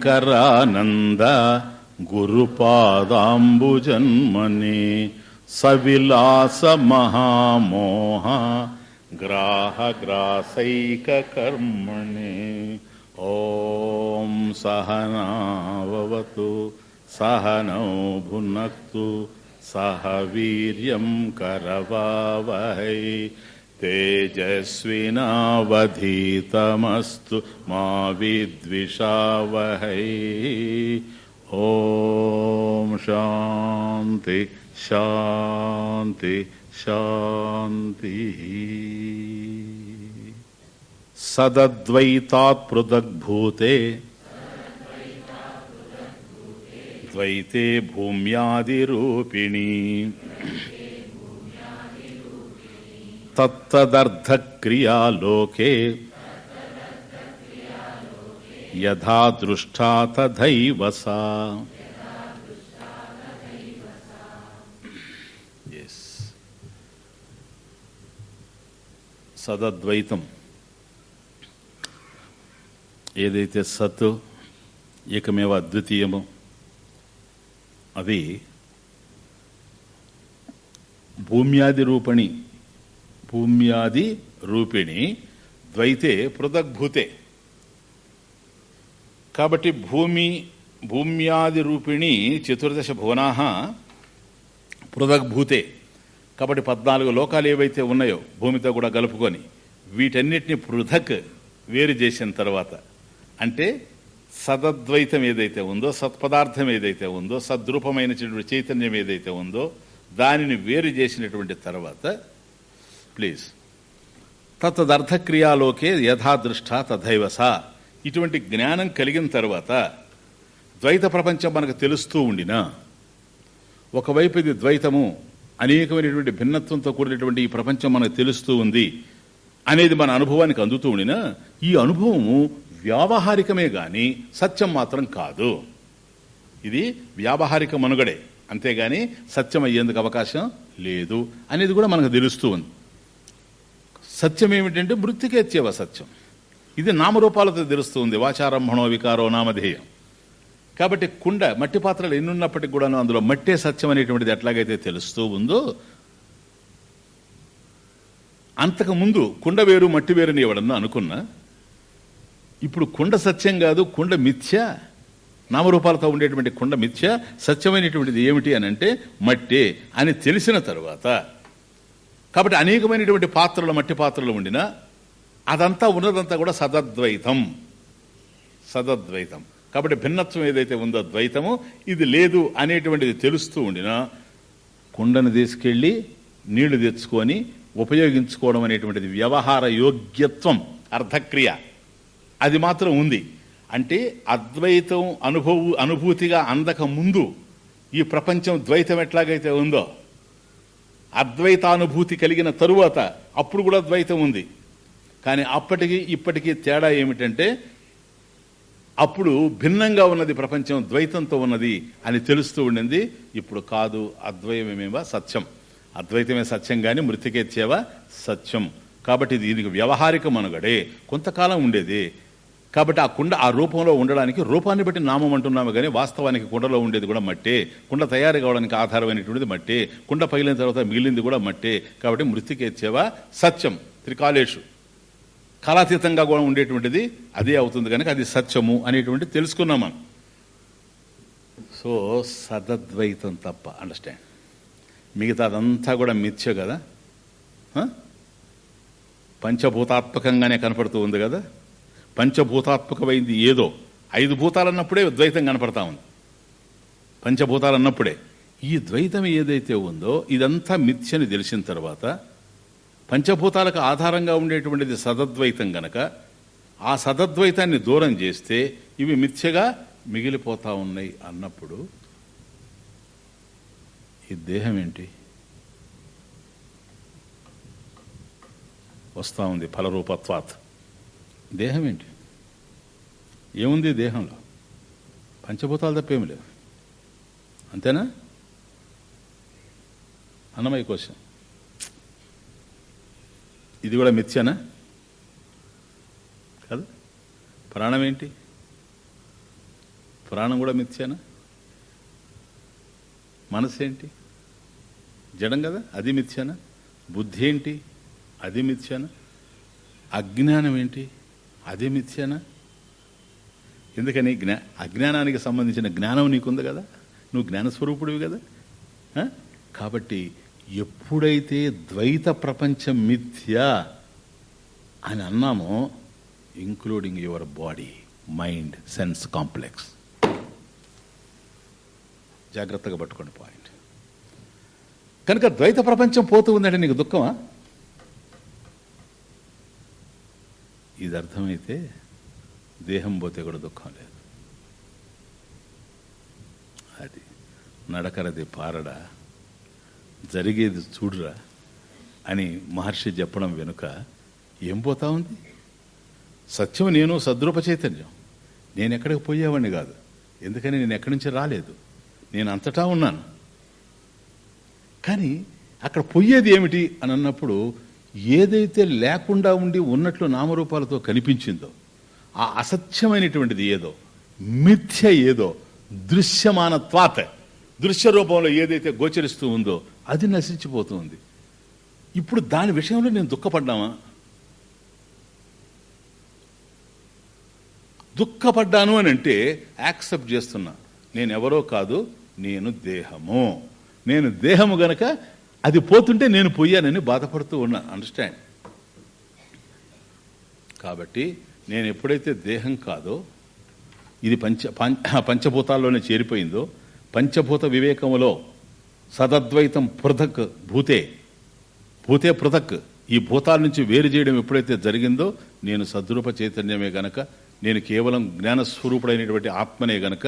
శంకరానంద గురుపాదాంబుజన్మని సవిలాస మహామోహ గ్రాహగ్రాసైకర్మణే ఓం సహనావతు సహనౌ భునక్తు సహ వీర్యం కరవావహై. తేజస్వినావధీతమస్తు మా విద్విషావహై ఓం శాంతి శాంతి శాంతి సదద్వైతాత్ పృథగ్భూతే ద్వైతే భూమ్యాదిరూపిణీ తత్తదర్థక్రియాలోకే యథా దృష్టా తథైవ సా Yes. సదద్వైతం ఏదైతే సత్ ఏకమేవ అద్వితీయమో అది భూమ్యాది రూపణి భూమ్యాది రూపిణి ద్వైతే పృథగ్భూతే. కాబట్టి భూమి భూమ్యాది రూపిణి చతుర్దశ భువనా పృథగ్భూతే. కాబట్టి పద్నాలుగు లోకాలు ఏవైతే ఉన్నాయో భూమితో కూడా కలుపుకొని వీటన్నిటిని పృథక్ వేరు చేసిన తర్వాత అంటే సదద్వైతం ఏదైతే ఉందో సత్పదార్థం ఏదైతే ఉందో సద్రూపమైనటువంటి చైతన్యం ఏదైతే ఉందో దానిని వేరు చేసినటువంటి తర్వాత ప్లీజ్. తత్తదర్థక్రియాలోకే యథాదృష్ట తథైవ సా ఇటువంటి జ్ఞానం కలిగిన తర్వాత ద్వైత ప్రపంచం మనకు తెలుస్తూ ఉండినా ఒకవైపు ఇది ద్వైతము అనేకమైనటువంటి భిన్నత్వంతో కూడినటువంటి ఈ ప్రపంచం మనకు తెలుస్తూ ఉంది అనేది మన అనుభవానికి అందుతూ ఉండినా ఈ అనుభవము వ్యావహారికమే గాని సత్యం మాత్రం కాదు. ఇది వ్యావహారిక మనుగడే. అంతేగాని సత్యం అయ్యేందుకు అవకాశం లేదు అనేది కూడా మనకు తెలుస్తూ ఉంది. సత్యం ఏమిటంటే మృతికేత్యవ సత్యం. ఇది నామరూపాలతో తెలుస్తుంది. వాచారంభణో వికారో నామధేయం. కాబట్టి కుండ మట్టి పాత్రలు ఎన్నున్నప్పటికి కూడాను అందులో మట్టే సత్యం అనేటువంటిది ఎట్లాగైతే తెలుస్తూ ఉందో అంతకు ముందు కుండ వేరు మట్టి వేరుని ఎవడన్నా అనుకున్నా? ఇప్పుడు కుండ సత్యం కాదు కుండ మిథ్య. నామరూపాలతో ఉండేటువంటి కుండ మిథ్య. సత్యమైనటువంటిది ఏమిటి అని అంటే మట్టే అని తెలిసిన తరువాత. కాబట్టి అనేకమైనటువంటి పాత్రలు మట్టి పాత్రలు ఉండినా అదంతా ఉన్నదంతా కూడా సదద్వైతం. సదద్వైతం. కాబట్టి భిన్నత్వం ఏదైతే ఉందో ద్వైతమో ఇది లేదు అనేటువంటిది తెలుస్తూ ఉండినా కుండను తీసుకెళ్ళి నీళ్ళు తెచ్చుకొని ఉపయోగించుకోవడం అనేటువంటిది వ్యవహార యోగ్యత్వం అర్థక్రియ అది మాత్రం ఉంది. అంటే అద్వైతం అనుభవ అనుభూతిగా అందక ముందు ఈ ప్రపంచం ద్వైతం ఎట్లాగైతే ఉందో అద్వైతానుభూతి కలిగిన తరువాత అప్పుడు కూడా ద్వైతం ఉంది. కానీ అప్పటికి ఇప్పటికీ తేడా ఏమిటంటే అప్పుడు భిన్నంగా ఉన్నది ప్రపంచం ద్వైతంతో ఉన్నది అని తెలుస్తూ ఉండింది. ఇప్పుడు కాదు అద్వయమేమేవా సత్యం. అద్వైతమే సత్యం కానీ మృతికెచ్చేవా సత్యం. కాబట్టి దీనికి వ్యవహారిక మనుగడే కొంతకాలం ఉండేది. కాబట్టి ఆ కుండ ఆ రూపంలో ఉండడానికి రూపాన్ని బట్టి నామం అంటున్నాము కానీ వాస్తవానికి కుండలో ఉండేది కూడా మట్టే. కుండ తయారు కావడానికి ఆధారమైనటువంటిది మట్టే. కుండ పగిలిన తర్వాత మిగిలింది కూడా మట్టే. కాబట్టి మృతికేచ్చేవా? సత్యం. త్రికాలేషు. కాలాతీతంగా కూడా ఉండేటువంటిది అదే అవుతుంది కనుక అది సత్యము అనేటువంటి తెలుసుకున్నాం మనం. సో సదద్వైతం తప్ప అండర్స్టాండ్ మిగతా అదంతా కూడా మిథ్య కదా? పంచభూతాత్మకంగానే కనపడుతూ ఉంది కదా? పంచభూతాత్మకమైంది ఏదో. ఐదు భూతాలన్నప్పుడే ద్వైతం కనపడతా ఉంది. పంచభూతాలు అన్నప్పుడే ఈ ద్వైతం ఏదైతే ఉందో ఇదంతా మిథ్యని తెలిసిన తర్వాత పంచభూతాలకు ఆధారంగా ఉండేటువంటిది సదద్వైతం గనక ఆ సదద్వైతాన్ని దూరం చేస్తే ఇవి మిథ్యగా మిగిలిపోతా ఉన్నాయి అన్నప్పుడు ఈ దేహం ఏంటి? వస్తూ ఉంది ఫలరూపత్వాత్. దేహం ఏంటి? ఏముంది దేహంలో? పంచభూతాలు తప్పేమి లేవు. అంతేనా? అన్నమయ్య కోసం ఇది కూడా మిథ్యనా? కాదు. ప్రాణం ఏంటి? ప్రాణం కూడా మిథ్యనా? మనసు ఏంటి జడం కదా? అది మిథ్యనా? బుద్ధి ఏంటి? అది మిథ్యనా? అజ్ఞానం ఏంటి? అది మిథ్యనా? ఎందుకని జ్ఞా అజ్ఞానానికి సంబంధించిన జ్ఞానం నీకుంది కదా? నువ్వు జ్ఞానస్వరూపుడివి కదా? ఆ? కాబట్టి ఎప్పుడైతే ద్వైత ప్రపంచం మిథ్య అని అన్నామో including your body mind sense complex జాగ్రత్తగా పట్టుకోండి పాయింట్ కనుక ద్వైత ప్రపంచం పోతూ ఉందంటే నీకు దుఃఖమా? ఇది అర్థమైతే దేహం పోతే కూడా దుఃఖం లేదు. అది నడకరది పారడా జరిగేది చూడురా అని మహర్షి చెప్పడం వెనుక ఏం పోతా ఉంది? సత్యం నేను సద్రూప చైతన్యం. నేను ఎక్కడికి పోయేవాడిని కాదు. ఎందుకని నేను ఎక్కడి నుంచి రాలేదు? నేను అంతటా ఉన్నాను. కానీ అక్కడ పోయేది ఏమిటి అని అన్నప్పుడు ఏదైతే లేకుండా ఉండి ఉన్నట్లు నామరూపాలతో కనిపించిందో ఆ అసత్యమైనటువంటిది ఏదో మిథ్య ఏదో దృశ్యమానత్వాత దృశ్య రూపంలో ఏదైతే గోచరిస్తూ ఉందో అది నశించిపోతుంది. ఇప్పుడు దాని విషయంలో నేను దుఃఖపడ్డామా? దుఃఖపడ్డాను అని అంటే యాక్సెప్ట్ చేస్తున్నా. నేను ఎవరో కాదు నేను దేహము. నేను దేహము గనక అది పోతుంటే నేను పోయానని బాధపడుతూ ఉన్నా. అండర్స్టాండ్ కాబట్టి నేను ఎప్పుడైతే దేహం కాదో ఇది పంచ పంచభూతాల్లోనే చేరిపోయిందో పంచభూత వివేకములో సదద్వైతం పృథక్ భూతే భూతే పృథక్ ఈ భూతాల నుంచి వేరు చేయడం ఎప్పుడైతే జరిగిందో నేను సద్రూప చైతన్యమే గనక నేను కేవలం జ్ఞానస్వరూపుడైనటువంటి ఆత్మనే గనక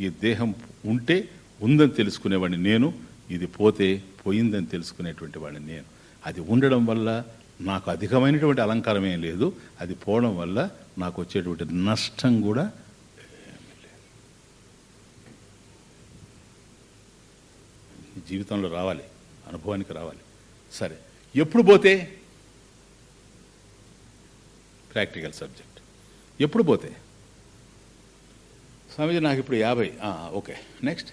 ఈ దేహం ఉంటే ఉందని తెలుసుకునేవాడిని నేను ఇది పోతే పోయిందని తెలుసుకునేటువంటి వాడిని నేను. అది ఉండడం వల్ల నాకు అధికమైనటువంటి అలంకారం ఏం లేదు. అది పోవడం వల్ల నాకు వచ్చేటువంటి నష్టం కూడా జీవితంలో రావాలి అనుభవానికి రావాలి. సరే ఎప్పుడు పోతే? Practical subject. ఎప్పుడు పోతే? స్వామీజీ నాకు ఇప్పుడు యాభై. ఓకే. నెక్స్ట్.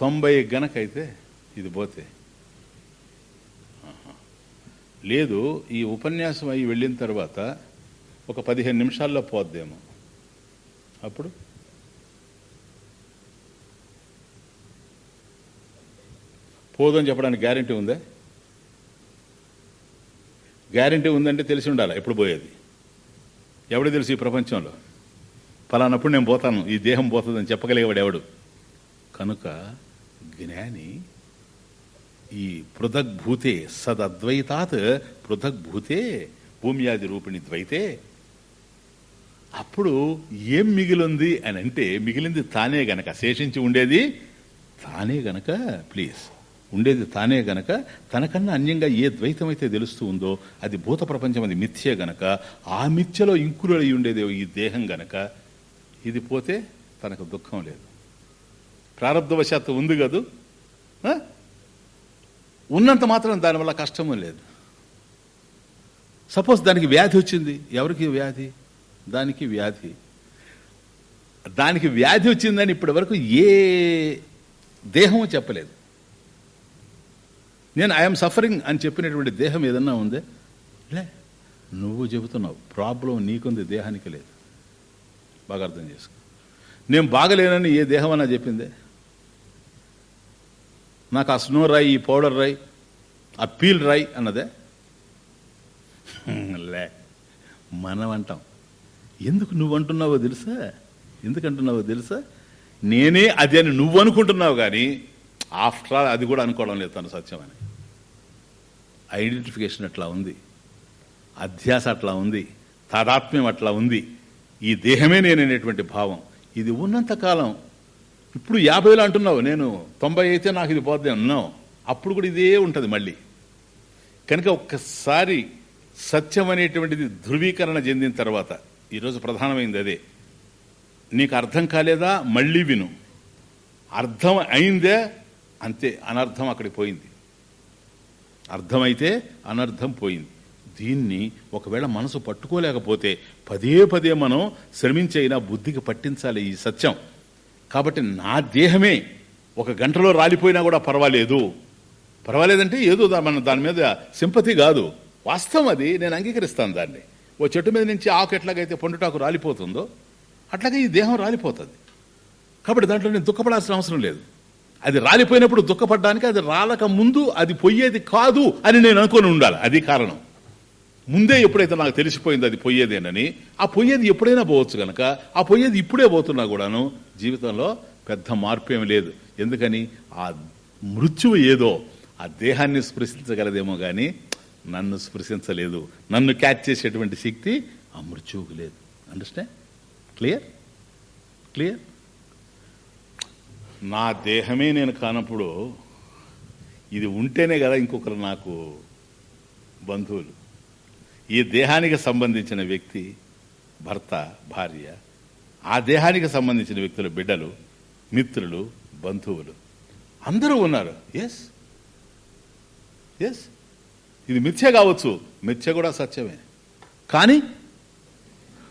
తొంభై గనకైతే ఇది పోతే. లేదు ఈ ఉపన్యాసం అయి వెళ్ళిన తర్వాత ఒక పదిహేను నిమిషాల్లో పోద్దేమో. అప్పుడు? పోదని చెప్పడానికి గ్యారంటీ ఉందా? గ్యారంటీ ఉందంటే తెలిసి ఉండాలి ఎప్పుడు పోయేది. ఎవడు తెలుసు ఈ ప్రపంచంలో? ఫలానప్పుడు నేను పోతాను ఈ దేహం పోతుందని చెప్పగలిగేవాడు ఎవడు? కనుక జ్ఞాని ఈ పృథగ్భూతే సదద్వైతాత్ పృథగ్భూతే భూమ్యాది రూపిణి ద్వైతే. అప్పుడు ఏం మిగిలింది అని అంటే మిగిలింది తానే గనక శేషించి ఉండేది తానే గనక ప్లీజ్. ఉండేది తానే గనక తనకన్నా అన్యంగా ఏ ద్వైతం అయితే తెలుస్తూ ఉందో అది భూత ప్రపంచం అది మిథ్యే గనక ఆ మిథ్యలో ఇంకులు అయి ఉండేది ఈ దేహం గనక ఇది పోతే తనకు దుఃఖం లేదు. ప్రారంధవశాత్తు ఉంది కదూ? ఉన్నంత మాత్రం దానివల్ల కష్టము లేదు. సపోజ్ దానికి వ్యాధి వచ్చింది. ఎవరికి వ్యాధి? దానికి వ్యాధి. దానికి వ్యాధి వచ్చిందని ఇప్పటి వరకు ఏ దేహము చెప్పలేదు. నేను ఐఎమ్ సఫరింగ్ అని చెప్పినటువంటి దేహం ఏదన్నా ఉందే? లే నువ్వు చెబుతున్నావు. ప్రాబ్లం నీకుంది దేహానికి లేదు. బాగా అర్థం చేసుకో. నేను బాగలేనని ఏ దేహం అన్నా చెప్పిందే? నాకు ఆ స్నో రాయి ఈ పౌడర్ రాయి ఆ పీల్ రాయి అన్నదే. లే మనం అంటాం. ఎందుకు నువ్వు అంటున్నావో తెలుసా? ఎందుకు అంటున్నావో తెలుసా? నేనే అది అని నువ్వు అనుకుంటున్నావు కానీ ఆఫ్టర్ ఆల్ అది కూడా అనుకోవడం లేదు తను సత్యం అని. ఐడెంటిఫికేషన్ అట్లా ఉంది. అధ్యాస అట్లా ఉంది. తాదాత్మ్యం అట్లా ఉంది. ఈ దేహమే నేననేటువంటి భావం. ఇది ఉన్నంత ఇప్పుడు ఇప్పుడు యాభైలో అంటున్నావు నేను తొంభై అయితే నాకు ఇది పోద్ది అన్నావు. అప్పుడు కూడా ఇదే ఉంటుంది మళ్ళీ. కనుక ఒక్కసారి సత్యం అనేటువంటిది ధృవీకరణ చెందిన తర్వాత ఈరోజు ప్రధానమైంది అదే. నీకు అర్థం కాలేదా? మళ్ళీ విను. అర్థం అయిందే అంతే అనర్థం అక్కడికి పోయింది. అర్థమైతే అనర్థం పోయింది. దీన్ని ఒకవేళ మనసు పట్టుకోలేకపోతే పదే పదే మనం శ్రమించైనా బుద్ధికి పట్టించాలి ఈ సత్యం. కాబట్టి నా దేహమే ఒక గంటలో రాలిపోయినా కూడా పర్వాలేదు. పర్వాలేదంటే ఏదో దా- మన దాని మీద సింపతి కాదు. వాస్తవం అది నేను అంగీకరిస్తాను దాన్ని. ఓ చెట్టు మీద నుంచి ఆకు ఎట్లాగైతే పండుటాకు రాలిపోతుందో అట్లాగే ఈ దేహం రాలిపోతుంది. కాబట్టి దాంట్లో నేను దుఃఖపడాల్సిన అవసరం లేదు. అది రాలిపోయినప్పుడు దుఃఖపడడానికి అది రాలక ముందు అది పోయేది కాదు అని నేను అనుకొని ఉండాలి. అది కారణం. ముందే ఎప్పుడైతే నాకు తెలిసిపోయింది అది పోయేదేనని ఆ పోయేది ఎప్పుడైనా పోవచ్చు కనుక ఆ పోయేది ఇప్పుడే పోతున్నా కూడాను జీవితంలో పెద్ద మార్పు ఏమి లేదు. ఎందుకని? ఆ మృత్యువు ఏదో ఆ దేహాన్ని స్పృశించగలదేమో కానీ నన్ను స్పృశించలేదు. నన్ను క్యాచ్ చేసేటువంటి శక్తి ఆ మృత్యువుకు లేదు. అండర్స్టాండ్ క్లియర్ క్లియర్ నా దేహమే నేను కానప్పుడు ఇది ఉంటేనే కదా ఇంకొకరు నాకు బంధువులు. ఈ దేహానికి సంబంధించిన వ్యక్తి భర్త భార్య ఆ దేహానికి సంబంధించిన వ్యక్తుల బిడ్డలు మిత్రులు బంధువులు. అందరూ ఉన్నారు. ఎస్ ఎస్ ఇది మిథ్య కావచ్చు. మిథ్య కూడా సత్యమే. కానీ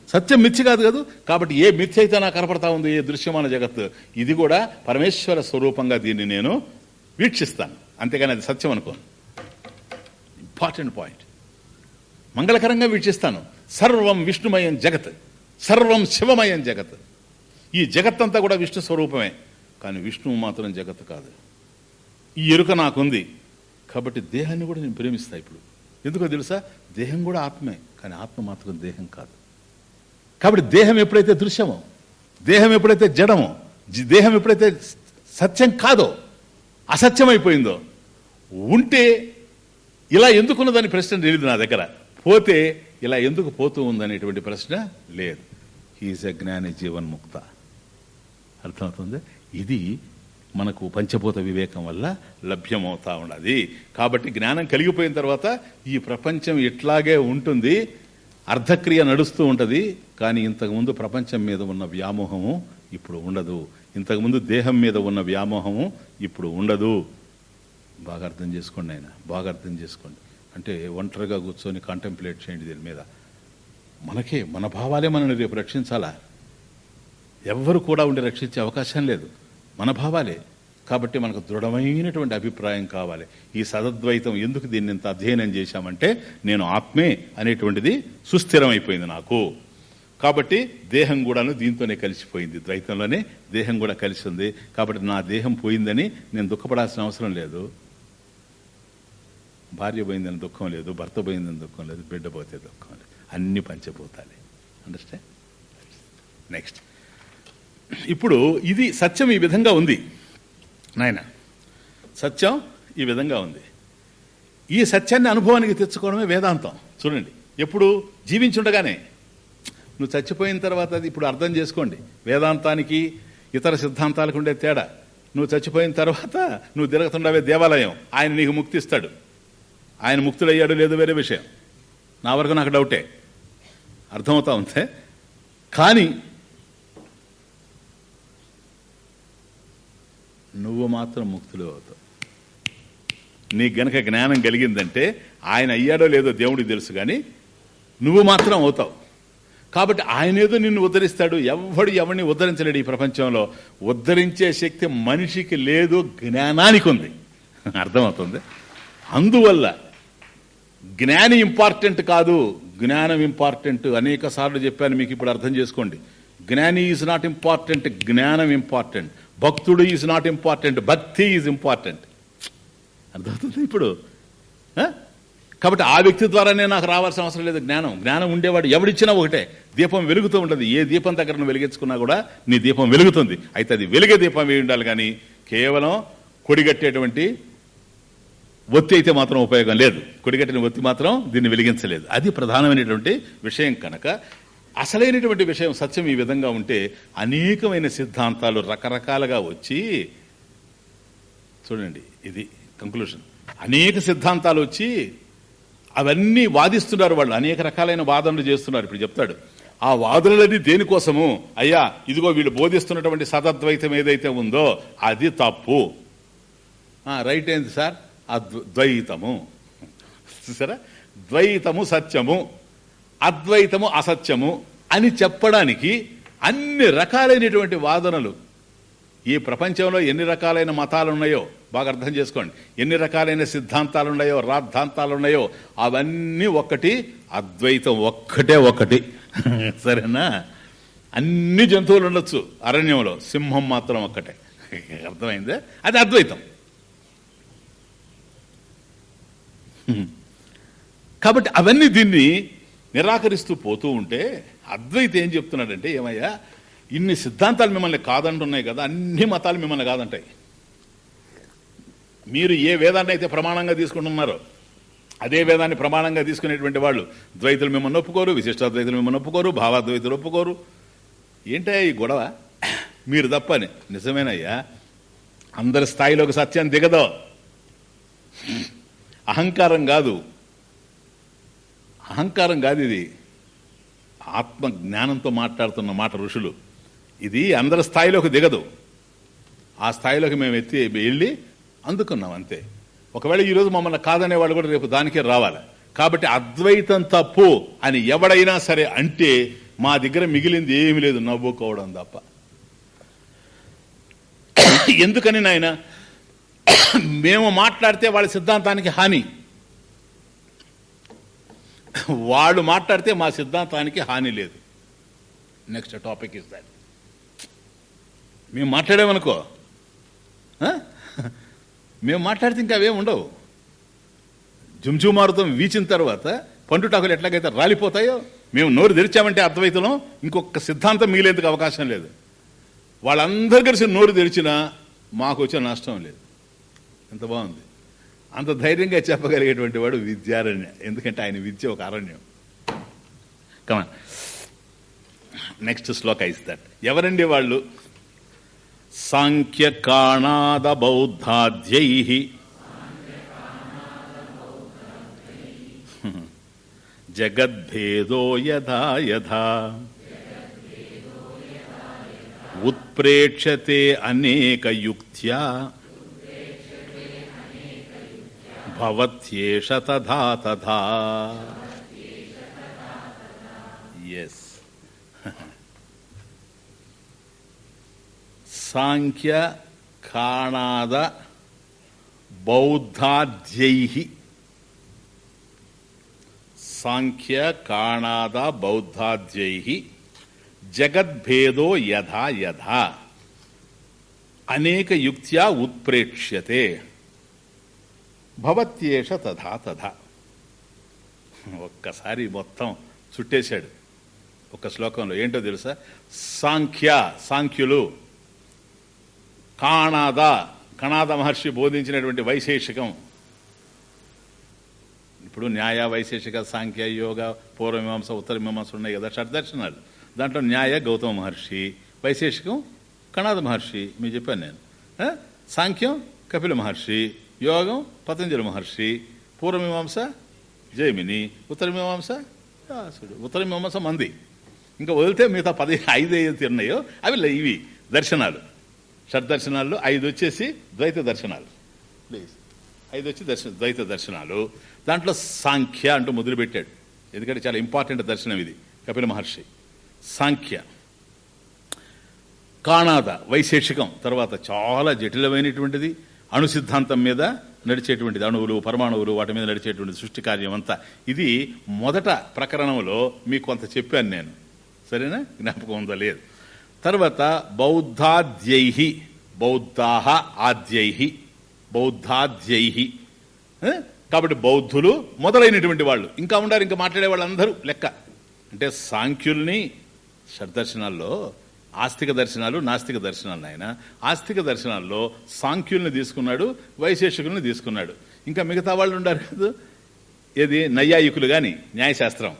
సత్యం మిథ్య కాదు కాదు. కాబట్టి ఏ మిథ్య అయితే నాకు కనపడతా ఉంది ఏ దృశ్యమాన జగత్తు ఇది కూడా పరమేశ్వర స్వరూపంగా దీన్ని నేను వీక్షిస్తాను. అంతేగాని అది సత్యం అనుకోను. ఇంపార్టెంట్ పాయింట్ మంగళకరంగా వీక్షిస్తాను. సర్వం విష్ణుమయం జగత్. సర్వం శివమయం జగత్. ఈ జగత్తంతా కూడా విష్ణు స్వరూపమే. కానీ విష్ణువు మాత్రం జగత్ కాదు. ఈ ఎరుక నాకుంది. కాబట్టి దేహాన్ని కూడా నేను ప్రేమిస్తా ఇప్పుడు. ఎందుకో తెలుసా? దేహం కూడా ఆత్మే. కానీ ఆత్మ మాత్రం దేహం కాదు. కాబట్టి దేహం ఎప్పుడైతే దృశ్యమో దేహం ఎప్పుడైతే జడమో దేహం ఎప్పుడైతే సత్యం కాదో అసత్యమైపోయిందో ఉంటే ఇలా ఎందుకున్నదని ప్రశ్న తెలియదు నా దగ్గర. పోతే ఇలా ఎందుకు పోతూ ఉందనేటువంటి ప్రశ్న లేదు. హీజ్ ఎ జ్ఞాని జీవన్ముక్త అర్థమవుతుంది? ఇది మనకు పంచభూత వివేకం వల్ల లభ్యమవుతా ఉన్నది. కాబట్టి జ్ఞానం కలిగిపోయిన తర్వాత ఈ ప్రపంచం ఇట్లాగే ఉంటుంది. అర్ధక్రియ నడుస్తూ ఉంటుంది. కానీ ఇంతకుముందు ప్రపంచం మీద ఉన్న వ్యామోహము ఇప్పుడు ఉండదు. ఇంతకుముందు దేహం మీద ఉన్న వ్యామోహము ఇప్పుడు ఉండదు. బాగా అర్థం చేసుకోండి ఆయన బాగా అర్థం చేసుకోండి. అంటే ఒంటరిగా కూర్చొని కాంటెంప్లేట్ చేయండి దీని మీద. మనకే మన భావాలే మనల్ని రేపు రక్షించాలా? ఎవ్వరు కూడా ఉండి రక్షించే అవకాశం లేదు. మన భావాలే. కాబట్టి మనకు దృఢమైనటువంటి అభిప్రాయం కావాలి. ఈ సదద్వైతం ఎందుకు దీన్ని ఇంత అధ్యయనం చేశామంటే నేను ఆత్మే అనేటువంటిది సుస్థిరమైపోయింది నాకు. కాబట్టి దేహం కూడాను దీంతోనే కలిసిపోయింది. ద్వైతంలోనే దేహం కూడా కలిసి ఉంది. కాబట్టి నా దేహం పోయిందని నేను దుఃఖపడాల్సిన అవసరం లేదు. భార్య పోయిందని దుఃఖం లేదు భర్త పోయిందని దుఃఖం లేదు బిడ్డ పోతే దుఃఖం లేదు. అన్ని పంచభూతాలే. అండర్స్టాండ్ నెక్స్ట్ ఇప్పుడు ఇది సత్యం ఈ విధంగా ఉంది. నాయన సత్యం ఈ విధంగా ఉంది. ఈ సత్యాన్ని అనుభవానికి తెచ్చుకోవడమే వేదాంతం. చూడండి ఎప్పుడు జీవించుండగానే నువ్వు చచ్చిపోయిన తర్వాత అది ఇప్పుడు అర్థం చేసుకోండి. వేదాంతానికి ఇతర సిద్ధాంతాలకు ఉండే తేడా. నువ్వు చచ్చిపోయిన తర్వాత నువ్వు తిరుగుతుండవే దేవాలయం. ఆయన నీకు ముక్తిస్తాడు. ఆయన ముక్తుడయ్యాడు లేదో వేరే విషయం. నా వరకు నాకు డౌటే. అర్థమవుతా ఉంటే? కానీ నువ్వు మాత్రం ముక్తులు అవుతావు. నీకు గనక జ్ఞానం కలిగిందంటే ఆయన అయ్యాడో లేదో దేవుడికి తెలుసు కానీ నువ్వు మాత్రం అవుతావు. కాబట్టి ఆయన ఏదో నిన్ను ఉద్ధరిస్తాడు. ఎవడు ఎవరిని ఉద్ధరించలేడు ఈ ప్రపంచంలో. ఉద్ధరించే శక్తి మనిషికి లేదు జ్ఞానానికి ఉంది. అర్థమవుతుంది? అందువల్ల జ్ఞాని ఇంపార్టెంట్ కాదు జ్ఞానం ఇంపార్టెంట్. అనేక సార్లు చెప్పాను మీకు ఇప్పుడు అర్థం చేసుకోండి. జ్ఞాని ఈజ్ నాట్ ఇంపార్టెంట్ జ్ఞానం ఇంపార్టెంట్. భక్తుడు ఈజ్ నాట్ ఇంపార్టెంట్ భక్తి ఈజ్ ఇంపార్టెంట్ అర్థమవుతుంది ఇప్పుడు? కాబట్టి ఆ వ్యక్తి ద్వారానే నాకు రావాల్సిన అవసరం లేదు జ్ఞానం. జ్ఞానం ఉండేవాడు ఎవడిచ్చినా ఒకటే. దీపం వెలుగుతూ ఉంటుంది. ఏ దీపం దగ్గర నువ్వు వెలిగించుకున్నా కూడా నీ దీపం వెలుగుతుంది. అయితే అది వెలిగే దీపం వేయి ఉండాలి కానీ కేవలం కొడిగట్టేటువంటి ఒత్తి అయితే మాత్రం ఉపయోగం లేదు. కొడిగట్టిన ఒత్తి మాత్రం దీన్ని వెలిగించలేదు. అది ప్రధానమైనటువంటి విషయం కనుక. అసలైనటువంటి విషయం సత్యం ఈ విధంగా ఉంటే అనేకమైన సిద్ధాంతాలు రకరకాలుగా వచ్చి చూడండి ఇది కంక్లూషన్ అనేక సిద్ధాంతాలు వచ్చి అవన్నీ వాదిస్తున్నారు వాళ్ళు. అనేక రకాలైన వాదనలు చేస్తున్నారు. ఇప్పుడు చెప్తాడు ఆ వాదనలన్నీ దేనికోసము? అయ్యా ఇదిగో వీళ్ళు బోధిస్తున్నటువంటి సతద్వైతం ఏదైతే ఉందో అది తప్పు. రైట్ ఏంది సార్? అద్వైతము చూసారా? ద్వైతము సత్యము అద్వైతము అసత్యము అని చెప్పడానికి అన్ని రకాలైనటువంటి వాదనలు. ఈ ప్రపంచంలో ఎన్ని రకాలైన మతాలు ఉన్నాయో బాగా అర్థం చేసుకోండి. ఎన్ని రకాలైన సిద్ధాంతాలు ఉన్నాయో రాద్ధాంతాలు ఉన్నాయో అవన్నీ ఒక్కటి అద్వైతం ఒక్కటే ఒకటి. సరేనా? అన్ని జంతువులు ఉండొచ్చు అరణ్యంలో. సింహం మాత్రం ఒక్కటే. అర్థమైందే? అది అద్వైతం. కాబట్టి అవన్నీ దీన్ని నిరాకరిస్తూ పోతూ ఉంటే అద్వైత ఏం చెప్తున్నాడంటే ఏమయ్యా ఇన్ని సిద్ధాంతాలు మిమ్మల్ని కాదంటున్నాయి కదా అన్ని మతాలు మిమ్మల్ని కాదంటాయి. మీరు ఏ వేదాన్ని అయితే ప్రమాణంగా తీసుకుంటున్నారో అదే వేదాన్ని ప్రమాణంగా తీసుకునేటువంటి వాళ్ళు ద్వైతులు మిమ్మల్ని ఒప్పుకోరు విశిష్టాద్వైతులు మిమ్మల్ని ఒప్పుకోరు భావాద్వైతులు ఒప్పుకోరు. ఏంటయ్యా ఈ గొడవ? మీరు తప్పని నిజమేనయ్యా అందరి స్థాయిలోకి సత్యం దిగదో. అహంకారం కాదు. అహంకారం కాదు ఇది. ఆత్మ జ్ఞానంతో మాట్లాడుతున్న మాట ఋషులు. ఇది అందరి స్థాయిలోకి దిగదు. ఆ స్థాయిలోకి మేము ఎత్తి వెళ్ళి అందుకున్నాం అంతే. ఒకవేళ ఈరోజు మమ్మల్ని కాదనేవాడు కూడా రేపు దానికే రావాలి. కాబట్టి అద్వైతం తప్పు అని ఎవడైనా సరే అంటే మా దగ్గర మిగిలింది ఏమీ లేదు. నవ్వుకోవడం తప్ప. ఎందుకని నాయన? మేము మాట్లాడితే వాళ్ళ సిద్ధాంతానికి హాని. వాళ్ళు మాట్లాడితే మా సిద్ధాంతానికి హాని లేదు. నెక్స్ట్ టాపిక్ ఇస్ దాట్ మేము మాట్లాడామనుకో? మేము మాట్లాడితే ఇంకా అవేం ఉండవు. జుంజుమారుతం వీచిన తర్వాత పండుటాకులు ఎట్లాగైతే రాలిపోతాయో మేము నోరు తెరిచామంటే అద్వైతంలో ఇంకొక సిద్ధాంతం మిగిలేందుకు అవకాశం లేదు. వాళ్ళందరూ కలిసి నోరు తెరిచినా మాకు వచ్చే నష్టం లేదు. ఎంత బాగుంది. అంత ధైర్యంగా చెప్పగలిగేటువంటి వాడు విద్యారణ్య. ఎందుకంటే ఆయన విద్య ఒక అరణ్యం. కమాన్ నెక్స్ట్ శ్లోక ఇస్ దట్ ఎవరండి వాళ్ళు? సాంఖ్య కాణాద బౌద్ధాద్యై జగద్భేదో యథా యథా. ఉత్ప్రేక్షతే అనేకయుక్త్యా భవత్యేష తథా తథా ఎస్ సాంఖ్య కాణాద బౌద్ధాద్యై సాంఖ్య కాణాద బౌద్ధాద్యై జగద్భేదో యథా యథా అనేక యుక్త్యా ఉత్ప్రేక్ష్యతే భవత్యేష తథా తథా. ఒక్కసారి మొత్తం చుట్టేశాడు. ఒక శ్లోకంలో ఏంటో తెలుసా? సాంఖ్య సాంఖ్యులు. కాణాద కణాద మహర్షి బోధించినటువంటి వైశేషికం. ఇప్పుడు న్యాయ వైశేషిక సాంఖ్య యోగ పూర్వమీమాంస ఉత్తరమీమాంస ఉన్నాయి కదా షడ్దర్శనాలు దాంట్లో న్యాయ గౌతమ మహర్షి వైశేషికం కణాద మహర్షి మీకు చెప్పాను నేను. సాంఖ్యం కపిల మహర్షి. యోగం పతంజలి మహర్షి పూర్వమీమాంస జైమిని ఉత్తరమీమాంస వ్యాసుడు ఉత్తర మీమాంస మంది. ఇంకా వదిలితే మిగతా పది ఐదు ఏదైతే ఉన్నాయో అవి ఇవి దర్శనాలు. షడ్దర్శనాల్లో ఐదు వచ్చేసి ద్వైత దర్శనాలు. ప్లీజ్. ఐదు వచ్చి దర్శన ద్వైత దర్శనాలు. దాంట్లో సాంఖ్య అంటూ మొదలుపెట్టాడు ఎందుకంటే చాలా ఇంపార్టెంట్ దర్శనం ఇది కపిల మహర్షి. సాంఖ్య. కాణాద వైశేషికం. తర్వాత చాలా జటిలమైనటువంటిది. అణు సిద్ధాంతం మీద నడిచేటువంటిది అణువులు పరమాణువులు వాటి మీద నడిచేటువంటి సృష్టి కార్యం అంతా. ఇది మొదట ప్రకరణంలో మీకు కొంత చెప్పాను నేను. సరేనా? జ్ఞాపకం ఉందా? లేదు. తర్వాత బౌద్ధాద్యై బౌద్ధాహ ఆద్యై బౌద్ధాద్యై కాబట్టి బౌద్ధులు మొదలైనటువంటి వాళ్ళు. ఇంకా ఉండారు ఇంకా మాట్లాడే వాళ్ళందరూ లెక్క. అంటే సాంఖ్యుల్ని షడ్దర్శనాల్లో ఆస్తిక దర్శనాలు నాస్తిక దర్శనాలు ఆయన ఆస్తిక దర్శనాల్లో సాంఖ్యుల్ని తీసుకున్నాడు వైశేషకుల్ని తీసుకున్నాడు. ఇంకా మిగతా వాళ్ళు ఉండారు కదా. ఏది? నైయాయికులు కానీ న్యాయశాస్త్రం.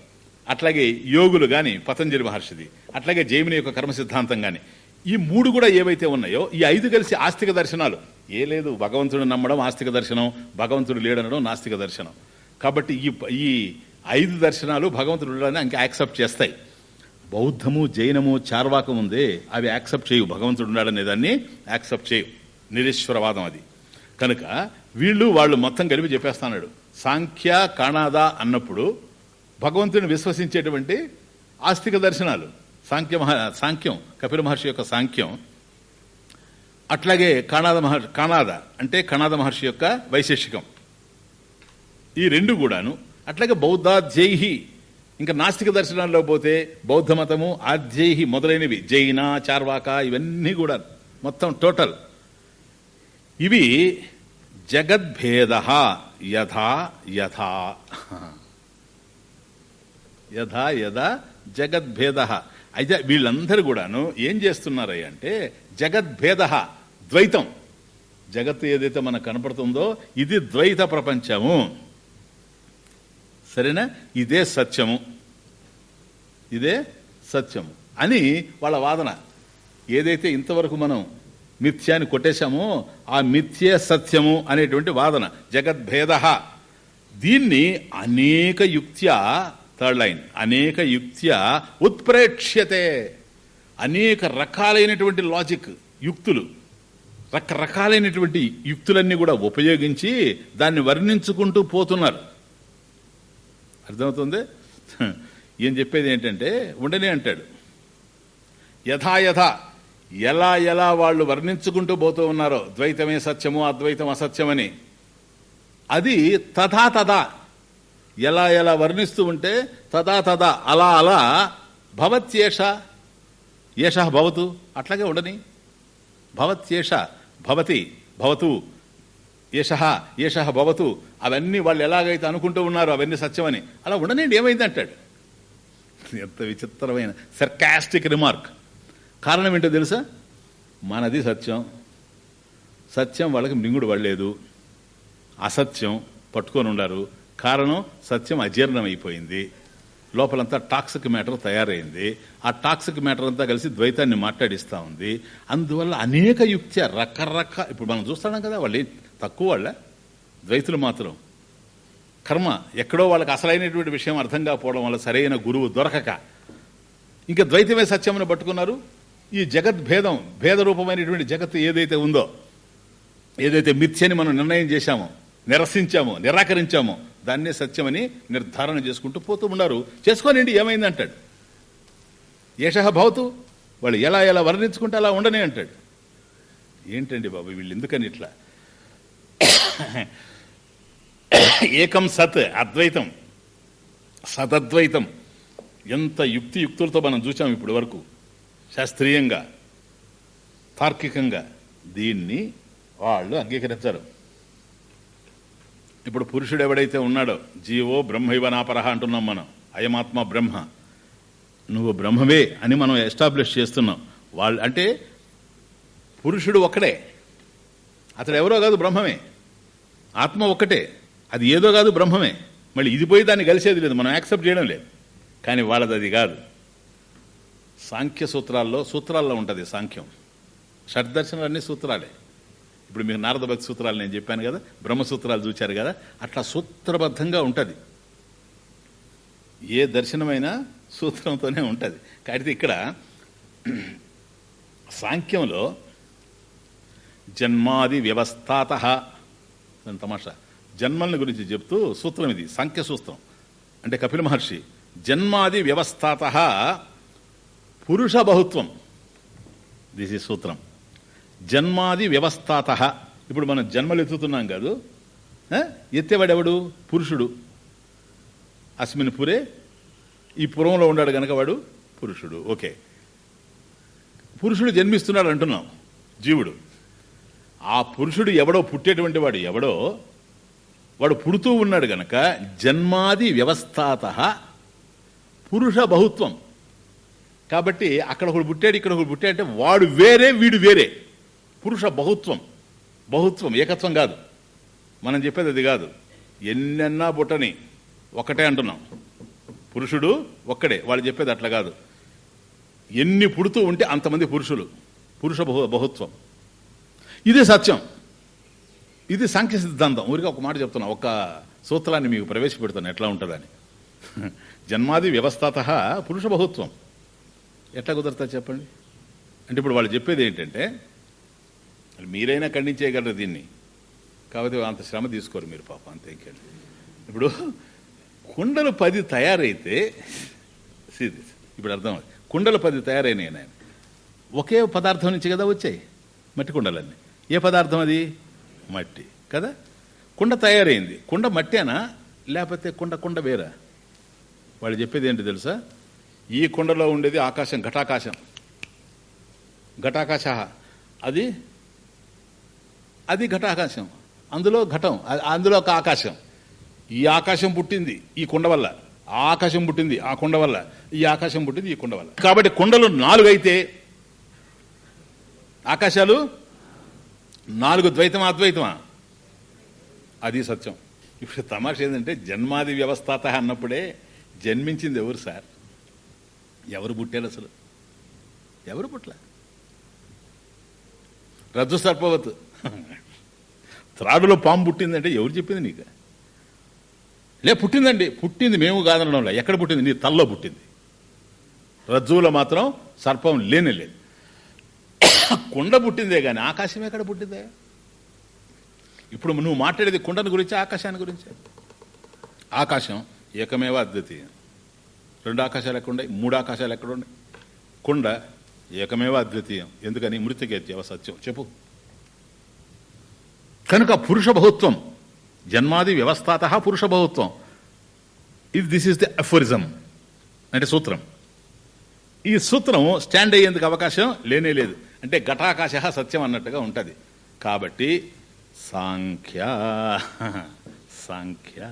అట్లాగే యోగులు కానీ పతంజలి మహర్షిది. అట్లాగే జైమిని యొక్క కర్మ సిద్ధాంతం కానీ ఈ మూడు కూడా ఏవైతే ఉన్నాయో ఈ ఐదు కలిసి ఆస్తిక దర్శనాలు. ఏ లేదు భగవంతుడు నమ్మడం ఆస్తిక దర్శనం భగవంతుడు లేడనడం నాస్తిక దర్శనం. కాబట్టి ఈ ఈ ఐదు దర్శనాలు భగవంతుడు ఉండడాన్ని ఇంకా యాక్సెప్ట్ చేస్తాయి. బౌద్ధము జైనము చార్వాకం ఉంది అవి యాక్సెప్ట్ చేయవు భగవంతుడు ఉన్నాడనే దాన్ని యాక్సెప్ట్ చేయవు నిరీశ్వరవాదం అది. కనుక వీళ్ళు వాళ్ళు మొత్తం కలిపి చెప్పేస్తాడు సాంఖ్య కాణాద అన్నప్పుడు భగవంతుని విశ్వసించేటువంటి ఆస్తిక దర్శనాలు. సాంఖ్య మహా సాంఖ్యం కపిల మహర్షి యొక్క సాంఖ్యం. అట్లాగే కాణాద మహర్షి కాణాద అంటే కణాద మహర్షి యొక్క వైశేషికం. ఈ రెండు కూడాను అట్లాగే బౌద్ధాధ్యైహి ఇంకా నాస్తిక దర్శనాల్లో పోతే బౌద్ధ మతము ఆధ్యేహి మొదలైనవి జైన చార్వాక ఇవన్నీ కూడా మొత్తం టోటల్. ఇవి జగద్భేద యథా యథా. యథా యథా జగద్భేద. అయితే వీళ్ళందరూ కూడాను ఏం చేస్తున్నారయ్య అంటే జగద్భేద ద్వైతం. జగత్తు ఏదైతే మనకు కనపడుతుందో ఇది ద్వైత ప్రపంచము. సరేనా? ఇదే సత్యము. ఇదే సత్యము. అని వాళ్ళ వాదన. ఏదైతే ఇంతవరకు మనం మిథ్యాన్ని కొట్టేశామో ఆ మిథ్యే సత్యము అనేటువంటి వాదన. జగద్భేద. దీన్ని అనేక యుక్త్యా థర్డ్ లైన్. అనేక యుక్త్యా ఉత్ప్రేక్ష్యతే. అనేక రకాలైనటువంటి లాజిక్ యుక్తులు. రకరకాలైనటువంటి యుక్తులన్నీ కూడా ఉపయోగించి దాన్ని వర్ణించుకుంటూ పోతున్నారు. అర్థమవుతుంది? ఏం చెప్పేది ఏంటంటే ఉండనే అంటాడు. యథాయథ ఎలా ఎలా వాళ్ళు వర్ణించుకుంటూ పోతూ ఉన్నారో ద్వైతమే సత్యము అద్వైతం అసత్యమని. అది తథా తథా ఎలా ఎలా వర్ణిస్తూ ఉంటే తదా తదా అలా అలా భవత్యేష ఏష భవతు అట్లాగే ఉండని. భవత్యేష భవతి భవతు ఏష ఏష భవతు. అవన్నీ వాళ్ళు ఎలాగైతే అనుకుంటూ ఉన్నారో అవన్నీ సత్యమని. అలా ఉండనండి ఏమైంది అంటాడు ఎంత విచిత్రమైన సర్కాస్టిక్ రిమార్క్ కారణం ఏంటో తెలుసా? మనది సత్యం. సత్యం వాళ్ళకి మింగుడు పడలేదు. అసత్యం పట్టుకొని ఉండారు. కారణం సత్యం అజీర్ణమైపోయింది. లోపలంతా టాక్సిక్ మ్యాటర్ తయారైంది. ఆ టాక్సిక్ మ్యాటర్ అంతా కలిసి ద్వైతాన్ని మాట్లాడిస్తూ ఉంది. అందువల్ల అనేక యుక్త్య రకరకాల ఇప్పుడు మనం చూస్తున్నాం కదా వాళ్ళు తక్కువ వాళ్ళ ద్వైతులు మాత్రం. కర్మ ఎక్కడో వాళ్ళకి అసలైనటువంటి విషయం అర్థం కాకపోవడం వల్ల సరైన గురువు దొరకక. ఇంకా ద్వైతమే సత్యమని పట్టుకున్నారు. ఈ జగత్ భేదం భేద రూపమైనటువంటి జగత్ ఏదైతే ఉందో ఏదైతే మిథ్యని మనం నిర్ణయం చేశామో నిరసించామో నిరాకరించామో దాన్నే సత్యమని నిర్ధారణ చేసుకుంటూ పోతూ ఉన్నారు. చేసుకోనండి ఏమైంది అంటాడు ఏష భవతు వాళ్ళు ఎలా ఎలా వర్ణించుకుంటే అలా ఉండనే అంటాడు. ఏంటండి బాబు వీళ్ళు ఎందుకని ఇట్లా? ఏకం సత్ అద్వైతం. సతద్వైతం. ఎంత యుక్తి యుక్తులతో మనం చూసాం ఇప్పటి వరకు. శాస్త్రీయంగా తార్కికంగా దీన్ని వాళ్ళు అంగీకరించారు. ఇప్పుడు పురుషుడు ఎవడైతే ఉన్నాడో జీవో బ్రహ్మ నాపరహ అంటున్నాం మనం. అయమాత్మ బ్రహ్మ. నువ్వు బ్రహ్మవే అని మనం ఎస్టాబ్లిష్ చేస్తున్నాం. వాళ్ళు అంటే పురుషుడు ఒక్కడే. అతడు ఎవరో కాదు బ్రహ్మమే. ఆత్మ ఒక్కటే. అది ఏదో కాదు బ్రహ్మమే. మళ్ళీ ఇది పోయి దాన్ని కలిసేది లేదు. మనం యాక్సెప్ట్ చేయడం లేదు. కానీ వాళ్ళది అది కాదు. సాంఖ్య సూత్రాల్లో సూత్రాల్లో ఉంటుంది సాంఖ్యం. షడ్దర్శనాలన్నీ సూత్రాలే. ఇప్పుడు మీకు నారదభక్తి సూత్రాలు నేను చెప్పాను కదా బ్రహ్మసూత్రాలు చూచారు కదా అట్లా సూత్రబద్ధంగా ఉంటుంది. ఏ దర్శనమైనా సూత్రంతోనే ఉంటుంది. కాబట్టి ఇక్కడ సాంఖ్యంలో జన్మాది వ్యవస్థాత తమాషా. జన్మల్ని గురించి చెప్తూ సూత్రం ఇది సంఖ్య సూత్రం అంటే కపిల మహర్షి జన్మాది వ్యవస్థాత పురుష బహుత్వం. దిస్ ఈ సూత్రం. జన్మాది వ్యవస్థాత. ఇప్పుడు మనం జన్మలు ఎత్తుతున్నాం కాదు. ఎత్తేవాడెవడు? పురుషుడు. అస్మిన్ పురే ఈ పురంలో ఉన్నాడు గనక వాడు పురుషుడు. ఓకే. పురుషుడు జన్మిస్తున్నాడు అంటున్నాం. జీవుడు. ఆ పురుషుడు ఎవడో పుట్టేటువంటి వాడు ఎవడో వాడు పుడుతూ ఉన్నాడు గనక జన్మాది వ్యవస్థాత పురుష బహుత్వం. కాబట్టి అక్కడ ఒకడు పుట్టాడు ఇక్కడ ఒకడు పుట్టాడు అంటే వాడు వేరే వీడు వేరే. పురుష బహుత్వం. బహుత్వం ఏకత్వం కాదు. మనం చెప్పేది అది కాదు. ఎన్నెన్నా బుట్టని ఒకటే అంటున్నాం. పురుషుడు ఒక్కడే వాళ్ళు చెప్పేది అట్లా కాదు. ఎన్ని పుడుతూ ఉంటే అంతమంది పురుషులు. పురుష బహు బహుత్వం. ఇది సత్యం. ఇది సాంఖ్య సిద్ధాంతం ఊరికి ఒక మాట చెప్తున్నా. ఒక సూత్రాన్ని మీకు ప్రవేశపెడుతున్నా ఎట్లా ఉంటుందని. జన్మాది వ్యవస్థత పురుష బహుత్వం ఎట్లా కుదరతా చెప్పండి? అంటే ఇప్పుడు వాళ్ళు చెప్పేది ఏంటంటే మీరైనా ఖండించేయగలరు దీన్ని? కాకపోతే అంత శ్రమ తీసుకోరు మీరు పాప అంతే ఇప్పుడు కుండలు పది తయారైతే ఇప్పుడు అర్థం కుండలు పది తయారైనాయి ఆయన ఒకే పదార్థం నుంచి కదా వచ్చాయి మట్టి కుండలన్నీ. ఏ పదార్థం అది? మట్టి. కదా? కుండ తయారైంది. కుండ మట్టేనా? లేకపోతే కుండ కుండ వేరా? వాళ్ళు చెప్పేది ఏంటి తెలుసా? ఈ కుండలో ఉండేది ఆకాశం ఘటాకాశం. ఘటాకాశ. అది? అది ఘటాకాశం. అందులో ఘటం. అందులో ఒక ఆకాశం. ఈ ఆకాశం పుట్టింది ఈ కుండ వల్ల. ఆ ఆకాశం పుట్టింది ఆ కుండ వల్ల. ఈ ఆకాశం పుట్టింది ఈ కుండ వల్ల. కాబట్టి కుండలు నాలుగైతే ఆకాశాలు నాలుగు ద్వైతమా అద్వైతమా? అది సత్యం. ఇప్పుడు తమాష ఏంటంటే జన్మాది వ్యవస్థాత అన్నప్పుడే జన్మించింది ఎవరు సార్? ఎవరు పుట్టారు అసలు? ఎవరు పుట్టలే? రజ్జు సర్పవత్. త్రాడులో పాము పుట్టిందంటే ఎవరు చెప్పింది నీకు? లే పుట్టిందండి. పుట్టింది మేము కాదనడంలో ఎక్కడ పుట్టింది? నీ తల్లో పుట్టింది. రజ్జువులో మాత్రం సర్పం లేనే లేదు. కుండ పుట్టిందే కానీ ఆకాశం ఎక్కడ పుట్టిందే? ఇప్పుడు నువ్వు మాట్లాడేది కుండని గురించి ఆకాశాన్ని గురించే? ఆకాశం ఏకమేవ అద్వితీయం. రెండు ఆకాశాలు ఎక్కడున్నాయి? మూడు ఆకాశాలు ఎక్కడున్నాయి? కుండ ఏకమేవ అద్వితీయం. ఎందుకని? మృతికేత్యవ సత్యం. చెప్పు. కనుక పురుష బహుత్వం జన్మాది వ్యవస్థాత పురుష బహుత్వం. ఇది దిస్ ఇస్ ది అఫోరిజం అంటే సూత్రం. ఈ సూత్రం స్టాండ్ అయ్యేందుకు అవకాశం లేనే లేదు. అంటే ఘటాకాశ సత్యం అన్నట్టుగా ఉంటుంది. కాబట్టి సాంఖ్య సాంఖ్య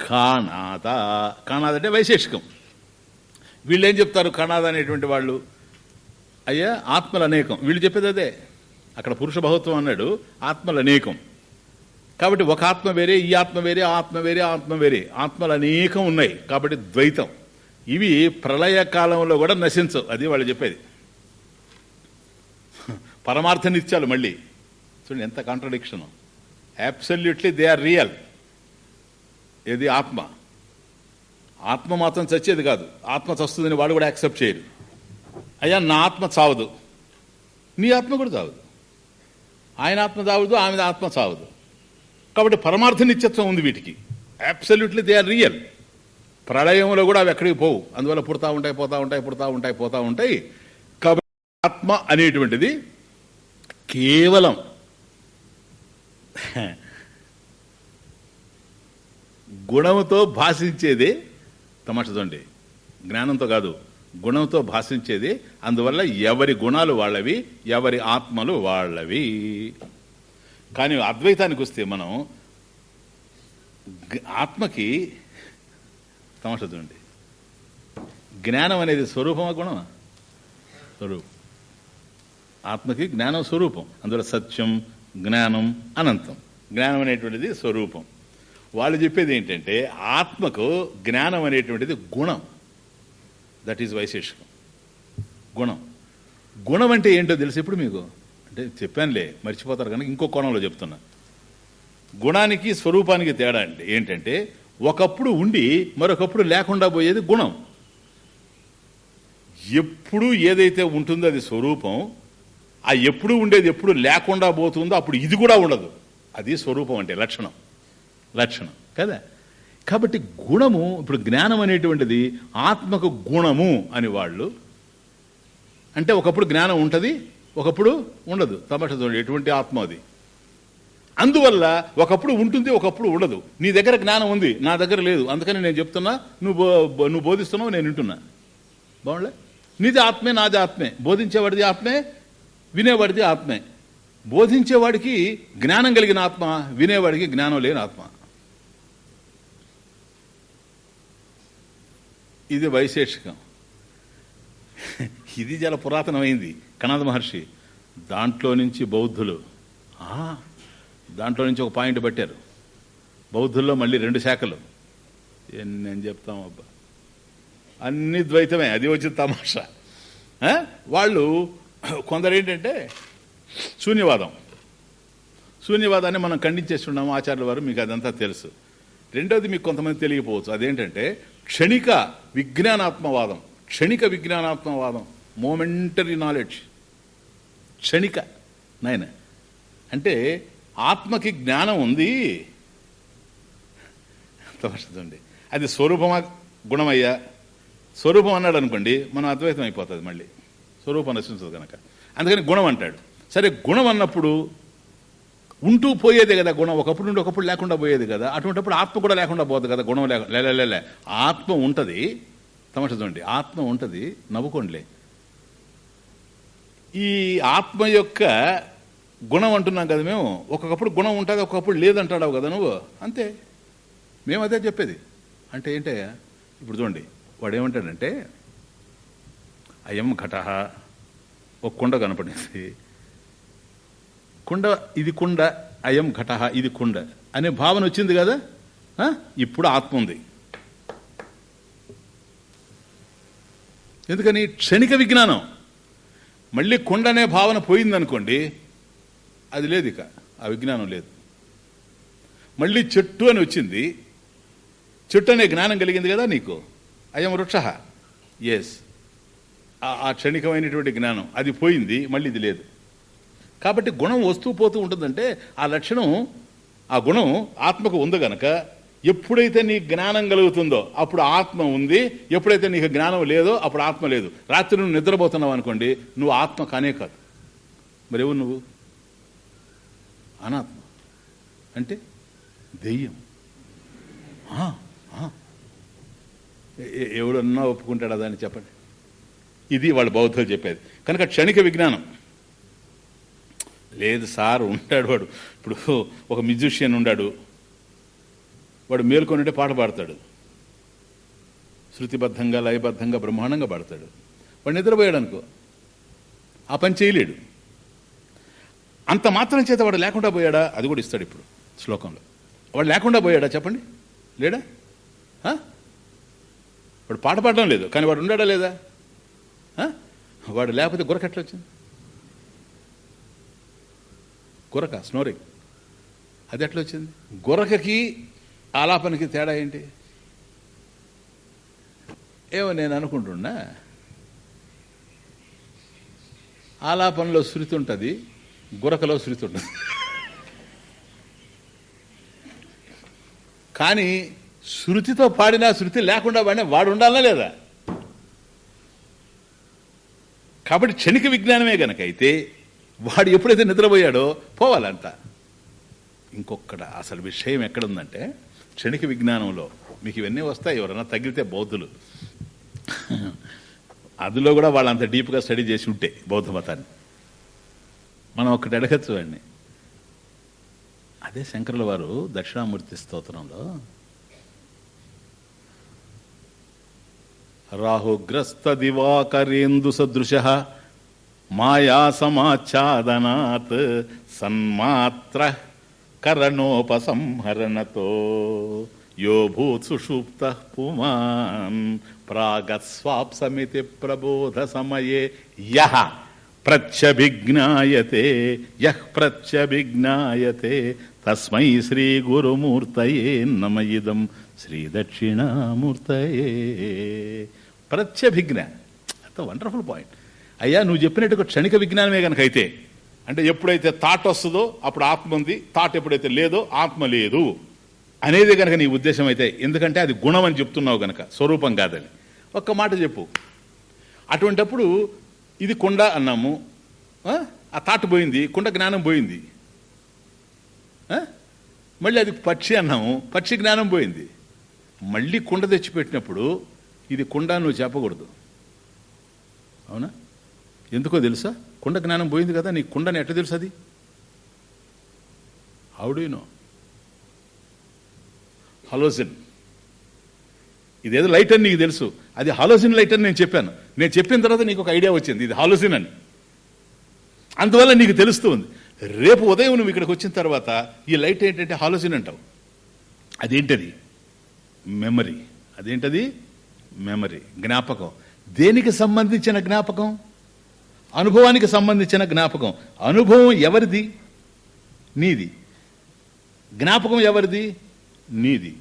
కాణాద కాణాద అంటే వైశేషికం. వీళ్ళు ఏం చెప్తారు కణాద అనేటువంటి వాళ్ళు? అయ్యా ఆత్మలు అనేకం వీళ్ళు చెప్పేది అదే. అక్కడ పురుష బహుత్వం అన్నాడు ఆత్మలు అనేకం కాబట్టి ఒక ఆత్మ వేరే ఈ ఆత్మ వేరే ఆత్మ వేరే ఆత్మ వేరే. ఆత్మలు అనేకం ఉన్నాయి. కాబట్టి ద్వైతం. ఇవి ప్రళయ కాలంలో కూడా నశించవు. అది వాళ్ళు చెప్పేది. పరమార్థ నిత్యాలు మళ్ళీ. చూడండి ఎంత contradiction absolutely they are real ఏది ఆత్మ? ఆత్మ మాత్రం చచ్చేది కాదు. ఆత్మ చస్తుందని వాడు కూడా యాక్సెప్ట్ చేయరు అయ్యా నా ఆత్మ చావదు. నీ ఆత్మ కూడా చావదు. ఆయన ఆత్మ చావదు ఆమె ఆత్మ చావదు. కాబట్టి పరమార్థ నిత్యత్వం ఉంది వీటికి. అబ్సల్యూట్లీ దే ఆర్ రియల్ ప్రళయంలో కూడా అవి ఎక్కడికి పోవు. అందువల్ల పుడతా ఉంటాయి పోతా ఉంటాయి పుడతా ఉంటాయి పోతా ఉంటాయి. కాబట్టి ఆత్మ అనేటువంటిది కేవలం గుణంతో భాషించేదే తమాషదండి జ్ఞానంతో కాదు గుణంతో భాషించేది. అందువల్ల ఎవరి గుణాలు వాళ్ళవి ఎవరి ఆత్మలు వాళ్ళవి. కానీ అద్వైతానికి వస్తే మనం ఆత్మకి తమాష చూడండి. జ్ఞానం అనేది స్వరూపమా గుణమా? స్వరూపం. ఆత్మకి జ్ఞానం స్వరూపం. అందులో సత్యం జ్ఞానం అనంతం. జ్ఞానం అనేటువంటిది స్వరూపం. వాళ్ళు చెప్పేది ఏంటంటే ఆత్మకు జ్ఞానం అనేటువంటిది గుణం. దట్ ఈజ్ వైశేషికం. గుణం. గుణం అంటే ఏంటో తెలుసు ఇప్పుడు మీకు? అంటే చెప్పానులే మర్చిపోతారు కనుక ఇంకో కోణంలో చెప్తున్నా. గుణానికి స్వరూపానికి తేడా అంటే ఏంటంటే ఒకప్పుడు ఉండి మరొకప్పుడు లేకుండా పోయేది గుణం. ఎప్పుడు ఏదైతే ఉంటుందో అది స్వరూపం ఆ ఎప్పుడు ఉండేది ఎప్పుడు లేకుండా పోతుందో అప్పుడు ఇది కూడా ఉండదు. అది స్వరూపం అంటే లక్షణం. లక్షణం. కదా? కాబట్టి గుణము ఇప్పుడు జ్ఞానం అనేటువంటిది ఆత్మకు గుణము అని వాళ్ళు అంటే ఒకప్పుడు జ్ఞానం ఉంటుంది ఒకప్పుడు ఉండదు. తమాషా చూడండి ఎటువంటి ఆత్మ అది? అందువల్ల ఒకప్పుడు ఉంటుంది ఒకప్పుడు ఉండదు. నీ దగ్గర జ్ఞానం ఉంది నా దగ్గర లేదు. అందుకని నేను చెప్తున్నా నువ్వు నువ్వు బోధిస్తున్నావు నేను వింటున్నా. బాగుండే నీది ఆత్మే నాది ఆత్మే. బోధించేవాడిది ఆత్మే వినేవాడిది ఆత్మే. బోధించేవాడికి జ్ఞానం కలిగిన ఆత్మ వినేవాడికి జ్ఞానం లేని ఆత్మ. ఇది వైశేషికం. ఇది చాలా పురాతనమైంది కణాద మహర్షి. దాంట్లో నుంచి బౌద్ధులు "ఆ, దాంట్లో నుంచి ఒక పాయింట్ పెట్టారు. బౌద్ధుల్లో మళ్ళీ రెండు శాఖలు. నేను చెప్తాం అబ్బా. అన్ని ద్వైతమే అది వచ్చిన తమాషా. వాళ్ళు కొందరు ఏంటంటే శూన్యవాదం. శూన్యవాదాన్ని మనం ఖండించేస్తున్నాము ఆచార్యుల వారు మీకు అదంతా తెలుసు. రెండోది మీకు కొంతమంది తెలియకపోవచ్చు. అదేంటంటే క్షణిక విజ్ఞానాత్మవాదం. క్షణిక విజ్ఞానాత్మవాదం. మోమెంటరీ నాలెడ్జ్ క్షణిక. నాయన అంటే ఆత్మకి జ్ఞానం ఉంది. తమాషండి అది స్వరూపమా గుణమయ్యా? స్వరూపం అన్నాడు అనుకోండి మనం అద్వైతం అయిపోతుంది మళ్ళీ. స్వరూపం నశించదు కనుక అందుకని గుణం అంటాడు. సరే గుణం అన్నప్పుడు ఉంటూ పోయేదే కదా గుణం. ఒకప్పుడు నుండి ఒకప్పుడు లేకుండా పోయేది కదా. అటువంటిప్పుడు ఆత్మ కూడా లేకుండా పోదు కదా గుణం లేక లే, లే, ఆత్మ ఉంటుంది. తమాషా చూడండి. ఆత్మ ఉంటుంది. నవ్వుకోండిలే. ఈ ఆత్మ యొక్క గుణం అంటున్నాం కదా మేము. ఒక్కొక్కప్పుడు గుణం ఉంటుంది ఒక్కొక్కప్పుడు లేదంటాడావు కదా నువ్వు. అంతే. మేము అదే చెప్పేది. అంటే ఏంటయ్యా ఇప్పుడు చూడండి. వాడు ఏమంటాడంటే అయం ఘట. ఒక కుండ కనపడింది. కుండ ఇది కుండ అయం ఘట ఇది కుండ అనే భావన వచ్చింది కదా? ఆ? ఇప్పుడు ఆత్మ ఉంది. ఎందుకని? క్షణిక విజ్ఞానం. మళ్ళీ కుండ అనే భావన పోయిందనుకోండి అది లేదు ఇక. ఆ విజ్ఞానం లేదు. మళ్ళీ చెట్టు అని వచ్చింది. చెట్టు అనే జ్ఞానం కలిగింది కదా నీకు? అయం వృక్ష. ఎస్ ఆ క్షణికమైనటువంటి జ్ఞానం. అది పోయింది మళ్ళీ ఇది లేదు. కాబట్టి గుణం వస్తూ పోతూ ఉంటుందంటే ఆ లక్షణం ఆ గుణం ఆత్మకు ఉంది గనక ఎప్పుడైతే నీ జ్ఞానం కలుగుతుందో అప్పుడు ఆత్మ ఉంది. ఎప్పుడైతే నీకు జ్ఞానం లేదో అప్పుడు ఆత్మ లేదు. రాత్రి నువ్వు నిద్రపోతున్నావు అనుకోండి నువ్వు ఆత్మ కానే కాదు. మరి ఎవరు నువ్వు? అనాత్మ. అంటే దెయ్యం. ఆ. ఎవడన్నా ఒప్పుకుంటాడా దాన్ని చెప్పండి? ఇది వాళ్ళు బౌద్ధులు చెప్పేది. కనుక క్షణిక విజ్ఞానం. లేదు సార్ ఉంటాడు వాడు. ఇప్పుడు ఒక మ్యూజిషియన్ ఉన్నాడు వాడు మేల్కొనిటే పాట పాడతాడు. శృతిబద్ధంగా లయబద్ధంగా బ్రహ్మాండంగా పాడతాడు. వాడు నిద్రపోయాడు అనుకో ఆ పని చేయలేడు. అంత మాత్రం చేత వాడు లేకుండా పోయాడా? అది కూడా ఇస్తాడు ఇప్పుడు శ్లోకంలో. వాడు లేకుండా పోయాడా చెప్పండి? లేడా? ఆ? వాడు పాట పాడడం లేదు. కానీ వాడు ఉన్నాడా లేదా? వాడు లేకపోతే గురక ఎట్లా వచ్చింది? గురక స్నోరింగ్ అది ఎట్లా వచ్చింది? గురకకి ఆలాపనకి తేడా ఏంటి? ఏమో నేను అనుకుంటున్నా. ఆలాపనలో శృతి ఉంటుంది గురకలో శృతి ఉంటుంది. కానీ శృతితో పాడినా శృతి లేకుండా వాడిని వాడు ఉండాలా లేదా? కాబట్టి క్షణిక విజ్ఞానమే గనకైతే అయితే వాడు ఎప్పుడైతే నిద్రపోయాడో పోవాలంట. ఇంకొక్కడ అసలు విషయం ఎక్కడుందంటే క్షణిక విజ్ఞానంలో మీకు ఇవన్నీ వస్తాయి ఎవరన్నా తగిలితే బౌద్ధులు. అందులో కూడా వాళ్ళు అంత డీప్గా స్టడీ చేసి ఉంటే బౌద్ధ మతాన్ని. మనం ఒకటి అడగచ్చు వాడిని. అదే శంకరుల వారు దక్షిణామూర్తి స్తోత్రంలో రాహుగ్రస్త దివాకరేందు సదృశ మాయా సమాచ్ఛాదనాత్ సన్మాత్ర కరణోపసంహరణతో యో భూత్ సుషుప్త పుమాన్ ప్రాగస్వాప్సమితి ప్రబోధ సమయే యహ ప్రత్యభిజ్ఞాయతే యః ప్రత్యభిజ్ఞాయతే తస్మై శ్రీ గురుమూర్తయే నమ ఇదం శ్రీ దక్షిణామూర్తయే ప్రత్యభిజ్ఞ. అంత వండర్ఫుల్ పాయింట్ అయ్యా నువ్వు చెప్పినట్టుగా క్షణిక విజ్ఞానమే కనుక అయితే అంటే ఎప్పుడైతే థాట్ వస్తుందో అప్పుడు ఆత్మ ఉంది. థాట్ ఎప్పుడైతే లేదో ఆత్మ లేదు. అనేది కనుక నీ ఉద్దేశం అయితే ఎందుకంటే అది గుణం అని చెప్తున్నావు గనక స్వరూపం కాదని. ఒక్క మాట చెప్పు. అటువంటప్పుడు ఇది కుండ అన్నాము. ఆ? ఆ పోయింది కుండ జ్ఞానం పోయింది. మళ్ళీ అది పక్షి అన్నాము. పక్షి జ్ఞానం పోయింది. మళ్ళీ కుండ తెచ్చిపెట్టినప్పుడు ఇది కుండ నువ్వు చెప్పకూడదు. అవునా? ఎందుకో తెలుసా? కుండ జ్ఞానం పోయింది కదా నీ కుండని ఎట్ట తెలుసు అది? హౌ డూ నో హలోసిన్ ఇదేదో లైట్ అని నీకు తెలుసు. అది హాలోసిన్ లైట్ అని నేను చెప్పాను. నేను చెప్పిన తర్వాత నీకు ఒక ఐడియా వచ్చింది. ఇది హాలోసిన్ అని. అందువల్ల నీకు తెలుస్తుంది రేపు ఉదయం నువ్వు ఇక్కడికి వచ్చిన తర్వాత ఈ లైట్ ఏంటంటే హాలోజిన్ అంటావు. అదేంటది? మెమరీ అదేంటది? మెమరీ జ్ఞాపకం దేనికి సంబంధించిన జ్ఞాపకం అనుభవానికి సంబంధించిన జ్ఞాపకం అనుభవం ఎవరిది? నీది. జ్ఞాపకం ఎవరిది? నీది.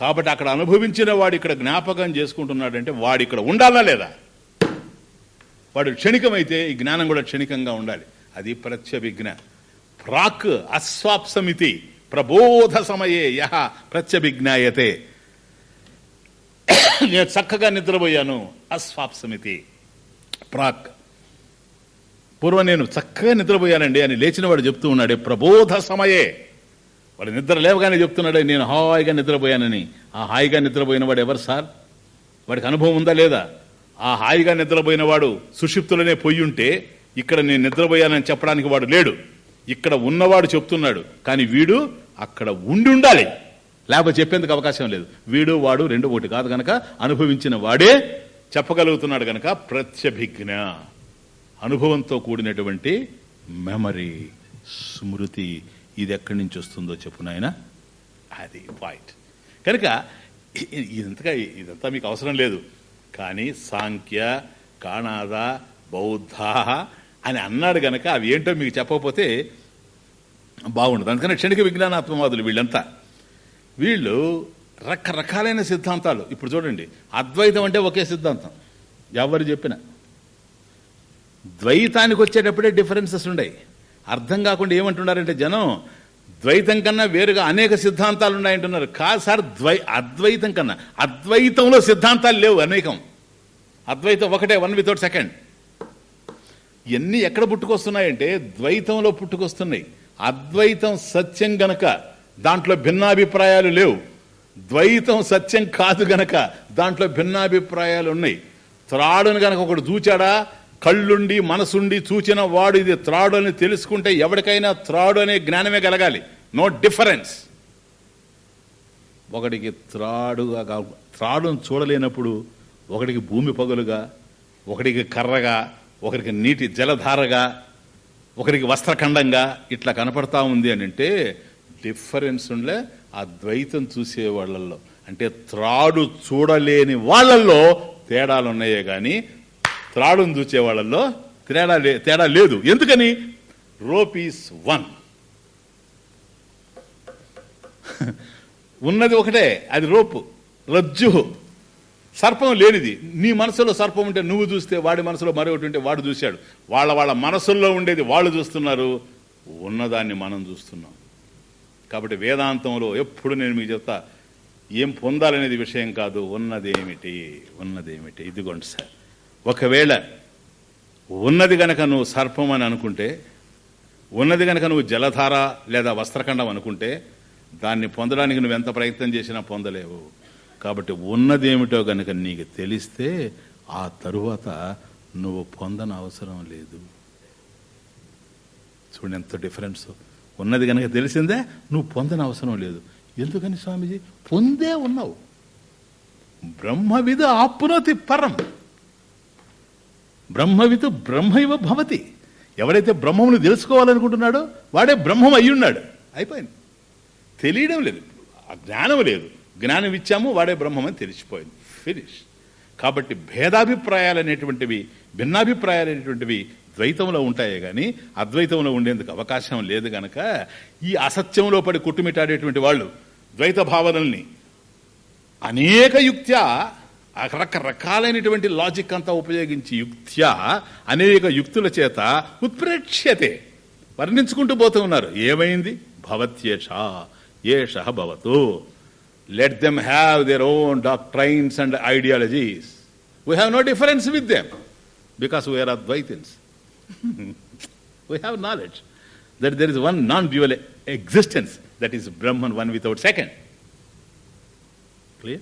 కాబట్టి అక్కడ అనుభవించిన వాడు ఇక్కడ జ్ఞాపకం చేసుకుంటున్నాడంటే వాడు ఇక్కడ ఉండాలా లేదా? వాడు క్షణికమైతే ఈ జ్ఞానం కూడా క్షణికంగా ఉండాలి. అది ప్రత్యభిజ్ఞ ప్రాక్ అస్వాప్సమితి ప్రబోధ సమయే యహ ప్రత్యభిజ్ఞాయతే నేను చక్కగా నిద్రపోయాను. అస్వాప్సమితి ప్రాక్. పూర్వం నేను చక్కగా నిద్రపోయానండి అని లేచిన వాడు చెప్తూ ఉన్నాడే ప్రబోధ సమయే. వాడు నిద్ర లేవగానే చెప్తున్నాడే నేను హాయిగా నిద్రపోయానని. ఆ హాయిగా నిద్రపోయిన వాడు ఎవరు సార్? వాడికి అనుభవం ఉందా లేదా? ఆ హాయిగా నిద్రపోయిన వాడు సుషిప్తులనే పొయ్యి ఉంటే ఇక్కడ నేను నిద్రపోయానని చెప్పడానికి వాడు లేడు. ఇక్కడ ఉన్నవాడు చెప్తున్నాడు కానీ వీడు అక్కడ ఉండి ఉండాలి. లేకపోతే చెప్పేందుకు అవకాశం లేదు. వీడు వాడు రెండు ఒకటి కాదు గనక అనుభవించిన వాడే చెప్పగలుగుతున్నాడు గనక ప్రత్యభిజ్ఞ. అనుభవంతో కూడినటువంటి మెమరీ స్మృతి ఇది ఎక్కడి నుంచి వస్తుందో చెప్పు నాయన. అది పాయింట్. కనుక ఇదంతగా ఇదంతా మీకు అవసరం లేదు. కానీ సాంఖ్య కాణాద బౌద్ధ అని అన్నాడు గనక అవి ఏంటో మీకు చెప్పకపోతే బాగుండదు. అందుకని క్షణిక విజ్ఞానాత్మవాదులు వీళ్ళంతా. వీళ్ళు రకరకాలైన సిద్ధాంతాలు. ఇప్పుడు చూడండి అద్వైతం అంటే ఒకే సిద్ధాంతం. ఎవరు చెప్పిన. ద్వైతానికి వచ్చేటప్పుడే డిఫరెన్సెస్ ఉన్నాయి అర్థం కాకుండా ఏమంటున్నారంటే జనం ద్వైతం కన్నా వేరుగా అనేక సిద్ధాంతాలు ఉన్నాయంటున్నారు. కాదు సార్ ద్వై అద్వైతం కన్నా. అద్వైతంలో సిద్ధాంతాలు లేవు అనేకం. అద్వైతం ఒకటే వన్ వితౌట్ సెకండ్ ఇవన్నీ ఎక్కడ పుట్టుకొస్తున్నాయంటే ద్వైతంలో పుట్టుకొస్తున్నాయి. అద్వైతం సత్యం గనక దాంట్లో భిన్నాభిప్రాయాలు లేవు. ద్వైతం సత్యం కాదు గనక దాంట్లో భిన్నాభిప్రాయాలు ఉన్నాయి. త్రాడును గనక ఒకడు చూచాడా కళ్ళుండి మనసుండి చూచిన వాడు ఇది త్రాడు అని తెలుసుకుంటే ఎవరికైనా త్రాడు అనే జ్ఞానమే కలగాలి. No difference. ఒకడికి త్రాడుగా కా- త్రాడును చూడలేనప్పుడు ఒకడికి భూమి పగులుగా ఒకడికి కర్రగా ఒకరికి నీటి జలధారగా ఒకరికి వస్త్రఖండంగా ఇట్లా కనపడతా ఉంది అని అంటే డిఫరెన్స్ ఉండే ఆ ద్వైతం చూసే వాళ్ళల్లో. అంటే త్రాడు చూడలేని వాళ్ళల్లో తేడాలు ఉన్నాయే కానీ త్రాడును చూసే వాళ్ళల్లో తేడా లే తేడా లేదు. ఎందుకని? Rope is one. ఉన్నది ఒకటే అది రోపు రజ్జు సర్పం లేనిది. నీ మనసులో సర్పం ఉంటే నువ్వు చూస్తే వాడి మనసులో మరొకటి ఉంటే వాడు చూశాడు. వాళ్ళ వాళ్ళ మనసుల్లో ఉండేది వాళ్ళు చూస్తున్నారు. ఉన్నదాన్ని మనం చూస్తున్నాం. కాబట్టి వేదాంతంలో ఎప్పుడు నేను మీకు చెప్తా ఏం పొందాలనేది విషయం కాదు ఉన్నదేమిటి ఉన్నదేమిటి. ఇదిగోండి సార్ ఒకవేళ ఉన్నది గనక నువ్వు సర్పం అని అనుకుంటే ఉన్నది గనక నువ్వు జలధార లేదా వస్త్రఖండం అనుకుంటే దాన్ని పొందడానికి నువ్వు ఎంత ప్రయత్నం చేసినా పొందలేవు. కాబట్టి ఉన్నదేమిటో గనక నీకు తెలిస్తే ఆ తరువాత నువ్వు పొందన అవసరం లేదు. చూడండి ఎంత డిఫరెన్స్. ఉన్నది కనుక తెలిసిందే నువ్వు పొందన అవసరం లేదు. ఎందుకని స్వామీజీ? పొందే ఉన్నావు. బ్రహ్మవిధ ఆప్నోతి పరం. బ్రహ్మవితు బ్రహ్మైవ భవతి. ఎవడైతే బ్రహ్మమును తెలుసుకోవాలనుకుంటున్నాడో వాడే బ్రహ్మం అయ్యున్నాడు. అయిపోయింది. తెలియడం లేదు. జ్ఞానం లేదు. జ్ఞానం ఇచ్చాము వాడే బ్రహ్మం అని తెలిసిపోయింది. ఫినిష్ కాబట్టి భేదాభిప్రాయాలు అనేటువంటివి భిన్నాభిప్రాయాలు అనేటువంటివి ద్వైతంలో ఉంటాయే కానీ అద్వైతంలో ఉండేందుకు అవకాశం లేదు గనక ఈ అసత్యంలో పడి కుట్టుమిట్టాడేటువంటి వాళ్ళు ద్వైత భావనల్ని అనేక యుక్త్యా రకరకాలైనటువంటి లాజిక్ అంతా ఉపయోగించి యుక్త్యా అనేక యుక్తుల చేత ఉత్ప్రేక్ష్యతే వర్ణించుకుంటూ పోతూ ఉన్నారు. ఏమైంది? భవత్యేష ఏష భవతు. Let them have their own doctrines and We have no difference with them. Because we are Advaitins we have knowledge that there is one non-dual existence that is Brahman, one without second. Clear?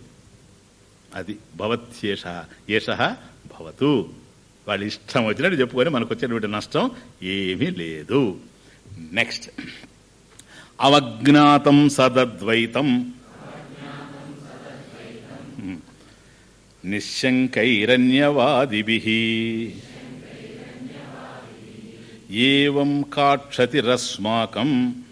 అది భవత్యేష ఏష భవతు. వాళ్ళు ఇష్టం వచ్చినట్టు చెప్పుకొని మనకు వచ్చేటువంటి నష్టం ఏమీ లేదు. నెక్స్ట్ అవజ్ఞాతం సదద్వైతం. నిశ్శంకైరన్యవాదిభి. ఏం కాక్షతిరస్మాకం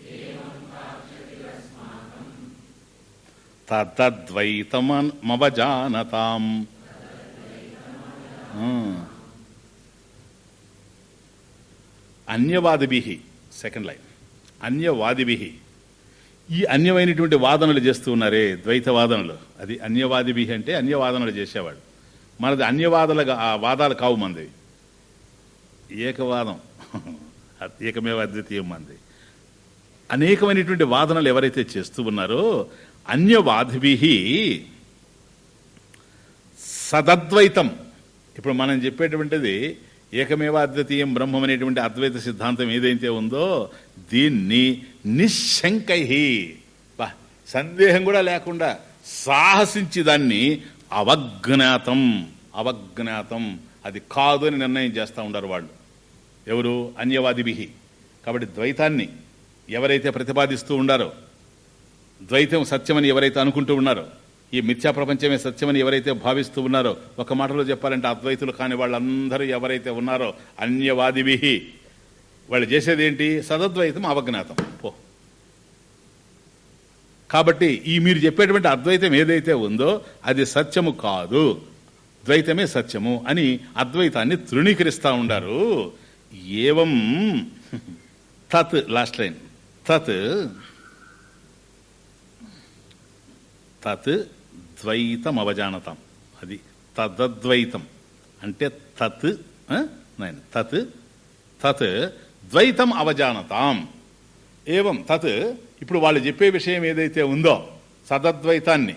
తద్వైతమవజానతాం అన్యవాదిభి సెకండ్ లైన్ అన్యవాదిభి. ఈ అన్యమైనటువంటి వాదనలు చేస్తూ ఉన్నారే ద్వైత వాదనలు అది అన్యవాదిభి అంటే అన్యవాదనలు చేసేవాడు. మనది అన్యవాదాలు వాదాలు కావు మంది. ఏకవాదం. ఏకమేవ అద్వితీయం మంది. అనేకమైనటువంటి వాదనలు ఎవరైతే చేస్తూ ఉన్నారో అన్యవాదిభి సదద్వైతం. ఇప్పుడు మనం చెప్పేటువంటిది ఏకమేవ అద్వితీయం బ్రహ్మం అనేటువంటి అద్వైత సిద్ధాంతం ఏదైతే ఉందో దీన్ని నిశంకై బా సందేహం కూడా లేకుండా సాహసించి దాన్ని అవజ్ఞాతం అవజ్ఞాతం. అది కాదు అని నిర్ణయం చేస్తూ ఉండరు వాళ్ళు. ఎవరు? అన్యవాదిభి. కాబట్టి ద్వైతాన్ని ఎవరైతే ప్రతిపాదిస్తూ ఉండారో ద్వైతం సత్యమని ఎవరైతే అనుకుంటూ ఉన్నారో ఈ మిథ్యా ప్రపంచమే సత్యమని ఎవరైతే భావిస్తూ ఉన్నారో ఒక మాటలో చెప్పాలంటే అద్వైతులు కాని వాళ్ళందరూ ఎవరైతే ఉన్నారో అన్యవాదివిహి వాళ్ళు చేసేది ఏంటి సదద్వైతం అవజ్ఞాతం. పో. కాబట్టి ఈ మీరు చెప్పేటువంటి అద్వైతం ఏదైతే ఉందో అది సత్యము కాదు. ద్వైతమే సత్యము అని అద్వైతాన్ని తృణీకరిస్తూ ఉండారు. ఏవం? తత్ లాస్ట్ లైన్. తత్. తత్ ద్వైతం అవజానతాం అది తదద్వైతం. అంటే తత్ నైన్. తత్ తత్ ద్వైతం అవజానతాం ఏవం తత్ ఇప్పుడు వాళ్ళు చెప్పే విషయం ఏదైతే ఉందో సదద్వైతాన్ని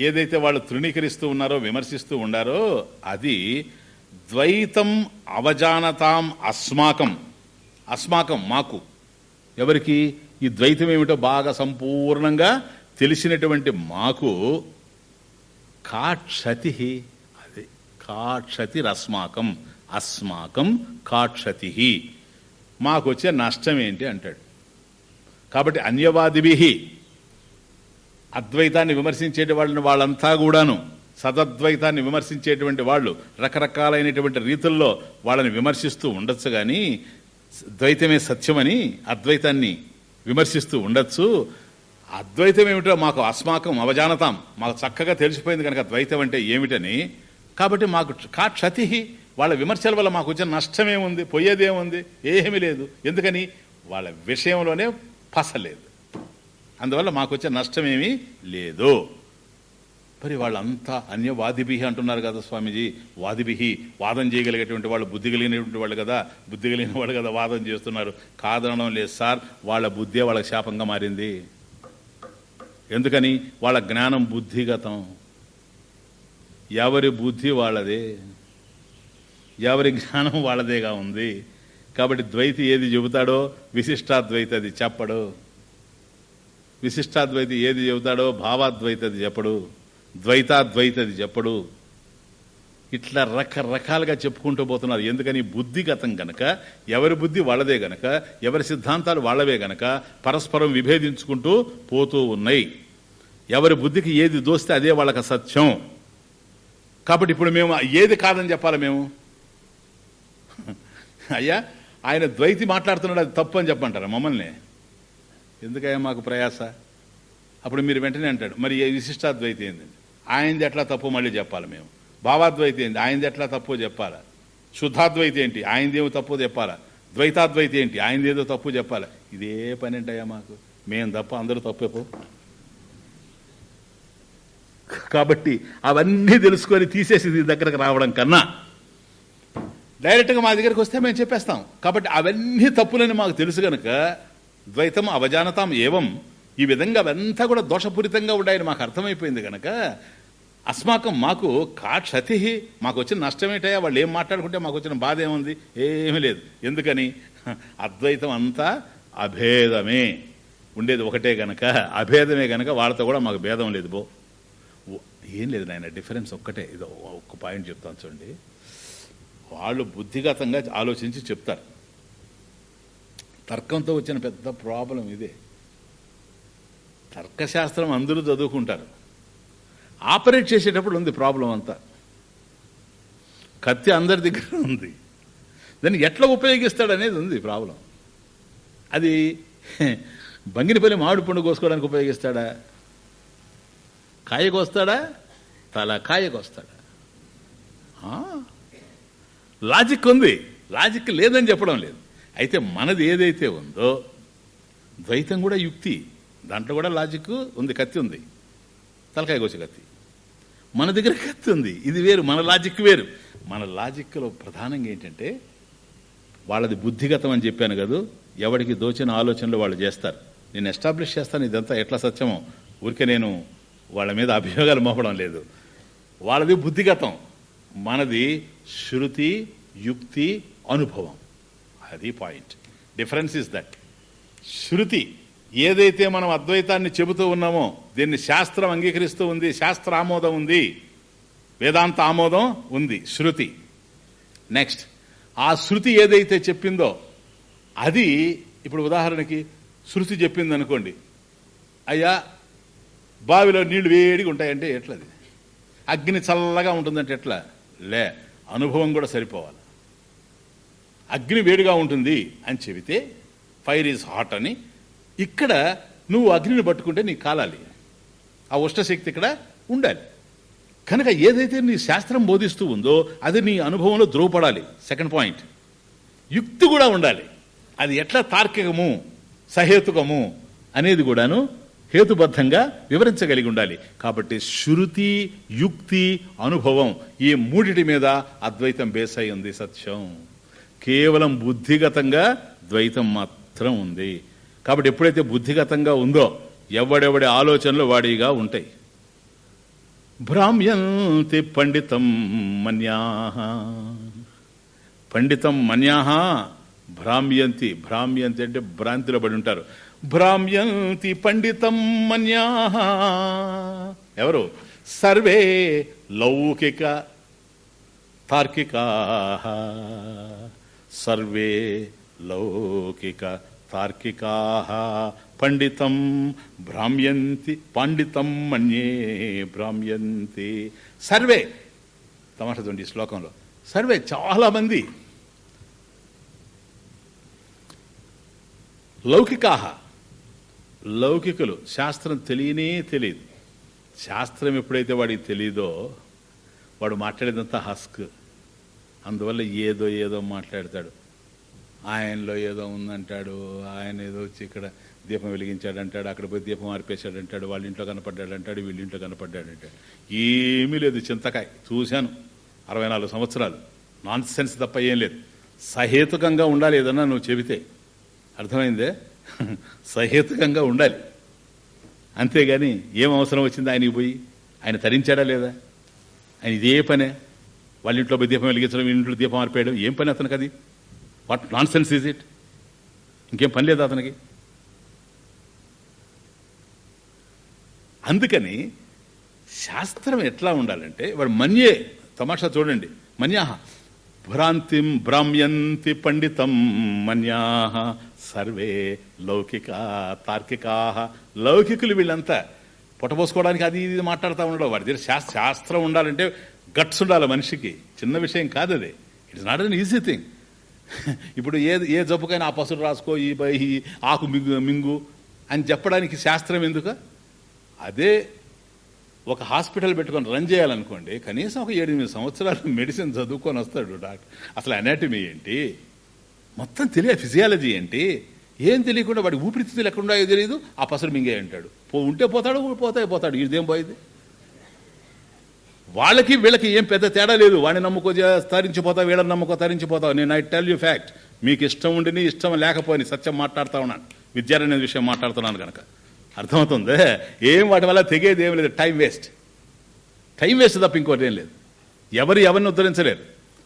ఏదైతే వాళ్ళు తృణీకరిస్తూ ఉన్నారో విమర్శిస్తూ ఉండారో అది ద్వైతం అవజానతాం అస్మాకం. అస్మాకం మాకు. ఎవరికి? ఈ ద్వైతం ఏమిటో బాగా సంపూర్ణంగా తెలిసినటువంటి మాకు కాక్షతి అది కాక్షతిరస్మాకం అస్మాకం కాక్షతి మాకు వచ్చే నష్టం ఏంటి అంటాడు. కాబట్టి అన్యవాదిభి అద్వైతాన్ని విమర్శించేటి వాళ్ళని వాళ్ళంతా కూడాను సదద్వైతాన్ని విమర్శించేటువంటి వాళ్ళు రకరకాలైనటువంటి రీతుల్లో వాళ్ళని విమర్శిస్తూ ఉండొచ్చు కానీ ద్వైతమే సత్యమని అద్వైతాన్ని విమర్శిస్తూ ఉండొచ్చు. అద్వైతం ఏమిటో మాకు అస్మాకం అవజానతాం. మాకు చక్కగా తెలిసిపోయింది కనుక ద్వైతం అంటే ఏమిటని. కాబట్టి మాకు కా క్షతి వాళ్ళ విమర్శల వల్ల మాకు వచ్చిన నష్టమేముంది? పోయేదేముంది? ఏమీ లేదు. ఎందుకని? వాళ్ళ విషయంలోనే పసలేదు. అందువల్ల మాకు వచ్చే నష్టమేమీ లేదు. మరి వాళ్ళంతా అన్యవాదిభి అంటున్నారు కదా స్వామీజీ. వాదిబిహి వాదం చేయగలిగేటువంటి వాళ్ళు బుద్ధి కలిగినటువంటి వాళ్ళు కదా. బుద్ధి కలిగిన వాళ్ళు కదా వాదం చేస్తున్నారు. కాదనడం లేదు సార్. వాళ్ళ బుద్ధే వాళ్ళకి శాపంగా మారింది. ఎందుకని వాళ్ళ జ్ఞానం బుద్ధిగతం. ఎవరి బుద్ధి వాళ్ళదే. ఎవరి జ్ఞానం వాళ్ళదేగా ఉంది. కాబట్టి ద్వైతి ఏది చెబుతాడో విశిష్టాద్వైతి అది చెప్పడు. విశిష్టాద్వైతి ఏది చెబుతాడో భావాద్వైతది చెప్పడు. ద్వైతాద్వైతది చెప్పడు. ఇట్లా రకరకాలుగా చెప్పుకుంటూ పోతున్నారు. ఎందుకని? బుద్ధిగతం గనక ఎవరి బుద్ధి వాళ్ళదే గనక ఎవరి సిద్ధాంతాలు వాళ్ళవే గనక పరస్పరం విభేదించుకుంటూ పోతూ ఉన్నాయి. ఎవరి బుద్ధికి ఏది దోస్తే అదే వాళ్ళకి సత్యం. కాబట్టి ఇప్పుడు మేము ఏది కాదని చెప్పాలి మేము? అయ్యా ఆయన ద్వైతి మాట్లాడుతున్నాడు అది తప్పు అని చెప్పంటారు మమ్మల్ని? ఎందుకయ్యా మాకు ప్రయాస? అప్పుడు మీరు వెంటనే అంటాడు మరి ఏ విశిష్టాద్వైతి ఏంది? ఆయనది ఎట్లా తప్పు మళ్ళీ చెప్పాలి మేము? భావాద్వైతి ఏంటి ఆయనది ఎట్లా తప్పు చెప్పాలా? శుద్ధాద్వైతి ఏంటి ఆయనదేమో తప్పు చెప్పాలా? ద్వైతాద్వైతి ఏంటి ఆయనదేదో తప్పు చెప్పాలా? ఇదే పని ఏంటయ్యా మాకు? మేము తప్ప అందరూ తప్పేపో. కాబట్టి అవన్నీ తెలుసుకొని తీసేసి దీని దగ్గరకు రావడం కన్నా డైరెక్ట్గా మా దగ్గరికి వస్తే మేము చెప్పేస్తాం. కాబట్టి అవన్నీ తప్పులని మాకు తెలుసు గనక ద్వైతం అవజానతాం ఏవం? ఈ విధంగా అవంతా కూడా దోషపూరితంగా ఉన్నాయని మాకు అర్థమైపోయింది గనక అస్మాకం మాకు కా క్షతి మాకు వచ్చిన నష్టమేటయా వాళ్ళు ఏం మాట్లాడుకుంటే మాకు వచ్చిన బాధ ఏముంది? ఏమీ లేదు. ఎందుకని? అద్వైతం అంతా అభేదమే. ఉండేది ఒకటే గనక అభేదమే గనక వాళ్ళతో కూడా మాకు భేదం లేదు. బో ఏం లేదు నాయన డిఫరెన్స్ ఒక్కటే. ఇది ఒక్క పాయింట్ చెప్తాను చూడండి. వాళ్ళు బుద్ధిగతంగా ఆలోచించి చెప్తారు. తర్కంతో వచ్చిన పెద్ద ప్రాబ్లం ఇదే. తర్కశాస్త్రం అందరూ చదువుకుంటారు. ఆపరేట్ చేసేటప్పుడు ఉంది ప్రాబ్లం అంతా. కత్తి అందరి దగ్గర ఉంది. దాన్ని ఎట్లా ఉపయోగిస్తాడు అనేది ఉంది ప్రాబ్లం. అది బంగినపల్లి మామిడి పండు కోసుకోవడానికి ఉపయోగిస్తాడా? కాయ కోస్తాడా? తల కాయ కోస్తాడా? లాజిక్ ఉంది. లాజిక్ లేదని చెప్పడం లేదు. అయితే మనది ఏదైతే ఉందో ద్వైతం కూడా యుక్తి. దాంట్లో కూడా లాజిక్ ఉంది కత్తి ఉంది. తలకాయ కోసే కత్తి. మన దగ్గర కత్తి ఉంది. ఇది వేరు మన లాజిక్ వేరు. మన లాజిక్లో ప్రధానంగా ఏంటంటే వాళ్ళది బుద్ధిగతం అని చెప్పాను కదా ఎవడికి దోచిన ఆలోచనలు వాళ్ళు చేస్తారు. నేను ఎస్టాబ్లిష్ చేస్తాను ఇదంతా ఎట్లా సత్యమో. ఊరికే నేను వాళ్ళ మీద అభియోగాలు మోపడం లేదు. వాళ్ళది బుద్ధిగతం. మనది శృతి యుక్తి అనుభవం. అది పాయింట్ డిఫరెన్స్ ఇస్ దట్ శృతి ఏదైతే మనం అద్వైతాన్ని చెబుతూ ఉన్నామో దీన్ని శాస్త్రం అంగీకరిస్తూ ఉంది శాస్త్ర ఆమోదం ఉంది వేదాంత ఆమోదం ఉంది శృతి. నెక్స్ట్ ఆ శృతి ఏదైతే చెప్పిందో అది ఇప్పుడు ఉదాహరణకి శృతి చెప్పింది అనుకోండి అయ్యా బావిలో నీళ్ళు వేడిగా ఉంటాయంటే ఎట్లది? అగ్ని చల్లగా ఉంటుందంటే ఎట్లా? లే అనుభవం కూడా సరిపోవాలి. అగ్ని వేడిగా ఉంటుంది అని చెబితే ఫైర్ ఈజ్ హాట్ అని ఇక్కడ నువ్వు అగ్నిని పట్టుకుంటే నీకు కాలాలి. ఆ ఉష్ణశక్తి ఇక్కడ ఉండాలి. కనుక ఏదైతే నీ శాస్త్రం బోధిస్తూ ఉందో అది నీ అనుభవంలో ధ్రువపడాలి. సెకండ్ పాయింట్ యుక్తి కూడా ఉండాలి. అది ఎట్లా తార్కికము సహేతుకము అనేది కూడాను హేతుబద్ధంగా వివరించగలిగి ఉండాలి. కాబట్టి శృతి యుక్తి అనుభవం ఈ మూడిటి మీద అద్వైతం బేస్ అయి ఉంది సత్యం. కేవలం బుద్ధిగతంగా ద్వైతం మాత్రం ఉంది. కాబట్టి ఎప్పుడైతే బుద్ధిగతంగా ఉందో ఎవడెవడి ఆలోచనలు వాడిగా ఉంటాయి. భ్రామ్యంతి పండితం మన్యా పండితం మన్యాహ భ్రామ్యంతి భ్రామ్యంతి అంటే భ్రాంతిలో పడి ఉంటారు. భ్రామ్యంతి పండితం మన్యా ఎవరు? సర్వే లౌకిక తార్కికా. సర్వే లౌకిక తార్కికా పండితం భ్రామ్యంతి పండితం మన్యే భ్రామ్యంతి. సర్వే తమాషా చూడండి ఈ శ్లోకంలో సర్వే చాలా మంది లౌకికాహ లౌకికులు శాస్త్రం తెలియనే తెలియదు. శాస్త్రం ఎప్పుడైతే వాడికి తెలియదో వాడు మాట్లాడేదంతా హస్క్. అందువల్ల ఏదో ఏదో మాట్లాడతాడు. ఆయనలో ఏదో ఉందంటాడు ఆయన ఏదో వచ్చి ఇక్కడ దీపం వెలిగించాడంటాడు అక్కడ పోయి దీపం ఆర్పేశాడంటాడు వాళ్ళ ఇంట్లో కనపడ్డాడంటాడు వీళ్ళ ఇంట్లో కనపడ్డాడంటాడు. ఏమీ లేదు చింతకాయ. చూశాను. అరవై నాలుగు సంవత్సరాలు. నాన్ సెన్స్ తప్ప ఏం లేదు. సహేతుకంగా ఉండాలి ఏదన్నా నువ్వు చెబితే. అర్థమైందే? సహేతుకంగా ఉండాలి. అంతేగాని ఏం అవసరం వచ్చింది ఆయనకి పోయి? ఆయన తరించాడా లేదా? ఆయన ఇదే పనే. వాళ్ళ ఇంట్లో పోయి దీపం వెలిగించడం వీళ్ళ ఇంట్లో దీపం ఆర్పేయడం ఏం పని అతనికి అది what nonsense is it ఇంకేం పని లేదు అతనికి? అందుకని శాస్త్రం ఎట్లా ఉండాలంటే వాడు మన్యే తమాషా చూడండి. మన్యాహ. భ్రాంతిం భ్రామ్యంతి పండితం మన్యాహ సర్వే లౌకిక తార్కికా లౌకికులు వీళ్ళంతా పొట్టపోసుకోవడానికి అది ఇది మాట్లాడుతూ ఉండడం. వాడి దగ్గర శాస్త్రం ఉండాలంటే గట్స్ ఉండాలి మనిషికి. చిన్న విషయం కాదు అది it's not an easy thing ఇప్పుడు ఏ ఏ జబ్బుకైనా ఆ పసులు రాసుకో ఈ బై ఈ ఆకు మింగు మింగు అని చెప్పడానికి శాస్త్రం ఎందుకు? అదే ఒక హాస్పిటల్ పెట్టుకొని రన్ చేయాలనుకోండి కనీసం ఒక ఏడెనిమిది సంవత్సరాలు మెడిసిన్ చదువుకొని వస్తాడు డాక్టర్. అసలు అనాటమీ ఏంటి? మొత్తం తెలియదు ఫిజియాలజీ ఏంటి? ఏం తెలియకుండా వాడి ఊపిరితిత్తులు ఎక్కడ ఉన్నాయో తెలియదు ఆ పసరు మింగే అంటాడు. పో ఉంటే పోతాడు పోతే పోతాడు. ఇదేం పోయింది వాళ్ళకి వీళ్ళకి ఏం పెద్ద తేడా లేదు. వాడిని నమ్ముకో తరించిపోతావు వీళ్ళని నమ్ముకో తరించిపోతావు. నేను ఐ టెల్ యూ ఫ్యాక్ట్ మీకు ఇష్టం ఉండిని ఇష్టం లేకపోయినా సత్యం మాట్లాడుతూ ఉన్నాను. విద్యారణ్య విషయం మాట్లాడుతున్నాను కనుక అర్థమవుతుంది? ఏం వాటి వల్ల తెగేది ఏం లేదు. టైం వేస్ట్ టైం వేస్ట్ తప్ప ఇంకోటి ఏం లేదు. ఎవరు ఎవరిని ఉద్ధరించలేరు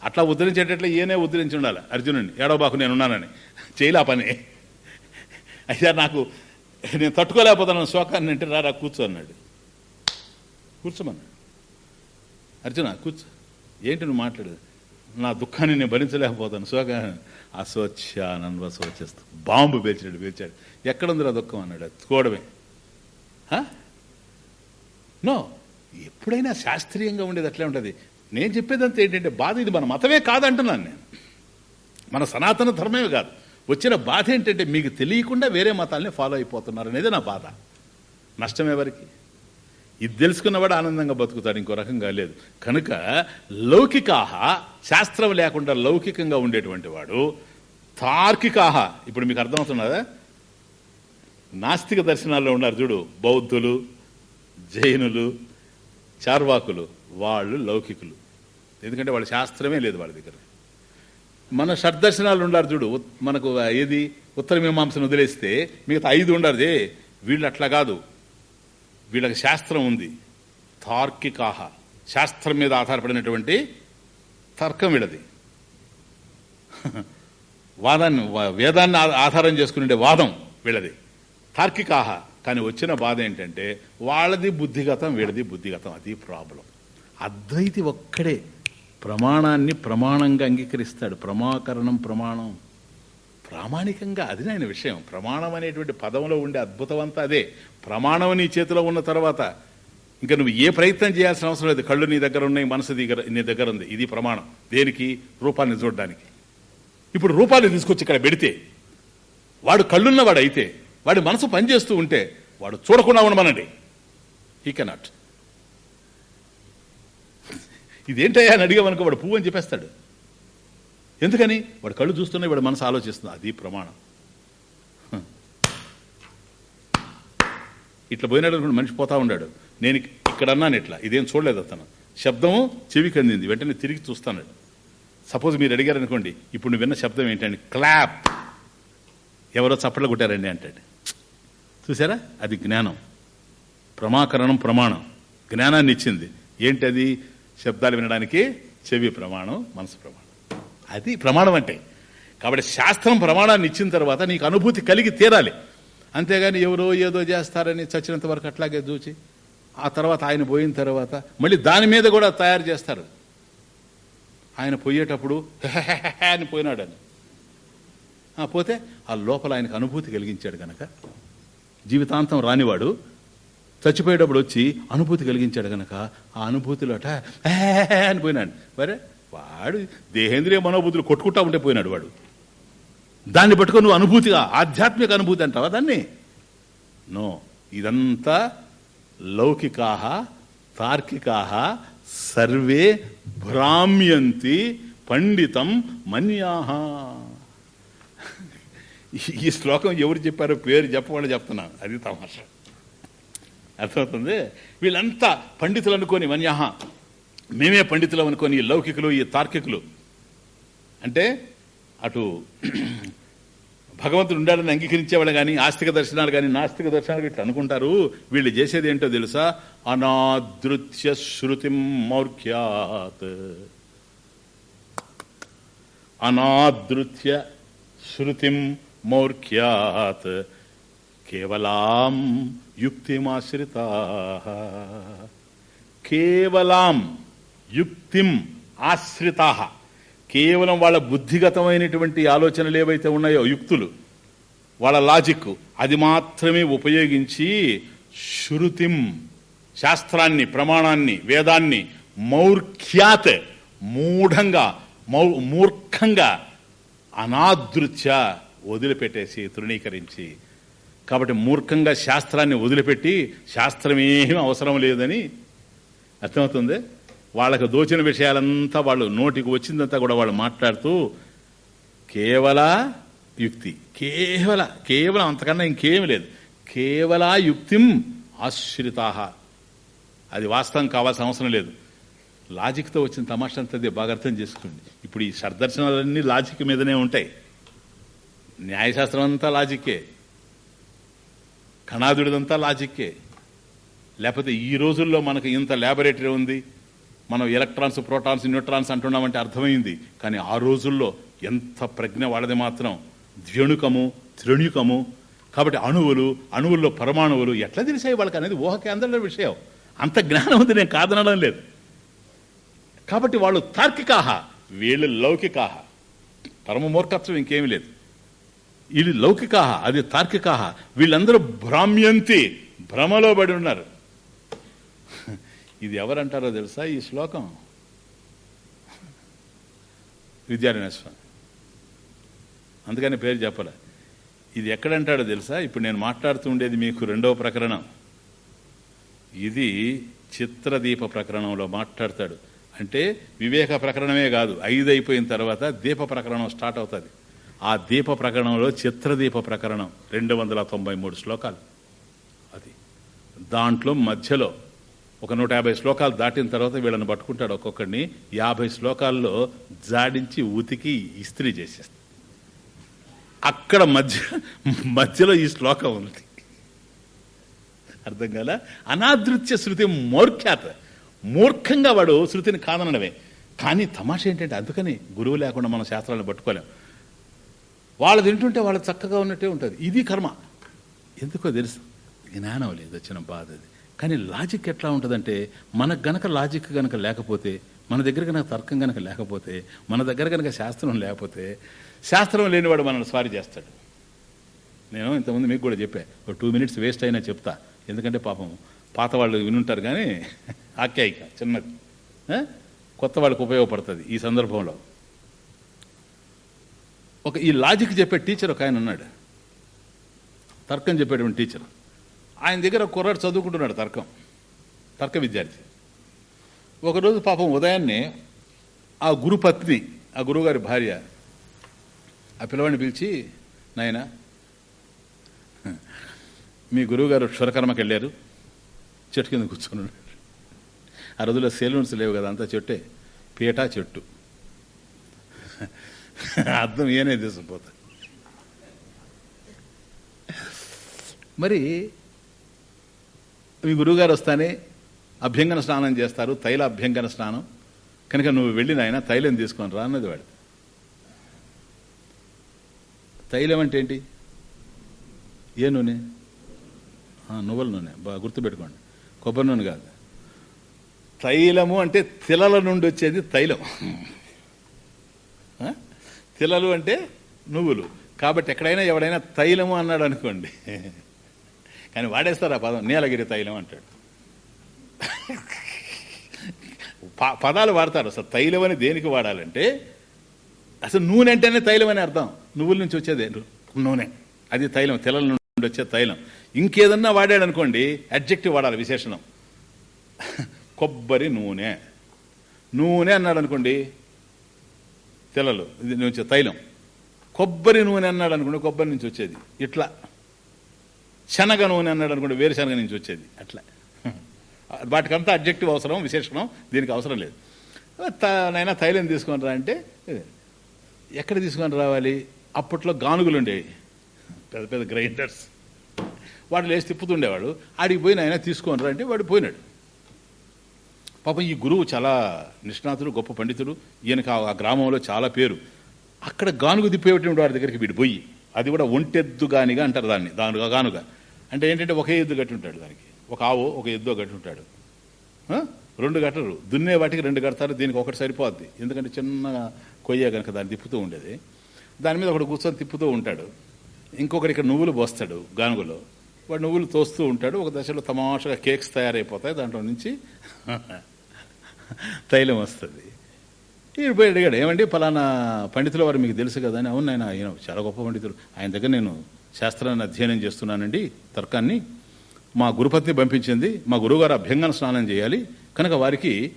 అట్లా ఉద్ధరించేటట్లు ఈయనే ఉద్ధరించి ఉండాలి. అర్జునుడిని. ఏడవబాకు నేను ఉన్నానని. చేయలే పని. అయ్యా నాకు నేను తట్టుకోలేకపోతున్నాను. శోకాన్ని అంటే రా కూర్చో అన్నాడు. కూర్చోమన్నాడు. అర్జున కూర్చో. ఏంటి నువ్వు మాట్లాడు నా దుఃఖాన్ని నేను భరించలేకపోతాను. శోక అసోచ్యానంద స్వచ్ఛస్తు. బాంబు పేల్చాడు పేల్చాడు. ఎక్కడుంది ఆ దుఃఖం అన్నాడు. చూడమే నో. ఎప్పుడైనా శాస్త్రీయంగా ఉండేది అట్లే ఉంటుంది. నేను చెప్పేదంతా ఏంటంటే బాధ ఇది మన మతమే కాదంటున్నాను నేను. మన సనాతన ధర్మమే కాదు. వచ్చిన బాధ ఏంటంటే మీకు తెలియకుండా వేరే మతాలని ఫాలో అయిపోతున్నారు అనేది నా బాధ. నష్టం ఎవరికి? ఇది తెలుసుకున్నవాడు ఆనందంగా బతుకుతాడు ఇంకో రకంగా లేదు కనుక లౌకికాహ శాస్త్రం లేకుండా లౌకికంగా ఉండేటువంటి వాడు తార్కికాహ ఇప్పుడు మీకు అర్థమవుతున్నదా? నాస్తిక దర్శనాల్లో ఉన్నారు చూడు బౌద్ధులు జైనులు చార్వాకులు వాళ్ళు లౌకికులు. ఎందుకంటే వాళ్ళ శాస్త్రమే లేదు వాళ్ళ దగ్గర. మన షడ్దర్శనాలు ఉండారు చూడు మనకు ఏది? ఉత్తర మీమాంసను వదిలేస్తే మిగతా ఐదు ఉండరుదే వీళ్ళు అట్లా కాదు. వీళ్ళకి శాస్త్రం ఉంది. తార్కికాహ. శాస్త్రం మీద ఆధారపడినటువంటి తర్కం వీళ్ళది. వాదాన్ని వేదాన్ని ఆధారం చేసుకునే వాదం వీళ్ళది. తార్కికాహ. కానీ వచ్చిన బాధ ఏంటంటే వాళ్ళది బుద్ధిగతం వీళ్ళది బుద్ధిగతం. అది ప్రాబ్లం. అద్వైతి ఒక్కడే ప్రమాణాన్ని ప్రమాణంగా అంగీకరిస్తాడు. ప్రమాకరణం ప్రమాణం. ప్రామాణికంగా అది నాయన విషయం. ప్రమాణం అనేటువంటి పదంలో ఉండే అద్భుతమంతా అదే. ప్రమాణం నీ చేతిలో ఉన్న తర్వాత ఇంకా నువ్వు ఏ ప్రయత్నం చేయాల్సిన అవసరం లేదు. కళ్ళు నీ దగ్గర ఉన్నాయి మనసు దగ్గర నీ దగ్గర ఉంది. ఇది ప్రమాణం. దేనికి? రూపాన్ని చూడడానికి. ఇప్పుడు రూపాన్ని తీసుకొచ్చి ఇక్కడ పెడితే వాడు కళ్ళున్నవాడు అయితే వాడి మనసు పనిచేస్తూ ఉంటే వాడు చూడకుండా ఉండమనండి. హీ కెనాట్ ఇదేంటయ్యా అని అడిగామనుకో వాడు పువ్వు అని చెప్పేస్తాడు. ఎందుకని? వాడు కళ్ళు చూస్తున్నా వాడు మనసు ఆలోచిస్తుంది. అది ప్రమాణం. ఇట్లా పోయినాడు మనిషి పోతా ఉన్నాడు. నేను ఇక్కడ అన్నాను ఇట్లా. ఇదేం చూడలేదు అతను. శబ్దము చెవికి అందింది. వెంటనే తిరిగి చూస్తాను. సపోజ్ మీరు అడిగారు అనుకోండి ఇప్పుడు నువ్వు విన్న శబ్దం ఏంటండి? క్లాప్. ఎవరో చప్పట్లు కొట్టారండి అంటాడు. చూసారా? అది జ్ఞానం. ప్రమాకరణం ప్రమాణం. జ్ఞానాన్ని ఇచ్చింది. ఏంటది? శబ్దాలు వినడానికి చెవి ప్రమాణం మనసు ప్రమాణం. అది ప్రమాణం అంటే. కాబట్టి శాస్త్రం ప్రమాణాన్ని ఇచ్చిన తర్వాత నీకు అనుభూతి కలిగి తీరాలి. అంతేగాని ఎవరో ఏదో చేస్తారని చచ్చినంత వరకు అట్లాగే చూచి ఆ తర్వాత ఆయన పోయిన తర్వాత మళ్ళీ దాని మీద కూడా తయారు చేస్తారు. ఆయన పోయేటప్పుడు అని పోయినాడని పోతే ఆ లోపల ఆయనకు అనుభూతి కలిగించాడు గనక. జీవితాంతం రానివాడు చచ్చిపోయేటప్పుడు వచ్చి అనుభూతి కలిగించాడు గనక ఆ అనుభూతిలో అట అని పోయినాడు. మరే? వాడు దేహేంద్రియ మనోబుద్ధులు కొట్టుకుంటా ఉంటే పోయినాడు వాడు. దాన్ని పట్టుకొని నువ్వు అనుభూతిగా ఆధ్యాత్మిక అనుభూతి అంటావా దాన్ని? నో. ఇదంతా లౌకికాహ తార్కికాహ సర్వే భ్రామ్యంతి పండితం మన్యాహ. ఈ- శ్లోకం ఎవరు చెప్పారో పేరు చెప్పకుండా చెప్తున్నాను అది తమాష. అర్థమవుతుంది? వీళ్ళంతా పండితులు అనుకోని మన్యాహ. మేమే పండితులు అనుకొని ఈ లౌకికులు ఈ తార్కికులు. అంటే అటు భగవంతుడు ఉండాలని అంగీకరించేవాళ్ళు కానీ ఆస్తిక దర్శనాలు కానీ నాస్తిక దర్శనాలు ఇట్లా అనుకుంటారు. వీళ్ళు చేసేది ఏంటో తెలుసా? అనాదృత్య శృతిం మౌర్ఖ్యాత్. అనాదృత్య శృతిం మౌర్ఖ్యాత్. కేవలాం యుక్తిమాశ్రితా. కేవలాం యుక్తిం ఆశ్రితా. కేవలం వాళ్ళ బుద్ధిగతమైనటువంటి ఆలోచనలు ఏవైతే ఉన్నాయో యుక్తులు వాళ్ళ లాజిక్ అది మాత్రమే ఉపయోగించి శృతిం శాస్త్రాన్ని ప్రమాణాన్ని వేదాన్ని మౌర్ఖ్యాత్ మూఢంగా మౌ మూర్ఖంగా అనాదృత్య వదిలిపెట్టేసి తృణీకరించి కాబట్టి మూర్ఖంగా శాస్త్రాన్ని వదిలిపెట్టి శాస్త్రమేమీ అవసరం లేదని అర్థమవుతుంది? వాళ్ళకు దోచిన విషయాలంతా వాళ్ళు నోటికి వచ్చిందంతా కూడా వాళ్ళు మాట్లాడుతూ కేవల యుక్తి. కేవల కేవలం అంతకన్నా ఇంకేమి లేదు. కేవల యుక్తిం ఆశ్రితాహ. అది వాస్తవం కావాల్సిన అవసరం లేదు. లాజిక్తో వచ్చిన తమాషా బాగా అర్థం చేసుకోండి. ఇప్పుడు ఈ సర్దర్శనాలన్నీ లాజిక్ మీదనే ఉంటాయి. న్యాయశాస్త్రం అంతా లాజిక్కే. కణాదుడిదంతా లాజిక్కే. లేకపోతే ఈ రోజుల్లో మనకు ఇంత ల్యాబొరేటరీ ఉంది. మనం ఎలక్ట్రాన్స్ ప్రోటాన్స్ న్యూట్రాన్స్ అంటున్నామంటే అర్థమైంది. కానీ ఆ రోజుల్లో ఎంత ప్రజ్ఞ వాళ్ళది మాత్రం. ద్వ్యణుకము త్రిణుకము. కాబట్టి అణువులు అణువుల్లో పరమాణువులు ఎట్లా తెలిసాయి వాళ్ళకి అనేది ఊహ అందరిలో విషయం. అంత జ్ఞానం ఉంది నేను కాదనడం లేదు. కాబట్టి వాళ్ళు తార్కికాహ వీళ్ళు లౌకికాహ. పరమ మూర్ఖత్వం ఇంకేమీ లేదు. వీళ్ళు లౌకికాహ అది తార్కికాహ. వీళ్ళందరూ భ్రామ్యంతి భ్రమలో పడి ఉన్నారు. ఇది ఎవరంటారో తెలుసా? ఈ శ్లోకం. విద్యారణ్య స్వామి అందుకని పేరు చెప్పలే. ఇది ఎక్కడంటాడో తెలుసా? ఇప్పుడు నేను మాట్లాడుతూ ఉండేది మీకు రెండవ ప్రకరణం. ఇది చిత్రదీప ప్రకరణంలో మాట్లాడతాడు. అంటే వివేక ప్రకరణమే కాదు ఐదు అయిపోయిన తర్వాత దీప ప్రకరణం స్టార్ట్ అవుతుంది. ఆ దీప ప్రకరణంలో చిత్రదీప ప్రకరణం రెండు వందల తొంభై మూడు శ్లోకాలు. అది దాంట్లో మధ్యలో ఒక నూట యాభై శ్లోకాలు దాటిన తర్వాత వీళ్ళని పట్టుకుంటాడు ఒక్కొక్కడిని. యాభై శ్లోకాల్లో జాడించి ఉతికి ఇస్త్రీ చేసేస్తాడు. అక్కడ మధ్య మధ్యలో ఈ శ్లోకం ఉంది. అర్థం కాల? అనాదృత్య శృతి మూర్ఖ్యాత. మూర్ఖంగా వాడు శృతిని కాదనడమే. కానీ తమాష ఏంటంటే అందుకని గురువు లేకుండా మనం శాస్త్రాలను పట్టుకోలేం. వాళ్ళు తింటుంటే వాళ్ళు చక్కగా ఉన్నట్టే ఉంటుంది. ఇది కర్మ. ఎందుకో తెలుసు. జ్ఞానం లేదు వచ్చిన బాధ అది. కానీ లాజిక్ ఎట్లా ఉంటుందంటే మనకు గనక లాజిక్ గనక లేకపోతే మన దగ్గర గనక తర్కం గనక లేకపోతే మన దగ్గర కనుక శాస్త్రం లేకపోతే శాస్త్రం లేనివాడు మనల్ని స్వారీ చేస్తాడు. నేను ఇంతకుముందు మీకు కూడా చెప్పా ఒక టూ మినిట్స్ వేస్ట్ అయినా చెప్తా. ఎందుకంటే పాపం పాత వాళ్ళు వినుంటారు కానీ ఆఖ్యాయిక చిన్నది. కొత్త వాళ్ళకి ఉపయోగపడుతుంది ఈ సందర్భంలో. ఒక ఈ లాజిక్ చెప్పే టీచర్ ఒక ఆయన ఉన్నాడు. తర్కం చెప్పేటువంటి టీచర్. ఆయన దగ్గర కుర్రాడు చదువుకుంటున్నాడు తర్కం. తర్క విద్యార్థి. ఒకరోజు పాపం ఉదయాన్నే ఆ గురుపత్ని ఆ గురువుగారి భార్య ఆ పిల్లవాడిని పిలిచి నాయన మీ గురువుగారు క్షురకర్మకి వెళ్ళారు చెట్టు కింద కూర్చున్నాడు ఉన్నాడు ఆ రోజుల్లో సెలూన్స్ లేవు కదా అంతా చెట్టే. పీట చెట్టు. అర్థం ఏనే తీసుకుపోతా. మరి మీ గురువుగారు వస్తానే అభ్యంగన స్నానం చేస్తారు తైల అభ్యంగన స్నానం. కనుక నువ్వు వెళ్ళిన ఆయన తైలం తీసుకొని రా అన్నది వాడు. తైలం అంటే ఏంటి? ఏ నూనె? నువ్వుల నూనె. బాగా గుర్తుపెట్టుకోండి. కొబ్బరి నూనె కాదు. తైలము అంటే తిలల నుండి వచ్చేది తైలం. తిలలు అంటే నువ్వులు. కాబట్టి ఎక్కడైనా ఎవడైనా తైలము అన్నాడు అనుకోండి. కానీ వాడేస్తారు ఆ పదం? నీలగిరి తైలం అంటాడు. ప- పదాలు వాడతారు. అసలు తైలం అని దేనికి వాడాలంటే అసలు నూనె అంటేనే తైలం అని అర్థం. నువ్వుల నుంచి వచ్చేది నూనె. అది తైలం తెల్లల నుండి వచ్చే తైలం. ఇంకేదన్నా వాడాడు అనుకోండి అడ్జెక్టివ్ వాడాలి విశేషణం. కొబ్బరి నూనె. నూనె అన్నాడు అనుకోండి తెల్లలు ఇది నుంచి తైలం. కొబ్బరి నూనె అన్నాడు అనుకోండి కొబ్బరి నుంచి వచ్చేది. ఇట్లా. శనగ నూనె అన్నాడు అనుకోండి వేరుశనగ నుంచి వచ్చేది. అట్లా. వాటికంతా అడ్జెక్టివ్ అవసరం విశేషణం దీనికి అవసరం లేదు. త- నైనా తైలం తీసుకొని రా అంటే ఎక్కడ తీసుకొని రావాలి? అప్పట్లో గానుగులు ఉండేవి. పెద్ద పెద్ద గ్రైండర్స్ వాడు లేచి తిప్పుతుండేవాడు. ఆడికి పోయిన ఆయన తీసుకొని రా అంటే వాడు పోయినాడు. పాపం ఈ గురువు చాలా నిష్ణాతుడు గొప్ప పండితుడు. ఈయనకు ఆ- గ్రామంలో చాలా పేరు. అక్కడ గానుగు తిప్పేటువంటి వాడి దగ్గరికి వీడు పోయి అది కూడా ఒంటెద్దు గానిగా అంటారు దాన్ని దాని గానుగ. అంటే ఏంటంటే ఒకే ఎద్దు కట్టి ఉంటాడు దానికి. ఒక ఆవు ఒక ఎద్దు కట్టి ఉంటాడు. రెండు కట్టరు దున్నే వాటికి రెండు కడతారు దీనికి ఒకటి సరిపోద్ది. ఎందుకంటే చిన్న కొయ్య కనుక దాన్ని తిప్పుతూ ఉండేది. దాని మీద ఒకడు కూర్చొని తిప్పుతూ ఉంటాడు. ఇంకొకటి ఇక్కడ నువ్వులు పోస్తాడు గానుగులో. వాడు నువ్వులు తోస్తూ ఉంటాడు. ఒక దశలో తమాషగా కేక్స్ తయారైపోతాయి. దాంట్లో నుంచి తైలం వస్తుంది. ఈయన పోయి అడిగాడు ఏమండి పలానా పండితుల వారు మీకు తెలుసు కదా అని. అవును ఆయన ఆయన చాలా గొప్ప పండితులు ఆయన దగ్గర నేను శాస్త్రాన్ని అధ్యయనం చేస్తున్నానండి. తర్కాన్ని మా గురుపత్ని పంపించింది. మా గురువుగారు అభ్యంగన స్నానం చేయాలి. కనుక వారికి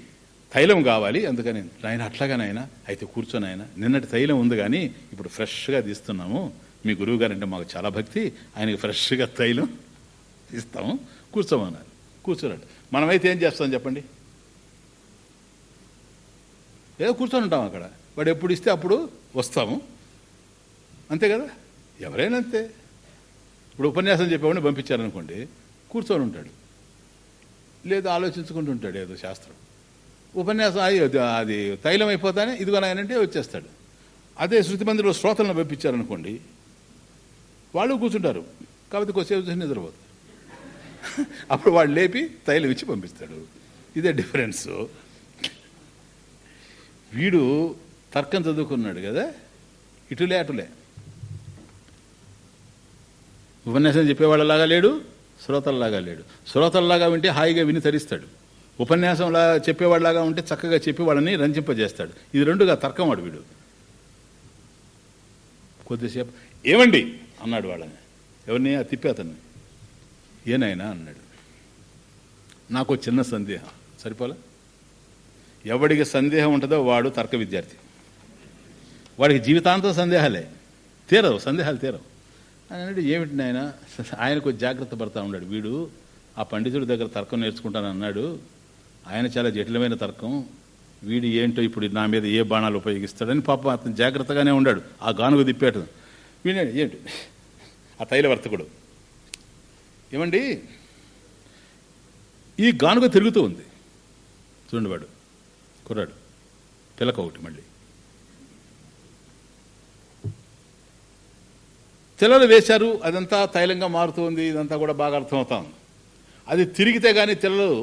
తైలం కావాలి. అందుకని ఆయన అట్లాగానైనా అయితే కూర్చొని ఆయన నిన్నటి తైలం ఉంది కానీ ఇప్పుడు ఫ్రెష్గా తీస్తున్నాము. మీ గురువు గారంటే మాకు చాలా భక్తి. ఆయనకి ఫ్రెష్గా తైలం ఇస్తాము. కూర్చోమన్నారు. కూర్చోన్నాడు మనమైతే ఏం చేస్తాం చెప్పండి? ఏదో కూర్చొని ఉంటాం అక్కడ. వాడు ఎప్పుడు ఇస్తే అప్పుడు వస్తాము. అంతే కదా? ఎవరైనా అంతే. ఇప్పుడు ఉపన్యాసం చెప్పేవాడిని పంపించారనుకోండి కూర్చొని ఉంటాడు. లేదు ఆలోచించుకుంటుంటాడు ఏదో శాస్త్రం. ఉపన్యాసం అది అది తైలం అయిపోతానే ఇదిగో నాయనంటే వచ్చేస్తాడు. అదే శృతి మందిలో శ్రోతలను పంపించారనుకోండి వాళ్ళు కూర్చుంటారు. కాబట్టి కొద్దిసేపు చూసి నిద్రపోతారు. అప్పుడు వాళ్ళు లేపి తైలం ఇచ్చి పంపిస్తాడు. ఇదే డిఫరెన్స్. వీడు తర్కం చదువుకున్నాడు కదా ఇటులే అటులే. ఉపన్యాసం చెప్పేవాళ్ళలాగా లేడు శ్రోతల్లాగా లేడు. శ్రోతల్లాగా ఉంటే హాయిగా విని తరిస్తాడు. ఉపన్యాసంలా చెప్పేవాళ్ళలాగా ఉంటే చక్కగా చెప్పి వాళ్ళని రంజింపజేస్తాడు. ఇది రెండుగా తర్కం వాడు వీడు. కొద్దిసేపు ఏమండి? అన్నాడు వాళ్ళని. ఎవరిని? ఆ తిప్పి అతన్ని. ఏనాయనా? అన్నాడు. నాకు చిన్న సందేహం. సరిపోలే? ఎవడికి సందేహం ఉంటుందో వాడు తర్క విద్యార్థి. వాడికి జీవితాంతం సందేహాలే. తీరవు సందేహాలు తీరవు. అని అంటే ఏమిటి నాయన? ఆయనకు జాగ్రత్త పడతా ఉన్నాడు. వీడు ఆ పండితుడి దగ్గర తర్కం నేర్చుకుంటాను అన్నాడు. ఆయన చాలా జటిలమైన తర్కం. వీడు ఏంటో ఇప్పుడు నా మీద ఏ బాణాలు ఉపయోగిస్తాడని పాపం అతను జాగ్రత్తగానే ఉన్నాడు ఆ గానుగ తిప్పేట. వీడు ఏంటి? ఆ తైలవర్తకుడు ఏమండి? ఈ గానుగ తిరుగుతూ ఉంది. చూడండి వాడు. కుర్రాడు. పిలక ఒకటి మళ్ళీ. తెల్లలు వేశారు అదంతా తైలంగా మారుతూ ఉంది ఇదంతా కూడా బాగా అర్థమవుతా ఉంది. అది తిరిగితే కానీ తెల్లలు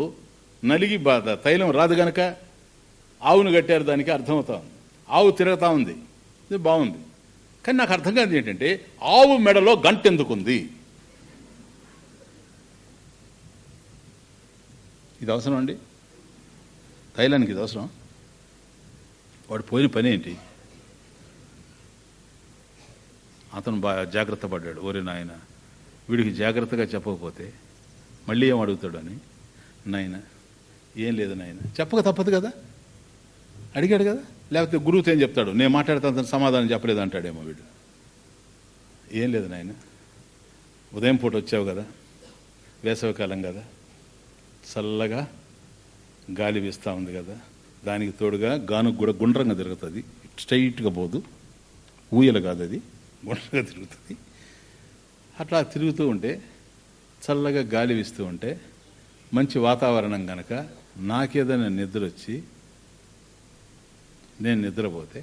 నలిగి బాధ తైలం రాదు గనక ఆవును కట్టారు దానికి అర్థమవుతా ఉంది. ఆవు తిరగతా ఉంది. ఇది బాగుంది. కానీ నాకు అర్థం కాదు ఏంటంటే ఆవు మెడలో గంట ఎందుకుంది? ఇది అవసరం అండి? తైలానికి ఇది అవసరం? వాడు పోయిన పని ఏంటి? అతను బాగా జాగ్రత్త పడ్డాడు. ఓరి నాయన వీడికి జాగ్రత్తగా చెప్పకపోతే మళ్ళీ ఏం అడుగుతాడు అని నాయన ఏం లేదు నాయన. చెప్పక తప్పదు కదా? అడిగాడు కదా? లేకపోతే గురువుతో ఏం చెప్తాడు? నేను మాట్లాడితే అతను సమాధానం చెప్పలేదు అంటాడేమో వీడు. ఏం లేదు నాయన. ఉదయం పూట వచ్చావు కదా? వేసవికాలం కదా? చల్లగా గాలి వీస్తూ ఉంది కదా? దానికి తోడుగా గానుకు కూడా గుండ్రంగా తిరుగుతుంది. స్ట్రైట్గా పోదు. ఊయల కాదు అది గుండ్రగా తిరుగుతుంది. అట్లా తిరుగుతూ ఉంటే చల్లగా గాలి వీస్తూ ఉంటే మంచి వాతావరణం గనక నాకేదైనా నిద్ర వచ్చి నేను నిద్రపోతే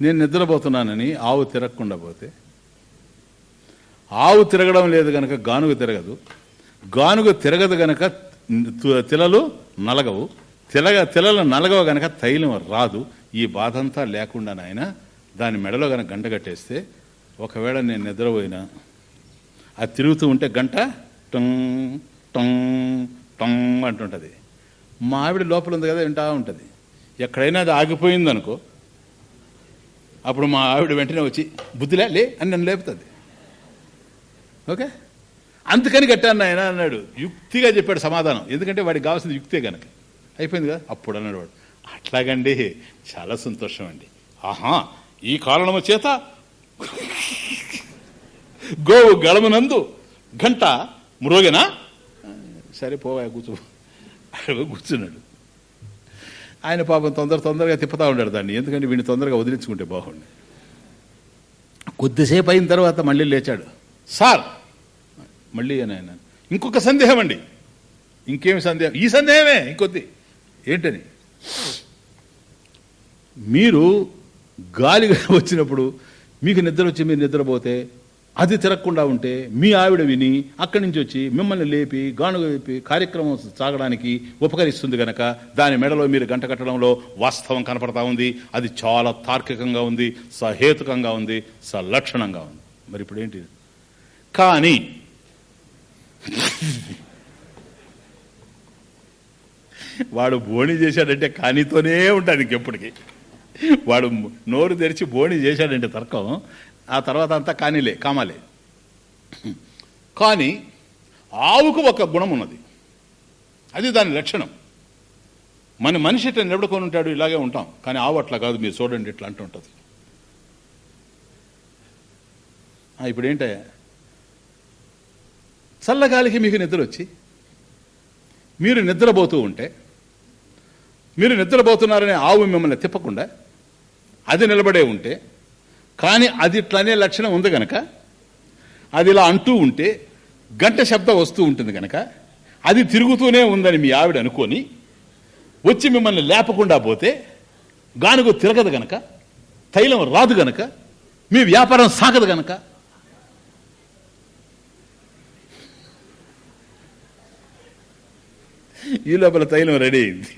నేను నిద్రపోతున్నానని ఆవు తిరగకుండా పోతే ఆవు తిరగడం లేదు గనక గానుగ తిరగదు. గానుగ తిరగదు గనక తిలలు నలగవు. తిలగ తిలలు నలగవు గనక తైలం రాదు. ఈ బాధ అంతా లేకుండా నాయన దాని మెడలో గనక గంట కట్టేస్తే ఒకవేళ నేను నిద్రపోయినా అది తిరుగుతూ ఉంటే గంట టంగ్ టంగ్ టంగ్ అంటుంటుంది. మా ఆవిడ లోపల ఉంది కదా వింటా ఉంటుంది. ఎక్కడైనా అది ఆగిపోయింది అనుకో అప్పుడు మా ఆవిడ వెంటనే వచ్చి బుద్ధిలే లే అని నన్ను లేపుతుంది. ఓకే? అందుకని కట్టాను ఆయన అన్నాడు. యుక్తిగా చెప్పాడు సమాధానం. ఎందుకంటే వాడికి కావాల్సింది యుక్తే గనక. అయిపోయింది కదా? అప్పుడు అన్నాడు వాడు. అట్లాగండి. చాలా సంతోషం అండి ఆహా ఈ కారణము చేత గోవు గళమునందు గంట మ్రోగెనా? సరే పోవా కూర్చో. అక్కడ కూర్చున్నాడు. ఆయన పాపం తొందర తొందరగా తిప్పుతా ఉన్నాడు దాన్ని. ఎందుకంటే వీడిని తొందరగా వదిలించుకుంటే బాగుండి. కొద్దిసేపు అయిన తర్వాత మళ్ళీ లేచాడు. సార్! మళ్ళీ ఆయన ఇంకొక సందేహం అండి. ఇంకేమి సందేహం? ఈ సందేహమే ఇంకొద్ది. ఏంటని? మీరు గాలిగా వచ్చినప్పుడు మీకు నిద్ర వచ్చి మీరు నిద్రపోతే అది తిరగకుండా ఉంటే మీ ఆవిడ విని అక్కడి నుంచి వచ్చి మిమ్మల్ని లేపి గానుగ వేపి కార్యక్రమం సాగడానికి ఉపకరిస్తుంది కనుక దాని మెడలో మీరు గంట కట్టడంలో వాస్తవం కనపడతా ఉంది. అది చాలా తార్కికంగా ఉంది సహేతుకంగా ఉంది సలక్షణంగా ఉంది. మరి ఇప్పుడు ఏంటి కానీ వాడు బోణి చేశాడంటే కానీతోనే ఉంటుంది ఇంకెప్పటికి. వాడు నోరు తెరిచి బోణి చేశాడంటే తర్కం ఆ తర్వాత అంతా కానీలే కామాలే. కానీ ఆవుకు ఒక గుణం ఉన్నది. అది దాని లక్షణం. మన మనిషి ఇట్లా నిలబడుకొని ఉంటాడు ఇలాగే ఉంటాం. కానీ ఆవు అట్లా కాదు మీరు చూడండి ఇట్లా అంటూ ఉంటుంది. ఇప్పుడు ఏంటయ్యా చల్లగాలికి మీకు నిద్ర వచ్చి మీరు నిద్రపోతూ ఉంటే మీరు నిద్రపోతున్నారనే ఆవు మిమ్మల్ని తిప్పకుండా అది నిలబడే ఉంటే కానీ అది ఇట్లనే లక్షణం ఉంది గనక అది ఇలా అంటూ ఉంటే గంట శబ్దం వస్తూ ఉంటుంది గనక అది తిరుగుతూనే ఉందని మీ ఆవిడ అనుకొని వచ్చి మిమ్మల్ని లేపకుండా పోతే గానుగు తిరగదు గనక తైలం రాదు గనక మీ వ్యాపారం సాగదు గనక. ఈ లోపల తైలం రెడీ అయింది.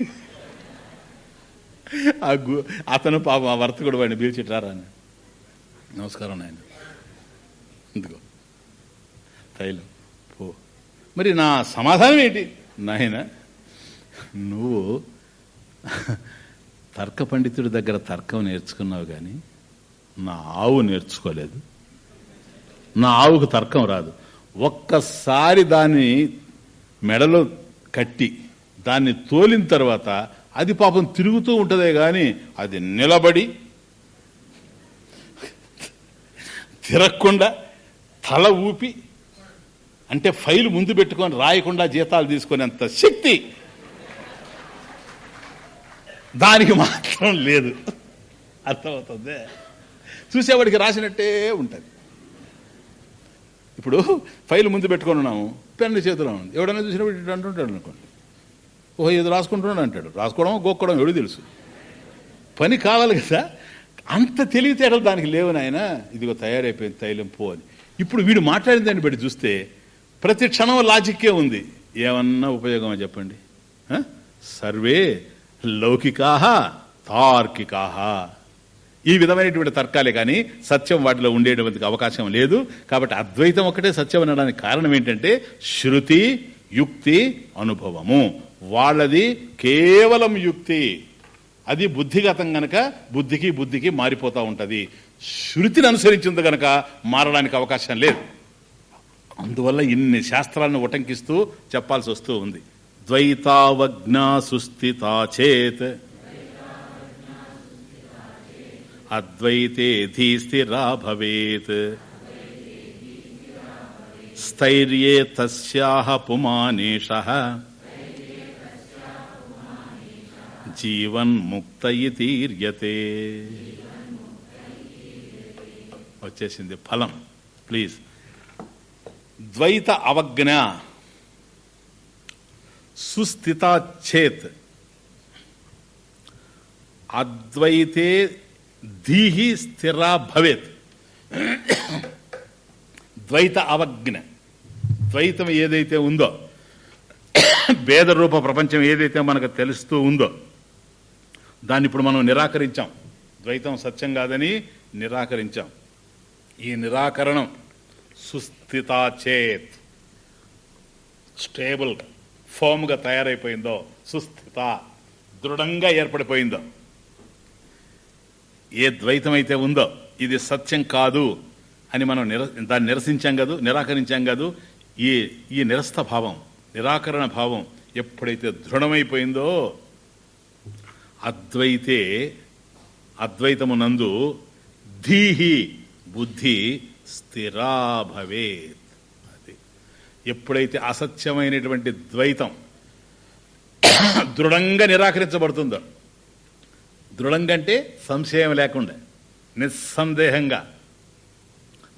ఆ గు అతను పాపం ఆ వర్తకుడు వాడిని పిలిచిట్రారా అని. నమస్కారం నాయన. ఎందుకో తైలం. పో. మరి నా సమాధానం ఏంటి? నాయన నువ్వు తర్క పండితుడి దగ్గర తర్కం నేర్చుకున్నావు కానీ నా ఆవు నేర్చుకోలేదు. నా ఆవుకు తర్కం రాదు. ఒక్కసారి దాన్ని మెడలో కట్టి దాన్ని తోలిన తర్వాత అది పాపం తిరుగుతూ ఉంటుందే కానీ అది నిలబడి తిరగకుండా తల ఊపి అంటే ఫైల్ ముందు పెట్టుకొని రాయకుండా జీతాలు తీసుకునేంత శక్తి దానికి మాత్రం లేదు. అర్థమవుతుంది? చూసేవాడికి రాసినట్టే ఉంటుంది. ఇప్పుడు ఫైల్ ముందు పెట్టుకొని ఉన్నాము పెన్ను చేతిలో ఉంది. ఎవడైనా చూసినప్పుడు అంటుంటాడు అనుకోండి. ఓహో ఏదో రాసుకుంటున్నాడు అంటాడు. రాసుకోవడం గోక్కోవడం ఎవడు తెలుసు? పని కావాలి కదా. అంత తెలివితేటలు దానికి లేవు నాయన. ఇదిగో తయారైపోయింది తైలం పో అని. ఇప్పుడు వీడు మాట్లాడిన దాన్ని బట్టి చూస్తే ప్రతి క్షణం లాజిక్కే ఉంది. ఏమన్నా ఉపయోగమా చెప్పండి? సర్వే లౌకికాహ తార్కికాహ. ఈ విధమైనటువంటి తర్కాలే కానీ సత్యం వాటిలో ఉండేటువంటి అవకాశం లేదు. కాబట్టి అద్వైతం ఒకటే సత్యం అనడానికి కారణం ఏంటంటే శృతి యుక్తి అనుభవము. వాళ్ళది కేవలం యుక్తి. అది బుద్ధిగతం గనక బుద్ధికి బుద్ధికి మారిపోతూ ఉంటుంది. శృతిని అనుసరించింది గనక మారడానికి అవకాశం లేదు. అందువల్ల ఇన్ని శాస్త్రాలను ఉటంకిస్తూ చెప్పాల్సి వస్తూ ఉంది. ద్వైతావజ్ఞా సుస్థితా చేత్ అద్వైతే ధీస్థిరా భవేత్ స్థైర్యే తస్యాహ పుమానేష. జీవన్ముక్త తీర్యతే. వచ్చేసింది ఫలం. ప్లీజ్. ద్వైత అవజ్ఞ. సుస్థితాచేత్ అద్వైతే ధీహి స్థిరా భవేత్. ద్వైత అవజ్ఞ. ద్వైతం ఏదైతే ఉందో భేద రూప ప్రపంచం ఏదైతే మనకు తెలుస్తూ ఉందో దాన్ని ఇప్పుడు మనం నిరాకరించాం. ద్వైతం సత్యం కాదని నిరాకరించాం. ఈ నిరాకరణం సుస్థితాచేత్ స్టేబుల్ ఫోమ్గా తయారైపోయిందో సుస్థిత దృఢంగా ఏర్పడిపోయిందో. ఏ ద్వైతమైతే ఉందో ఇది సత్యం కాదు అని మనం నిర దాన్ని నిరసించాం కాదు నిరాకరించాం కాదు. ఈ ఈ నిరస్త భావం నిరాకరణ భావం ఎప్పుడైతే దృఢమైపోయిందో అద్వైతే అద్వైతమునందు ధీహి బుద్ధి స్థిరా భవేత్ అది. ఎప్పుడైతే అసత్యమైనటువంటి ద్వైతం దృఢంగా నిరాకరించబడుతుందో దృఢంగా అంటే సంశయం లేకుండా నిస్సందేహంగా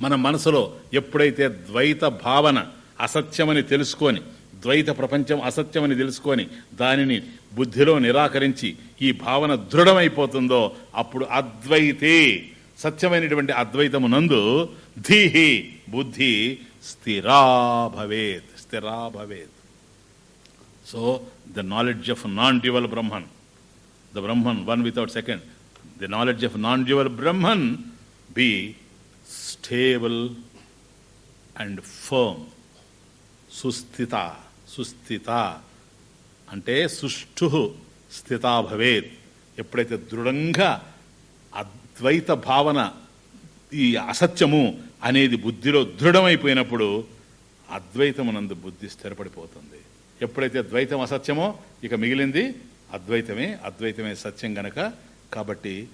మన మనసులో ఎప్పుడైతే ద్వైత భావన అసత్యమని తెలుసుకొని ద్వైత ప్రపంచం అసత్యమని తెలుసుకొని దానిని బుద్ధిలో నిరాకరించి ఈ భావన దృఢమైపోతుందో అప్పుడు అద్వైతే సత్యమైనటువంటి అద్వైతము నందు ధీహి బుద్ధి స్థిరా భవేత్ స్థిరా భవేత్. So the knowledge of non dual Brahman the Brahman one without second the knowledge of non dual Brahman be stable and firm సుస్థిత సుస్థిత. అంటే సుష్ఠు స్థితా భవేత్. ఎప్పుడైతే దృఢంగా అద్వైత భావన ఈ అసత్యము అనేది బుద్ధిలో దృఢమైపోయినప్పుడు అద్వైతమునందు బుద్ధి స్థిరపడిపోతుంది. ఎప్పుడైతే ద్వైతం అసత్యమో ఇక మిగిలింది అద్వైతమే అద్వైతమే సత్యం గనక. కాబట్టి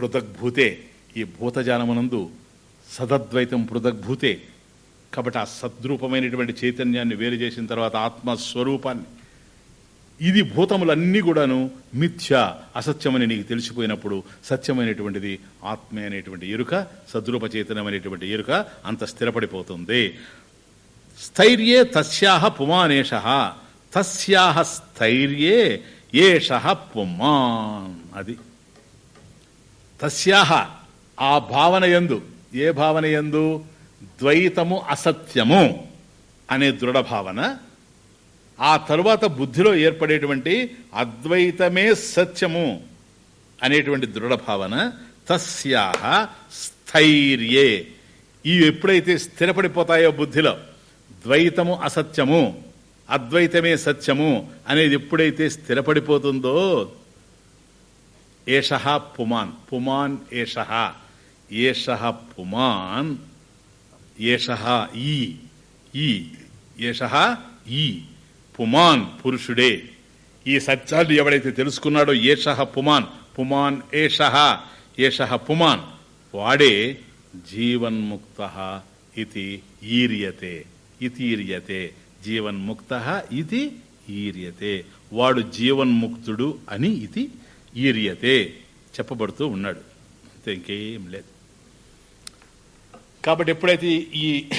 పృథగ్భూతే ఈ భూతజానమునందు సదద్వైతం పృథగ్భూతే. కాబట్టి ఆ సద్రూపమైనటువంటి చైతన్యాన్ని వేరు చేసిన తర్వాత ఆత్మస్వరూపాన్ని ఇది భూతములన్నీ కూడాను మిథ్య అసత్యమని నీకు తెలిసిపోయినప్పుడు సత్యమైనటువంటిది ఆత్మే అనేటువంటి ఎరుక సద్రూప ఎరుక అంత స్థిరపడిపోతుంది. స్థైర్యే తస్యాహ పుమానేష తస్యాహ స్థైర్యే ఏష పుమాన్ అది. తస్యాహ ఆ భావన ఎందు ఏ భావన ఎందు ద్వైతము అసత్యము అనే దృఢ భావన ఆ తరువాత బుద్ధిలో ఏర్పడేటువంటి అద్వైతమే సత్యము అనేటువంటి దృఢ భావన తస్యాహ స్థైర్యే. ఇవి ఎప్పుడైతే స్థిరపడిపోతాయో బుద్ధిలో ద్వైతము అసత్యము అద్వైతమే సత్యము అనేది ఎప్పుడైతే స్థిరపడిపోతుందో ఏష పుమాన్ పుమాన్ ఏష ఏష పుమాన్ ఏష ఈ ఈ ఏష ఈ. పుమాన్ పురుషుడే. ఈ సత్యాన్ని ఎవడైతే తెలుసుకున్నాడో ఏష పుమాన్ పుమాన్ ఏష ఏష పుమాన్ వాడే జీవన్ముక్త ఇది ఈర్యతే ఇతీర్యతే జీవన్ముక్త ఇది ఈర్యతే వాడు జీవన్ముక్తుడు అని ఇది ఈర్యతే చెప్పబడుతూ ఉన్నాడు. అంతే ఇంకేం లేదు. కాబట్టి ఎప్పుడైతే ఈ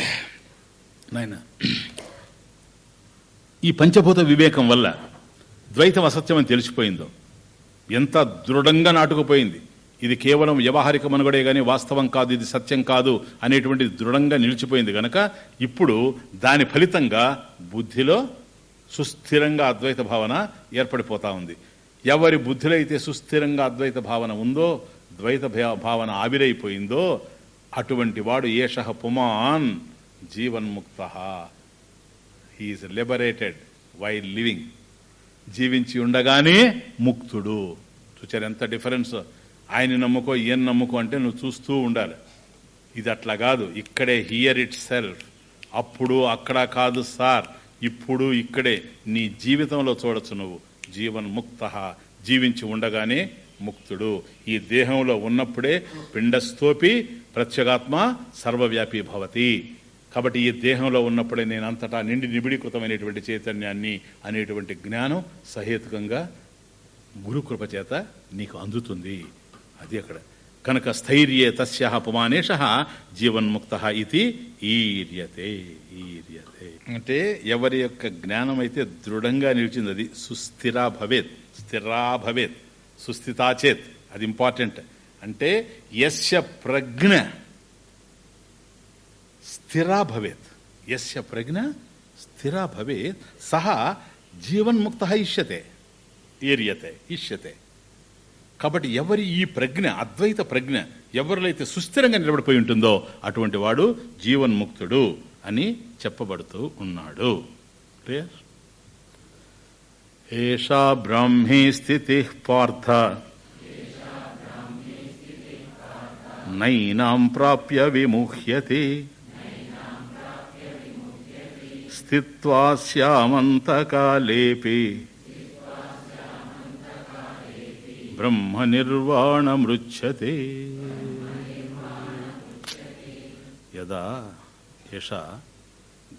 నాయన ఈ పంచభూత వివేకం వల్ల ద్వైతం అసత్యం అని తెలిసిపోయిందో. ఎంత దృఢంగా నాటుకుపోయింది. ఇది కేవలం వ్యవహారిక మనుగడే కానీ వాస్తవం కాదు ఇది సత్యం కాదు అనేటువంటి దృఢంగా నిలిచిపోయింది కనుక ఇప్పుడు దాని ఫలితంగా బుద్ధిలో సుస్థిరంగా అద్వైత భావన ఏర్పడిపోతా ఉంది. ఎవరి బుద్ధిలో అయితే సుస్థిరంగా అద్వైత భావన ఉందో ద్వైత భావన ఆవిరైపోయిందో అటువంటి వాడు ఏష పుమాన్ జీవన్ముక్త. He is liberated while living జీవించి ఉండగానే ముక్తుడు. చూచారు ఎంత డిఫరెన్స్ ఆయన నమ్ముకో ఈయన నమ్ముకో అంటే నువ్వు చూస్తూ ఉండాలి. ఇది అట్లా కాదు. ఇక్కడే హియర్ ఇట్ సెల్ఫ్ అప్పుడు అక్కడ కాదు సార్. ఇప్పుడు ఇక్కడే. నీ జీవితంలో చూడొచ్చు నువ్వు. జీవన్ ముక్త. జీవించి ఉండగానే ముక్తుడు. ఈ దేహంలో ఉన్నప్పుడే పిండస్థోపి ప్రత్యేగాత్మ సర్వవ్యాపీ భవతి. కాబట్టి ఈ దేహంలో ఉన్నప్పుడే నేను అంతటా నిండి నిబిడీకృతమైనటువంటి చైతన్యాన్ని అనేటువంటి జ్ఞానం సహేతుకంగా గురుకృప చేత నీకు అందుతుంది. అది అక్కడ. కనుక స్థైర్యే తస్య పుమానేష జీవన్ముక్త ఇది ఈర్యతే ఈర్యతే. అంటే ఎవరి యొక్క జ్ఞానం అయితే దృఢంగా నిలిచింది అది సుస్థిరా భవేత్ స్థిరా భవేత్ సుస్థితాచేత్ అది ఇంపార్టెంట్. అంటే యస్య ప్రజ్ఞ స్థిరా భవేత్ యస్య ప్రజ్ఞ స్థిరా భవేత్ సహ జీవన్ముక్త ఇష్యతే ఏరియతే ఇష్యతే కాబట్టి ఎవరి ఈ ప్రజ్ఞ అద్వైత ప్రజ్ఞ ఎవరిలో అయితే సుస్థిరంగా నిలబడిపోయి ఉంటుందో అటువంటి వాడు జీవన్ముక్తుడు అని చెప్పబడుతూ ఉన్నాడు. క్లియర్ ఏషా బ్రాహ్మీ స్థితి పార్థ. నైనాం ప్రాప్య విముహ్యతే. స్థిత్వా శ్యామంతకాలేపి. బ్రహ్మ నిర్వాణమృచ్చతే యదా యష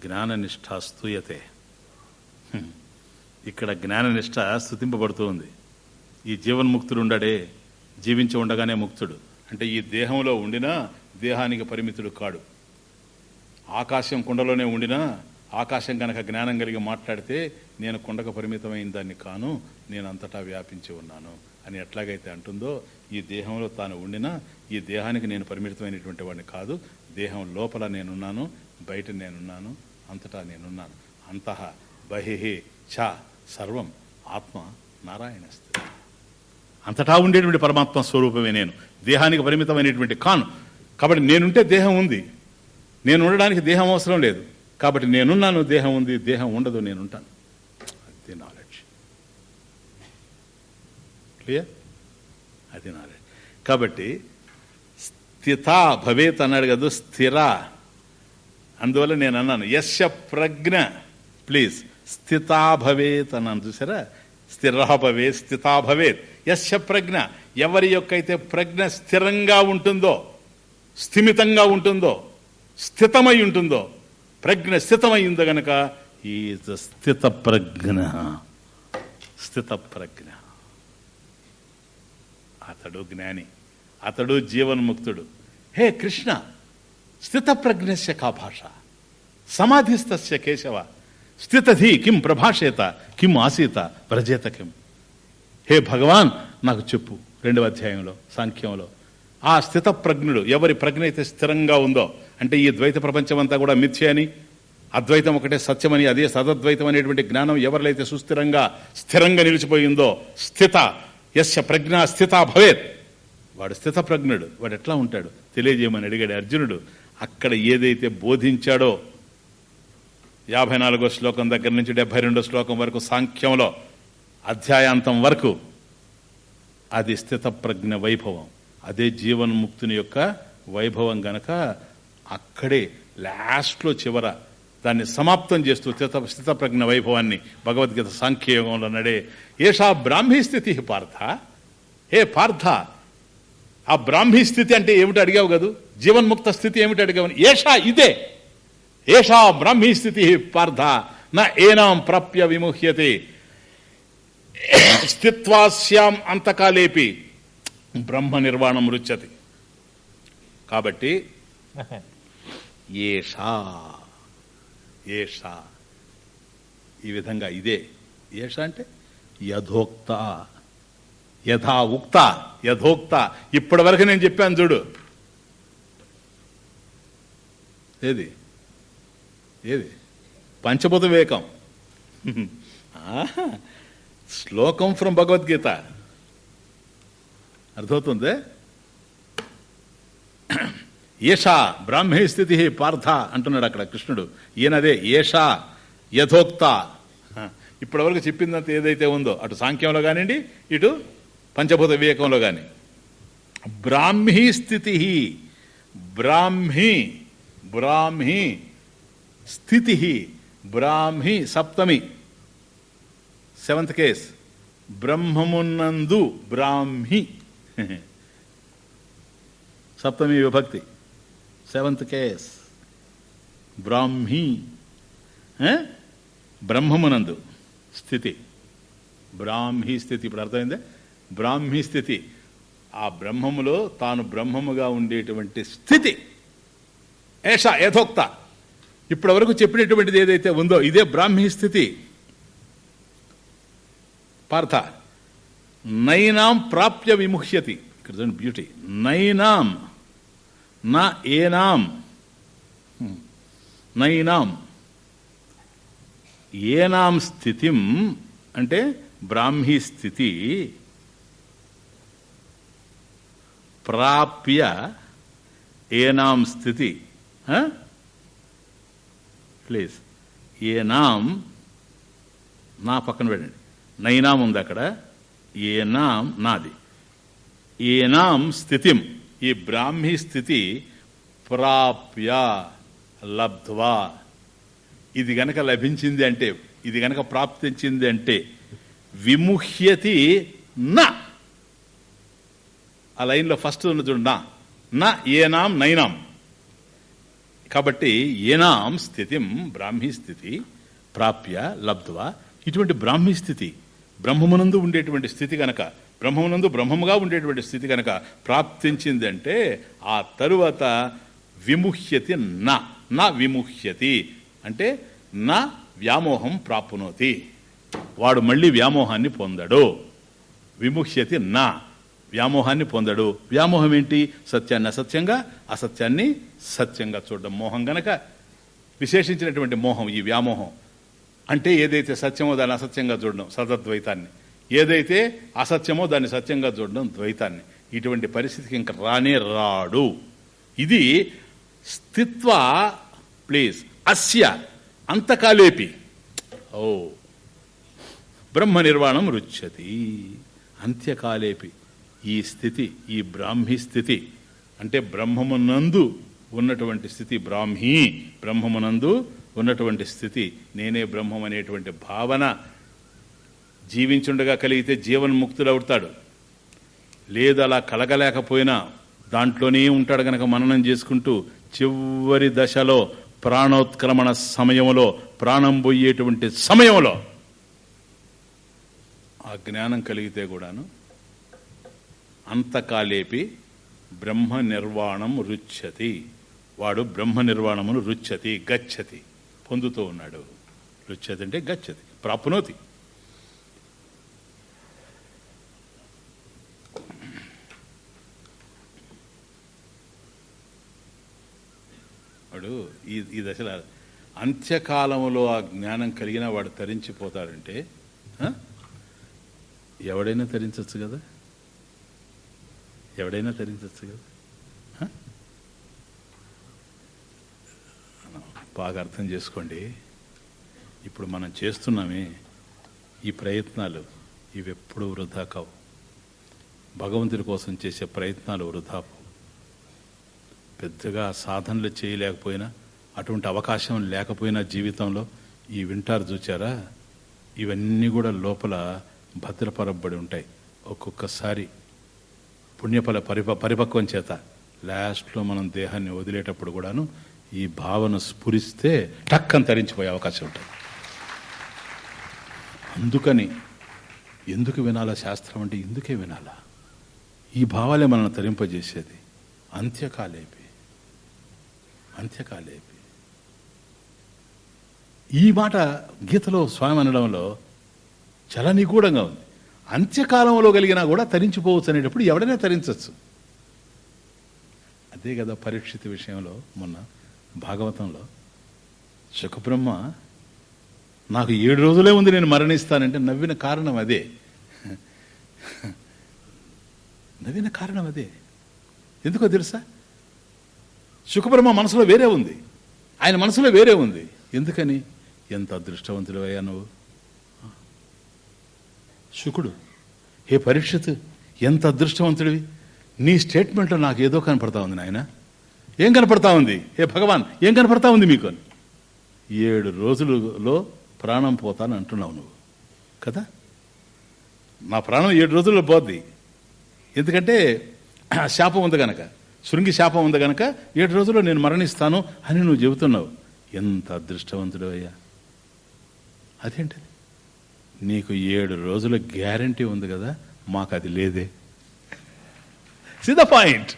జ్ఞాననిష్ట స్తూయతే ఇక్కడ జ్ఞాననిష్ట స్థుతింపబడుతూ ఉంది ఈ జీవన్ముక్తుడు ఉండడే జీవించి ఉండగానే ముక్తుడు. అంటే ఈ దేహంలో ఉండినా దేహానికి పరిమితుడు కాడు. ఆకాశం కుండలోనే ఉండినా ఆకాశం కనుక జ్ఞానం కలిగి మాట్లాడితే నేను కుండకు పరిమితమైన దాన్ని కాను నేను అంతటా వ్యాపించి ఉన్నాను అని ఎట్లాగైతే అంటుందో ఈ దేహంలో తాను ఉండినా ఈ దేహానికి నేను పరిమితమైనటువంటి వాడిని కాదు దేహం లోపల నేనున్నాను బయట నేనున్నాను అంతటా నేనున్నాను. అంతః బహిహి చ సర్వం ఆత్మ నారాయణస్థితి అంతటా ఉండేటువంటి పరమాత్మ స్వరూపమే నేను. దేహానికి పరిమితమైనటువంటి కాను. కాబట్టి నేనుంటే దేహం ఉంది. నేను ఉండడానికి దేహం అవసరం లేదు. కాబట్టి నేనున్నాను దేహం ఉంది దేహం ఉండదు నేనుంటాను. అది నాలెడ్జ్ క్లియర్ అది నాలెడ్జ్ కాబట్టి స్థిత భవేత్ అన్నాడు కదా స్థిర. అందువల్ల నేను అన్నాను యశ ప్రజ్ఞ ప్లీజ్ స్థితా భవేత్ అన్నాను చూసారా? స్థిర భవేత్ స్థితా భవేత్. యశ ప్రజ్ఞ ఎవరి యొక్క అయితే ప్రజ్ఞ స్థిరంగా ఉంటుందో స్థిమితంగా ఉంటుందో స్థితమై ఉంటుందో ప్రజ్ఞ స్థితమైంది గనక ఈ స్థిత ప్రజ్ఞ. స్థిత ప్రజ్ఞ. అతడు జ్ఞాని అతడు జీవన్ముక్తుడు. హే కృష్ణ స్థిత ప్రజ్ఞస్య కా భాష సమాధిస్తస్య కేశవ స్థితధి కిం ప్రభాషేత కిం ఆసీత వ్రజేత కిం. హే భగవాన్ నాకు చెప్పు రెండవ అధ్యాయంలో సాంఖ్యంలో. ఆ స్థిత ప్రజ్ఞుడు ఎవరి ప్రజ్ఞ అయితే స్థిరంగా ఉందో అంటే ఈ ద్వైత ప్రపంచం అంతా కూడా మిథ్య అని అద్వైతం ఒకటే సత్యమని అదే సదద్వైతం అనేటువంటి జ్ఞానం ఎవరిలైతే సుస్థిరంగా స్థిరంగా నిలిచిపోయిందో స్థిత యస్య ప్రజ్ఞ స్థిత భవేత్. వాడు స్థిత ప్రజ్ఞుడు వాడు ఎట్లా ఉంటాడు? తెలియజేయమని అడిగాడు అర్జునుడు. అక్కడ ఏదైతే బోధించాడో యాభై నాలుగో శ్లోకం దగ్గర నుంచి డెబ్బై రెండో శ్లోకం వరకు సాంఖ్యంలో అధ్యాయాంతం వరకు అది స్థితప్రజ్ఞ వైభవం. అదే జీవన్ముక్తుని యొక్క వైభవం గనక అక్కడే లాస్ట్లో చివర దాన్ని సమాప్తం చేస్తూ స్థిత స్థితప్రజ్ఞ వైభవాన్ని భగవద్గీత సాంఖ్యయోగంలో నడే ఏషా బ్రాహ్మీ స్థితి పార్థ. ఏ పార్థ ఆ బ్రాహ్మీ స్థితి అంటే ఏమిటి అడిగావు కదూ? జీవన్ముక్త స్థితి ఏమిటి అడిగావు? ఏషా ఇదే. ఏషా బ్రాహ్మీ స్థితి పార్థ నా ఏనాం ప్రాప్య విముహ్యతే. స్థిత్వాస్యాం అంతకాలేపి. బ్రహ్మ నిర్వాణం రుచ్యతి కాబట్టి ఏషా ఏషా. ఈ విధంగా ఇదే. ఏష అంటే యథోక్త యథా ఉక్త యథోక్త. ఇప్పటి వరకు నేను చెప్పాను చూడు. ఏది? ఏది? పంచభూత వివేకం. శ్లోకం ఫ్రమ్ భగవద్గీత. అర్థమవుతుంది? ఏషా బ్రాహ్మీ స్థితి పార్థ అంటున్నాడు అక్కడ కృష్ణుడు. ఈయనదే ఏషా యథోక్త. ఇప్పటివరకు చెప్పిందంత ఏదైతే ఉందో అటు సాంఖ్యంలో కానివ్వండి ఇటు పంచభూత వివేకంలో కానీ. బ్రాహ్మీ స్థితి బ్రాహ్మీ బ్రాహ్మీ స్థితి బ్రాహ్మీ సప్తమి. Seventh case. బ్రహ్మమున్నందు బ్రాహ్మి. సప్తమి విభక్తి. సెవెంత్ కేస్ బ్రాహ్మి. బ్రహ్మమునందు స్థితి. బ్రాహ్మీ స్థితి. ఇప్పుడు అర్థమైందే? బ్రాహ్మీ స్థితి. ఆ బ్రహ్మములో తాను బ్రహ్మముగా ఉండేటువంటి స్థితి. ఏష యథోక్త. ఇప్పటి వరకు చెప్పినటువంటిది ఏదైతే ఉందో ఇదే బ్రాహ్మీ స్థితి. పార్థ నైనాం ప్రాప్య విముహ్యతి ఇక్కడ చూడండి బ్యూటీ నైనాం. నా ఏనాం. నైనాం. ఏనాం స్థితిం అంటే బ్రాహ్మీ స్థితి. ప్రాప్య ఏనాం స్థితి. ప్లీజ్. ఏనాం. నా పక్కన పెట్టండి. నైనాం ఉంది అక్కడ ఏనాం నాది. ఏనాం స్థితిం. ఈ బ్రాహ్మీ స్థితి ప్రాప్య లబ్ధ్వా. ఇది గనక లభించింది అంటే ఇది గనక ప్రాప్తించింది అంటే విముహ్యతి నా. ఆ లైన్లో ఫస్ట్ ఉన్న చూడు నా. నా ఏనాం నైనాం. కాబట్టి ఏనాం స్థితిం బ్రాహ్మీ స్థితి ప్రాప్య లబ్ధ్వా. ఇటువంటి బ్రాహ్మీ స్థితి బ్రహ్మమునందు ఉండేటువంటి స్థితి గనక బ్రహ్మమునందు బ్రహ్మముగా ఉండేటువంటి స్థితి గనక ప్రాప్తించిందంటే ఆ తరువాత విముహ్యతి నా నా విముహ్యతి. అంటే నా వ్యామోహం ప్రాప్నోతి వాడు మళ్ళీ వ్యామోహాన్ని పొందడు. విముహ్యతి నా వ్యామోహాన్ని పొందడు. వ్యామోహం ఏంటి? సత్యాన్ని అసత్యంగా అసత్యాన్ని సత్యంగా చూడడం. మోహం గనక విశేషించినటువంటి మోహం ఈ వ్యామోహం. అంటే ఏదైతే సత్యమో దాన్ని అసత్యంగా చూడడం సతద్వైతాన్ని ఏదైతే అసత్యమో దాన్ని సత్యంగా చూడడం ద్వైతాన్ని. ఇటువంటి పరిస్థితికి ఇంకా రానే రాడు. ఇది స్థిత్వ ప్లీజ్ అస్య అంతకాలేపి. ఓ బ్రహ్మ నిర్వాణం రుచ్యతి. అంత్యకాలేపి. ఈ స్థితి ఈ బ్రాహ్మీ స్థితి. అంటే బ్రహ్మమునందు ఉన్నటువంటి స్థితి బ్రాహ్మీ బ్రహ్మమునందు ఉన్నటువంటి స్థితి నేనే బ్రహ్మం అనేటువంటి భావన జీవించుండగా కలిగితే జీవన్ముక్తుడవుతాడు లేదు అలా కలగలేకపోయినా దాంట్లోనే ఉంటాడు గనక మననం చేసుకుంటూ చివరి దశలో ప్రాణోత్క్రమణ సమయంలో ప్రాణం పోయేటువంటి సమయంలో ఆ జ్ఞానం కలిగితే కూడాను అంతకాలేపి బ్రహ్మ నిర్వాణం రుచ్చతి వాడు బ్రహ్మ నిర్వాణమును రుచ్చతి గచ్చతి. పొందుతూ ఉన్నాడు. రుచ్యతి అంటే గచ్చతి ప్రాప్నోతి. వాడు ఈ ఈ దశలో అంత్యకాలంలో ఆ జ్ఞానం కలిగిన వాడు తరించిపోతాడంటే ఆ? ఎవడైనా తరించవచ్చు కదా? ఎవడైనా తరించవచ్చు కదా ఆ? బాగా అర్థం చేసుకోండి. ఇప్పుడు మనం చేస్తున్నామే ఈ ప్రయత్నాలు ఇవి ఎప్పుడూ వృధా కావు. భగవంతుడి కోసం చేసే ప్రయత్నాలు వృధా పెద్దగా సాధనలు చేయలేకపోయినా అటువంటి అవకాశం లేకపోయినా జీవితంలో ఈ వింటారు చూచారా? ఇవన్నీ కూడా లోపల భద్రపరబడి ఉంటాయి. ఒక్కొక్కసారి పుణ్యఫల పరిప పరిపక్వం చేత లాస్ట్లో మనం దేహాన్ని వదిలేటప్పుడు కూడాను ఈ భావన స్ఫురిస్తే టక్కని తరించిపోయే అవకాశం ఉంటుంది. అందుకని ఎందుకు వినాలా శాస్త్రం అంటే ఎందుకే వినాలా. ఈ భావాలే మనల్ని తరింపజేసేది. అంత్యకాలేపి. అంత్యకాలేపి. ఈ మాట గీతలో స్వామి అనడంలో చాలా నిగూఢంగా ఉంది. అంత్యకాలంలో కలిగినా కూడా తరించిపోవచ్చు అనేటప్పుడు ఎవడైనా తరించవచ్చు అదే కదా పరీక్షిత విషయంలో మొన్న భాగవతంలో సుఖబ్రహ్మ నాకు ఏడు రోజులే ఉంది నేను మరణిస్తానంటే నవ్విన కారణం అదే. నవ్విన కారణం అదే. ఎందుకో తెలుసా? సుఖబ్రహ్మ మనసులో వేరే ఉంది. ఆయన మనసులో వేరే ఉంది. ఎందుకని? ఎంత అదృష్టవంతుడు అయ్యా నువ్వు. శుకుడు హే పరీక్షత్ ఎంత అదృష్టవంతుడివి? నీ స్టేట్మెంట్లో నాకు ఏదో కనపడతా ఉంది నాయనా. ఏం కనపడతా ఉంది? ఏ భగవాన్ ఏం కనపడతా ఉంది మీకు? అని ఏడు రోజులలో ప్రాణం పోతాను అంటున్నావు నువ్వు. కదా? నా ప్రాణం ఏడు రోజుల్లో పోద్ది. ఎందుకంటే శాపం ఉంది గనక. శృంగి శాపం ఉంది గనక ఏడు రోజుల్లో నేను మరణిస్తాను అని నువ్వు చెబుతున్నావు. ఎంత అదృష్టవంతుడు అయ్యా. అదేంటది? నీకు ఏడు రోజుల గ్యారంటీ ఉంది కదా మాకు అది లేదే. సి ద పాయింట్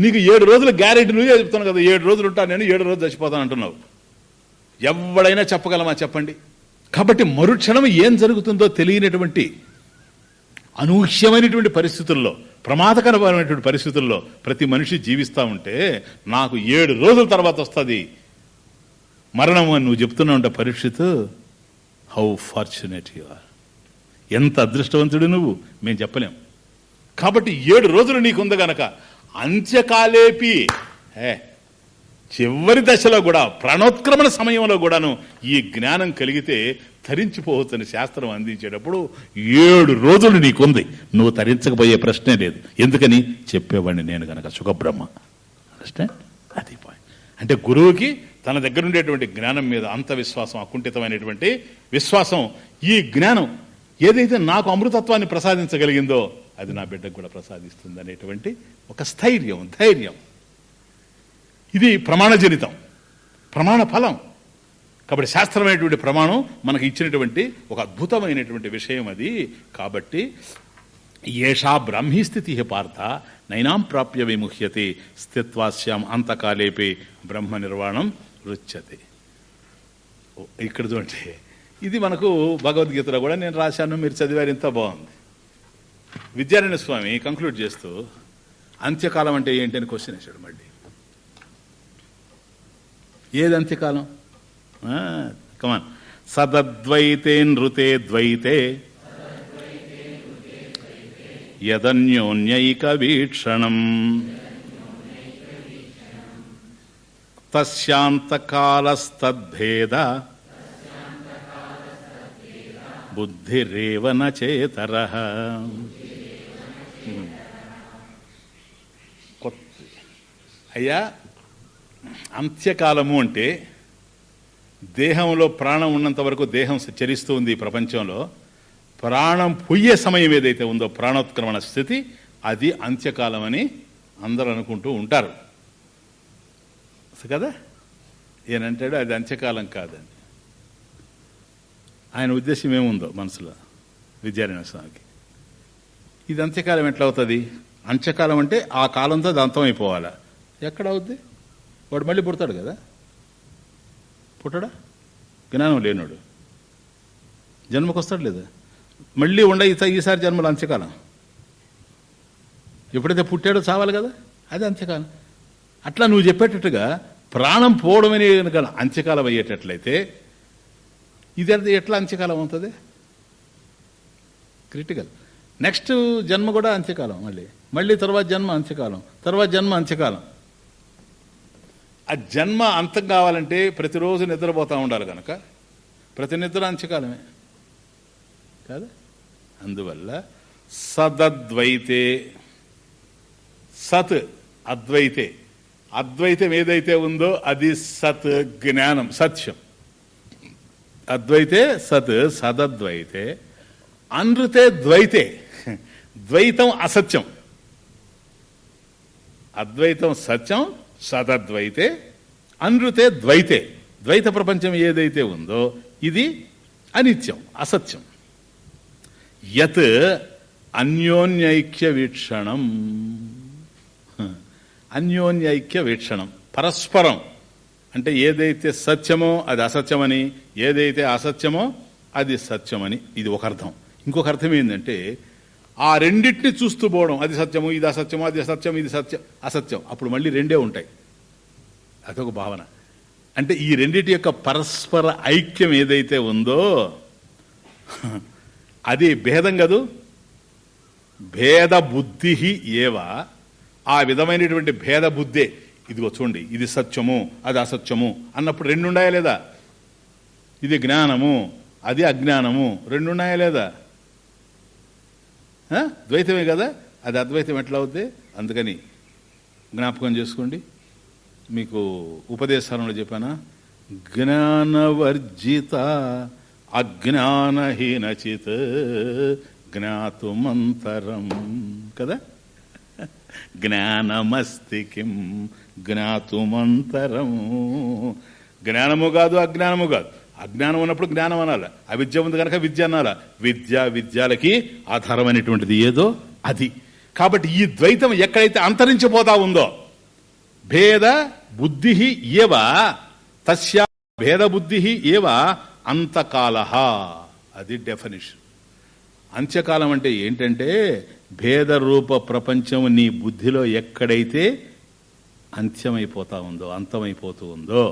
నీకు ఏడు రోజులు గ్యారెంటీ నువ్వే చెప్తాను కదా ఏడు రోజులు ఉంటాను నేను ఏడు రోజులు చచ్చిపోతాను అంటున్నావు. ఎవడైనా చెప్పగలమా చెప్పండి? కాబట్టి మరుక్షణం ఏం జరుగుతుందో తెలియనటువంటి అనూహ్యమైనటువంటి పరిస్థితుల్లో ప్రమాదకరమైనటువంటి పరిస్థితుల్లో ప్రతి మనిషి జీవిస్తూ ఉంటే నాకు ఏడు రోజుల తర్వాత వస్తుంది. మరణం అని నువ్వు చెప్తున్నా ఉంటే Parikshit how fortunate you are ఎంత అదృష్టవంతుడు నువ్వు మేము చెప్పలేం. కాబట్టి ఏడు రోజులు నీకుంది గనక అంత్యకాలేపి. ఏ చివరి దశలో కూడా ప్రాణోత్క్రమణ సమయంలో కూడాను ఈ జ్ఞానం కలిగితే తరించిపోవచ్చని శాస్త్రం అందించేటప్పుడు ఏడు రోజులు నీకుంది. నువ్వు తరించకపోయే ప్రశ్నే లేదు. ఎందుకని? చెప్పేవాడిని నేను గనక సుఖబ్రహ్మ. అండర్స్టాండ్ అది పాయింట్ అంటే గురువుకి తన దగ్గర ఉండేటువంటి జ్ఞానం మీద అంత విశ్వాసం అకుంఠితమైనటువంటి విశ్వాసం ఈ జ్ఞానం ఏదైతే నాకు అమృతత్వాన్ని ప్రసాదించగలిగిందో అది నా బిడ్డకు కూడా ప్రసాదిస్తుంది అనేటువంటి ఒక స్థైర్యం ధైర్యం. ఇది ప్రమాణజనితం ప్రమాణ ఫలం. కాబట్టి శాస్త్రమైనటువంటి ప్రమాణం మనకు ఇచ్చినటువంటి ఒక అద్భుతమైనటువంటి విషయం అది. కాబట్టి ఏషా బ్రాహ్మీ స్థితి పార్థ నైనాం ప్రాప్య విముహ్యతే స్థిత్వాస్యాం అంతకాలేపే బ్రహ్మ నిర్వాణం రుచ్యతే. ఓ, ఇక్కడ చూడండి. ఇది మనకు భగవద్గీతలో కూడా నేను రాశాను మీరు చదివారు ఇంత బాగుంది. విద్యారాయణ స్వామి కంక్లూడ్ చేస్తూ అంత్యకాలం అంటే ఏంటి? అని క్వశ్చన్ వేశాడు మళ్ళీ. ఏది అంత్యకాలం? కమాన్ సదద్వైతే నృతే ద్వైతే యదన్యోన్యైక వీక్షణం తస్యాంతకాలస్తద్భేద బుద్ధిరేవ నచేతర. అయ్యా అంత్యకాలము అంటే దేహంలో ప్రాణం ఉన్నంత వరకు దేహం చరిస్తూ ఉంది ఈ ప్రపంచంలో. ప్రాణం పొయ్యే సమయం ఏదైతే ఉందో ప్రాణోత్క్రమణ స్థితి అది అంత్యకాలం అని అందరూ అనుకుంటూ ఉంటారు. కదా? ఈయనంటాడు అది అంత్యకాలం కాదని. ఆయన ఉద్దేశం ఏముందో మనసులో? విద్యారాయణ స్వామికి. ఇది అంత్యకాలం ఎట్లా అవుతుంది అంత్యకాలం అంటే ఆ కాలంతో అది అంతమైపోవాలా ఎక్కడ అవుద్ది వాడు మళ్ళీ పుడతాడు కదా? పుట్టడా? జ్ఞానం లేనోడు. జన్మకు వస్తాడు లేదా? మళ్ళీ ఉండ ఈసారి జన్మలు అంత్యకాలం. ఎప్పుడైతే పుట్టాడో చావాలి కదా? అది అంత్యకాలం. అట్లా నువ్వు చెప్పేటట్టుగా ప్రాణం పోవడం అనే కనుక అంత్యకాలం అయ్యేటట్లయితే ఇది అది ఎట్లా అంత్యకాలం అవుతుంది? క్రిటికల్. నెక్స్ట్ జన్మ కూడా అంత్యకాలం మళ్ళీ. మళ్ళీ తర్వాత జన్మ అంత్యకాలం. తర్వాత జన్మ అంత్యకాలం. ఆ జన్మ అంతం కావాలంటే ప్రతిరోజు నిద్రపోతూ ఉండాలి కనుక ప్రతి నిద్ర అంత్యకాలమే. కాదా? అందువల్ల సదద్వైతే. సత్ అద్వైతే. అద్వైతం ఏదైతే ఉందో అది సత్ జ్ఞానం సత్యం. అద్వైతే సత్ సదద్వైతే. అనృతే ద్వైతే. ద్వైతం అసత్యం. అద్వైతం సత్యం సతద్వైతే అనృతే ద్వైతే. ద్వైత ప్రపంచం ఏదైతే ఉందో ఇది అనిత్యం అసత్యం. యత్ అన్యోన్యైక్య వీక్షణం అన్యోన్యైక్య వీక్షణం పరస్పరం. అంటే ఏదైతే సత్యమో అది అసత్యమని ఏదైతే అసత్యమో అది సత్యమని ఇది ఒక అర్థం ఇంకొక అర్థం ఏంటంటే ఆ రెండింటిని చూస్తూ పోవడం. అది సత్యము ఇది అసత్యము అది అసత్యం ఇది సత్యం అసత్యం. అప్పుడు మళ్ళీ రెండే ఉంటాయి. అదొక భావన. అంటే ఈ రెండిటి యొక్క పరస్పర ఐక్యం ఏదైతే ఉందో అది భేదం కదూ? భేద బుద్ధి ఏవా? ఆ విధమైనటువంటి భేద బుద్ధే ఇదిగో చూడండి ఇది సత్యము అది అసత్యము అన్నప్పుడు రెండు ఉన్నాయా లేదా? ఇది జ్ఞానము అది అజ్ఞానము. రెండు ఉన్నాయా లేదా? ద్వైతమే కదా? అది అద్వైతం ఎట్లా అవుద్ది? అందుకని జ్ఞాపకం చేసుకోండి. మీకు ఉపదేశాలలో చెప్పానా? జ్ఞానవర్జిత అజ్ఞానహీనచిత్ జ్ఞాతుమంతరం. కదా? జ్ఞానమస్తి కిం జ్ఞాతుమంతరం. జ్ఞానము కాదు అజ్ఞానము కాదు. అజ్ఞానం ఉన్నప్పుడు జ్ఞానం అనాలి? అవిద్య ఉంది కనుక విద్య అనాలి? విద్య విద్యాలకి ఆధారమైనటువంటిది ఏదో అది. కాబట్టి ఈ ద్వైతం ఎక్కడైతే అంతరించిపోతా ఉందో భేద బుద్ధి ఏవ తస్యా భేద బుద్ధి ఏవ అంతకాల అది డెఫినేషన్. అంత్యకాలం అంటే ఏంటంటే భేద రూప ప్రపంచం నీ బుద్ధిలో ఎక్కడైతే అంత్యమైపోతా ఉందో అంతమైపోతూ ఉందో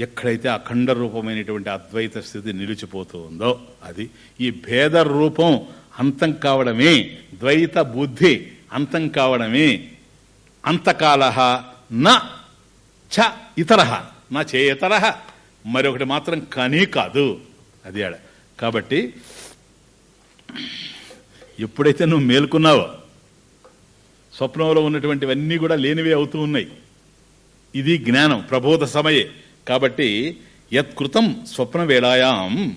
ఎక్కడైతే అఖండ రూపమైనటువంటి అద్వైత స్థితి నిలిచిపోతూ ఉందో అది ఈ భేద రూపం అంతం కావడమే ద్వైత బుద్ధి అంతం కావడమే అంతకాల నా చ ఇతర నా చేతర మరొకటి మాత్రం కానీ కాదు అది ఆడ. కాబట్టి ఎప్పుడైతే నువ్వు మేల్కున్నావో స్వప్నంలో ఉన్నటువంటివన్నీ కూడా లేనివే అవుతూ ఉన్నాయి. ఇది జ్ఞానం ప్రబోధ సమయే. కాబట్టి యత్కృతం స్వప్న వేళాయాం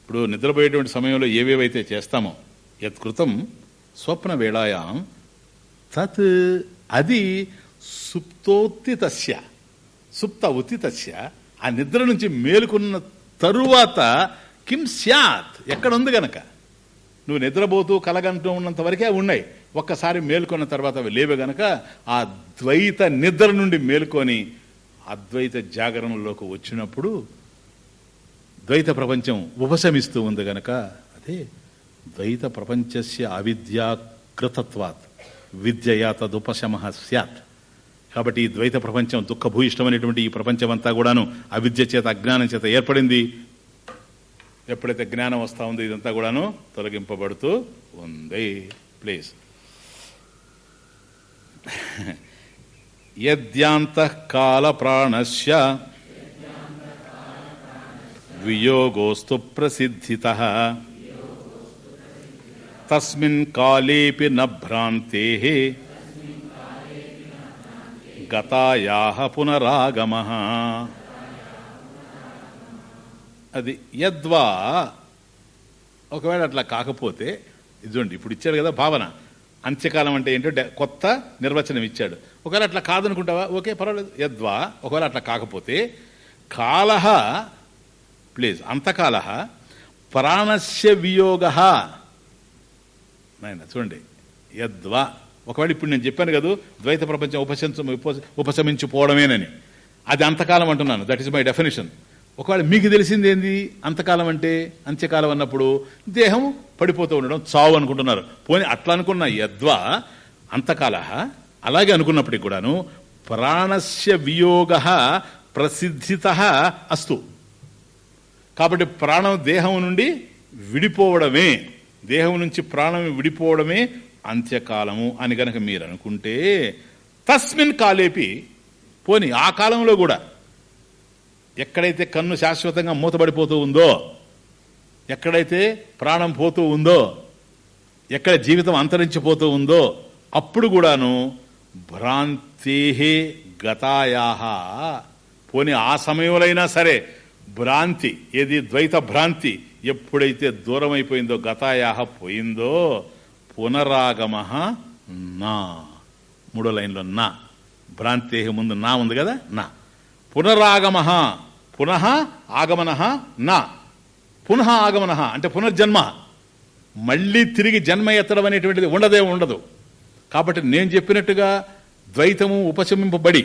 ఇప్పుడు నిద్రపోయేటువంటి సమయంలో ఏవేవైతే చేస్తామో యత్కృతం స్వప్న వేళాయాం తత్ అది సుప్తోత్తితస్య సుప్త ఉత్తితస్య ఆ నిద్ర నుంచి మేలుకున్న తరువాత కిం స్యాత్? ఎక్కడ ఉంది గనక? నువ్వు నిద్రపోతూ కలగంటూ ఉన్నంత వరకే ఉన్నాయి. ఒక్కసారి మేల్కొన్న తర్వాత అవి లేవే గనక ఆ ద్వైత నిద్ర నుండి మేలుకొని అద్వైత జాగరణలోకి వచ్చినప్పుడు ద్వైత ప్రపంచం ఉపశమిస్తూ ఉంది గనక అదే ద్వైత ప్రపంచస్య అవిద్యాకృతత్వాత్ విద్యయా తదుపశమ స్యాత్. కాబట్టి ఈ ద్వైత ప్రపంచం దుఃఖభూయిష్టమైనటువంటి ఈ ప్రపంచం అంతా కూడాను అవిద్య చేత అజ్ఞానం చేత ఏర్పడింది. ఎప్పుడైతే జ్ఞానం వస్తూ ఉందో ఇదంతా కూడాను తొలగింపబడుతూ ఉంది. ప్లీజ్. యద్యాంతకాల ప్రాణస్య వియోగోస్తు ప్రసిద్ధిత. తస్మిన్ కాలేపి న భ్రాంతే. గతాయా పునరాగమ. అది యద్వా ఒకవేళ అట్లా కాకపోతే ఇదిగోండి ఇప్పుడు ఇచ్చాడు కదా భావన. అంత్యకాలం అంటే ఏంటో డె- కొత్త నిర్వచనం ఇచ్చాడు. ఒకవేళ అట్లా కాదనుకుంటావా? ఓకే పర్వాలేదు. యద్వా ఒకవేళ అట్లా కాకపోతే కాలహ ప్లీజ్ అంతకాల ప్రాణస్య వియోగ నాయన చూడండి. యద్వా ఒకవేళ ఇప్పుడు నేను చెప్పాను కదా ద్వైత ప్రపంచం ఉపశంస ఉప- ఉపశమించిపోవడమేనని. అది అంతకాలం అంటున్నాను. దట్ ఈస్ మై డెఫినేషన్ ఒకవేళ మీకు తెలిసింది ఏంది? అంతకాలం అంటే అంత్యకాలం అన్నప్పుడు దేహం పడిపోతూ ఉండడం చావు అనుకుంటున్నారు. పోనీ అట్లా అనుకున్న యద్వా అంతకాల అలాగే అనుకున్నప్పటికి కూడాను ప్రాణస్య వియోగ ప్రసిద్ధిత అస్తు. కాబట్టి ప్రాణం దేహం నుండి విడిపోవడమే దేహం నుంచి ప్రాణం విడిపోవడమే అంత్యకాలము అని గనక మీరు అనుకుంటే తస్మిన్ కాలేపి పోని ఆ కాలంలో కూడా ఎక్కడైతే కన్ను శాశ్వతంగా మూతబడిపోతూ ఉందో ఎక్కడైతే ప్రాణం పోతూ ఉందో ఎక్కడ జీవితం అంతరించిపోతూ ఉందో అప్పుడు కూడాను భ్రాంతే గతాయా పోని ఆ సమయంలో సరే భ్రాంతి ఏది ద్వైత భ్రాంతి ఎప్పుడైతే దూరం అయిపోయిందో గతాయాహ పోయిందో పునరాగమ నా. మూడో లైన్లో నా. భ్రాంతే ముందు నా ఉంది కదా? నా. పునరాగమ పునః ఆగమన నా. పునః ఆగమన అంటే పునర్జన్మ. మళ్ళీ తిరిగి జన్మ ఎత్తడం అనేటువంటిది ఉండదే ఉండదు. కాబట్టి నేను చెప్పినట్టుగా ద్వైతము ఉపశమింపబడి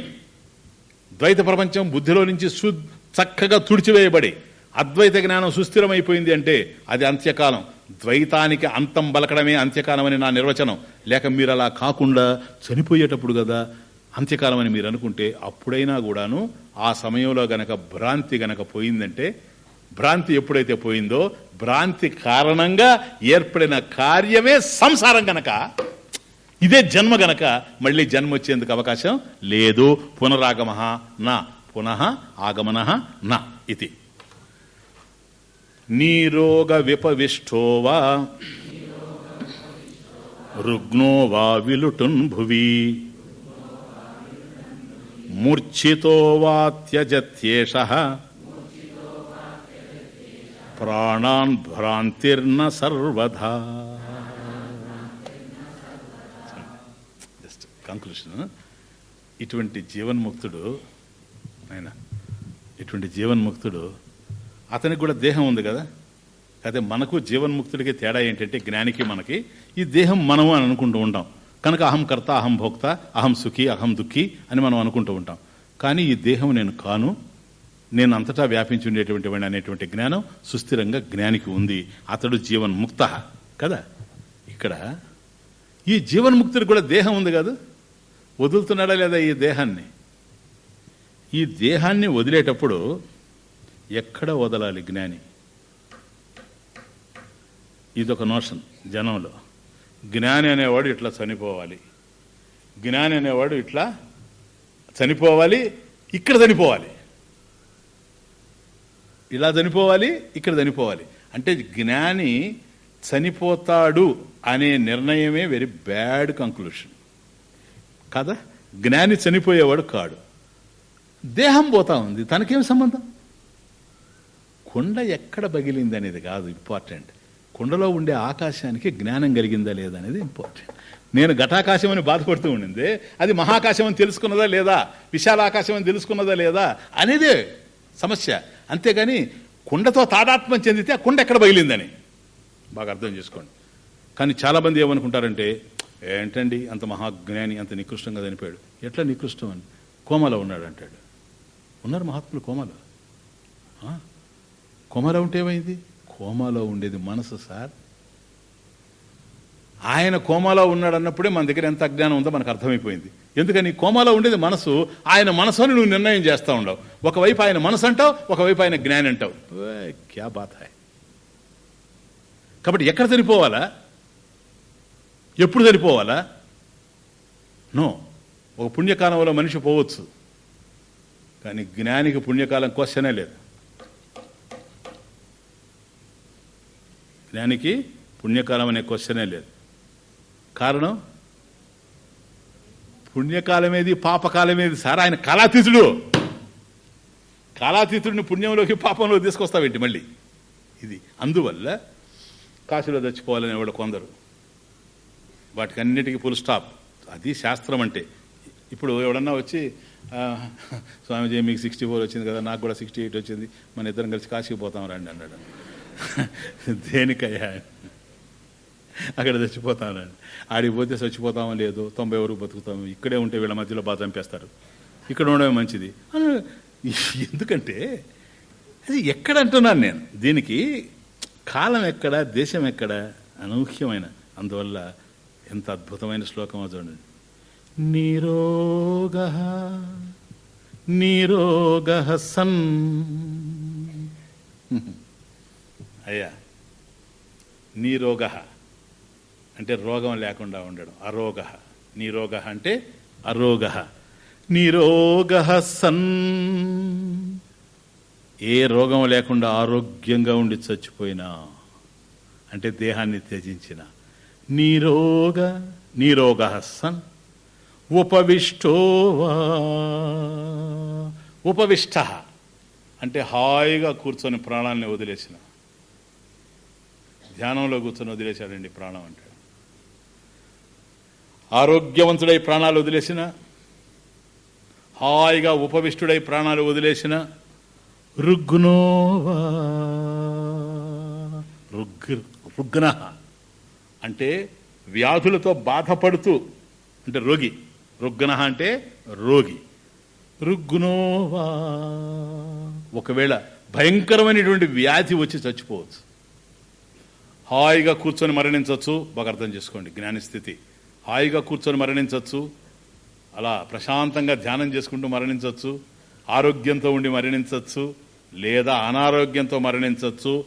ద్వైత ప్రపంచం బుద్ధిలో నుంచి సు చక్కగా తుడిచివేయబడి అద్వైత జ్ఞానం సుస్థిరమైపోయింది అంటే అది అంత్యకాలం. ద్వైతానికి అంతం బలకడమే అంత్యకాలం అని నా నిర్వచనం. లేక మీరు అలా కాకుండా చనిపోయేటప్పుడు కదా అంత్యకాలం అని మీరు అనుకుంటే అప్పుడైనా కూడాను ఆ సమయంలో గనక భ్రాంతి గనక పోయిందంటే భ్రాంతి ఎప్పుడైతే పోయిందో భ్రాంతి కారణంగా ఏర్పడిన కార్యమే సంసారం గనక. ఇదే జన్మ గనక మళ్ళీ జన్మ వచ్చేందుకు అవకాశం లేదు. పునరాగమ నా పునః ఆగమన నా ఇది. నీరోగ విపవిష్టోవా రుగ్నో వా విలుటున్ భువి మూర్ఛితో వాత్యజత్యేష ప్రాణాన్ భ్రాంతిర్న సర్వధా. కంక్లూషన్ ఇటువంటి జీవన్ముక్తుడు ఆయన ఇటువంటి జీవన్ముక్తుడు అతనికి కూడా దేహం ఉంది కదా? అయితే మనకు జీవన్ముక్తుడికి తేడా ఏంటంటే జ్ఞానికి మనకి ఈ దేహం మనము అని అనుకుంటూ ఉంటాం. కనుక అహం కర్త అహం భోక్త అహం సుఖి అహం దుఃఖి అని మనం అనుకుంటూ ఉంటాం. కానీ ఈ దేహం నేను కాను నేను అంతటా వ్యాపించి ఉండేటువంటి వాడిని అనేటువంటి జ్ఞానం సుస్థిరంగా జ్ఞానికి ఉంది. అతడు జీవన్ముక్త కదా? ఇక్కడ ఈ జీవన్ముక్తుడికి కూడా దేహం ఉంది కాదు? వదులుతున్నాడా లేదా ఈ దేహాన్ని? ఈ దేహాన్ని వదిలేటప్పుడు ఎక్కడ వదలాలి జ్ఞాని? ఇదొక నోషన్ జనంలో. జ్ఞాని అనేవాడు ఇట్లా చనిపోవాలి. జ్ఞాని అనేవాడు ఇట్లా చనిపోవాలి ఇక్కడ చనిపోవాలి. ఇలా చనిపోవాలి ఇక్కడ చనిపోవాలి. అంటే జ్ఞాని చనిపోతాడు అనే నిర్ణయమే వెరీ బ్యాడ్ కంక్లూషన్ కదా? జ్ఞాని చనిపోయేవాడు కాడు. దేహం పోతా ఉంది. తనకేం సంబంధం? కుండ ఎక్కడ పగిలింది అనేది కాదు ఇంపార్టెంట్ కుండలో ఉండే ఆకాశానికి జ్ఞానం కలిగిందా లేదా అనేది ఇంపార్టెంట్ నేను ఘటాకాశం అని బాధపడుతూ ఉండింది. అది మహాకాశం అని తెలుసుకున్నదా లేదా? విశాల ఆకాశం అని తెలుసుకున్నదా లేదా? అనేదే సమస్య. అంతేగాని కుండతో తాదాత్మ్యం చెందితే ఆ కుండ ఎక్కడ బగిలిందని బాగా అర్థం చేసుకోండి. కానీ చాలామంది ఏమనుకుంటారంటే ఏంటండి అంత మహాజ్ఞాని అంత నికృష్టంగా చనిపోయాడు? ఎట్లా నికృష్టం అని? కోమలో ఉన్నాడు అంటాడు. ఉన్నారు మహాత్ములు కోమలో? ఆ? కోమలో ఉంటే ఏమైంది? కోమాలో ఉండేది మనసు సార్. ఆయన కోమాలో ఉన్నాడు అన్నప్పుడే మన దగ్గర ఎంత అజ్ఞానం ఉందో మనకు అర్థమైపోయింది. ఎందుకని? కోమాలో ఉండేది మనసు ఆయన మనసు అని నువ్వు నిర్ణయం చేస్తూ ఉండవు. ఒకవైపు ఆయన మనసు అంటావు ఒకవైపు ఆయన జ్ఞాని అంటావు. క్యా బాధ కాబట్టి ఎక్కడ చనిపోవాలా? ఎప్పుడు చనిపోవాలా నో. ఒక పుణ్యకాలంలో మనిషి పోవచ్చు. కానీ జ్ఞానికి పుణ్యకాలం క్వశ్చనే లేదు. జ్ఞానికి పుణ్యకాలం అనే క్వశ్చనే లేదు. కారణం? పుణ్యకాలమేది పాపకాలమేది? సార్ ఆయన కళాతీతుడు. కాలాతీతుడిని పుణ్యంలోకి పాపంలోకి తీసుకొస్తావేంటి మళ్ళీ? ఇది అందువల్ల కాశీలో చచ్చిపోవాలని వాడు కొందరు. వాటికి అన్నిటికీ ఫుల్ స్టాప్ అది శాస్త్రం అంటే. ఇప్పుడు ఎవడన్నా వచ్చి స్వామిజీ మీకు సిక్స్టీ ఫోర్ వచ్చింది కదా నాకు కూడా సిక్స్టీ ఎయిట్ వచ్చింది. మన ఇద్దరం కలిసి కాశీకి పోతాం రండి అన్నాడు. దేనికయ్యా? అక్కడ చచ్చిపోతానండి ఆడికి పోతే చచ్చిపోతామో లేదు తొంభై వరకు బతుకుతాము. ఇక్కడే ఉంటే వీళ్ళ మధ్యలో బాధ చంపేస్తారు ఇక్కడ ఉండడం మంచిది. ఎందుకంటే అది ఎక్కడ అంటున్నాను నేను? దీనికి కాలం ఎక్కడ దేశం ఎక్కడ అనూహ్యమైన. అందువల్ల ఎంత అద్భుతమైన శ్లోకమో చూడండి. నిరోగ నిరోగ సన్. అయ్యా నీరోగ అంటే రోగం లేకుండా ఉండడం. అరోగ నీరోగ అంటే అరోగ. నిరోగ సన్. ఏ రోగం లేకుండా ఆరోగ్యంగా ఉండి చచ్చిపోయినా అంటే దేహాన్ని త్యజించిన నీరోగ నీరోగ సన్ ఉపవిష్టోవా ఉపవిష్ట అంటే హాయిగా కూర్చొని ప్రాణాలని వదిలేసిన. ధ్యానంలో కూర్చొని వదిలేశాడండి ప్రాణం అంటే. ఆరోగ్యవంతుడై ప్రాణాలు వదిలేసిన. హాయిగా ఉపవిష్టుడై ప్రాణాలు వదిలేసిన. రుగ్నోవా రుగ్ రుగ్న అంటే వ్యాధులతో బాధపడుతూ అంటే రోగి. రుగ్గుణ అంటే రోగి. రుగ్నోవా ఒకవేళ భయంకరమైనటువంటి వ్యాధి వచ్చి చచ్చిపోవచ్చు. హాయిగా కూర్చొని మరణించవచ్చు. బాగా అర్థం చేసుకోండి. జ్ఞానస్థితి హాయిగా కూర్చొని మరణించవచ్చు. అలా ప్రశాంతంగా ధ్యానం చేసుకుంటూ మరణించవచ్చు. ఆరోగ్యంతో ఉండి మరణించవచ్చు. లేదా అనారోగ్యంతో మరణించవచ్చు.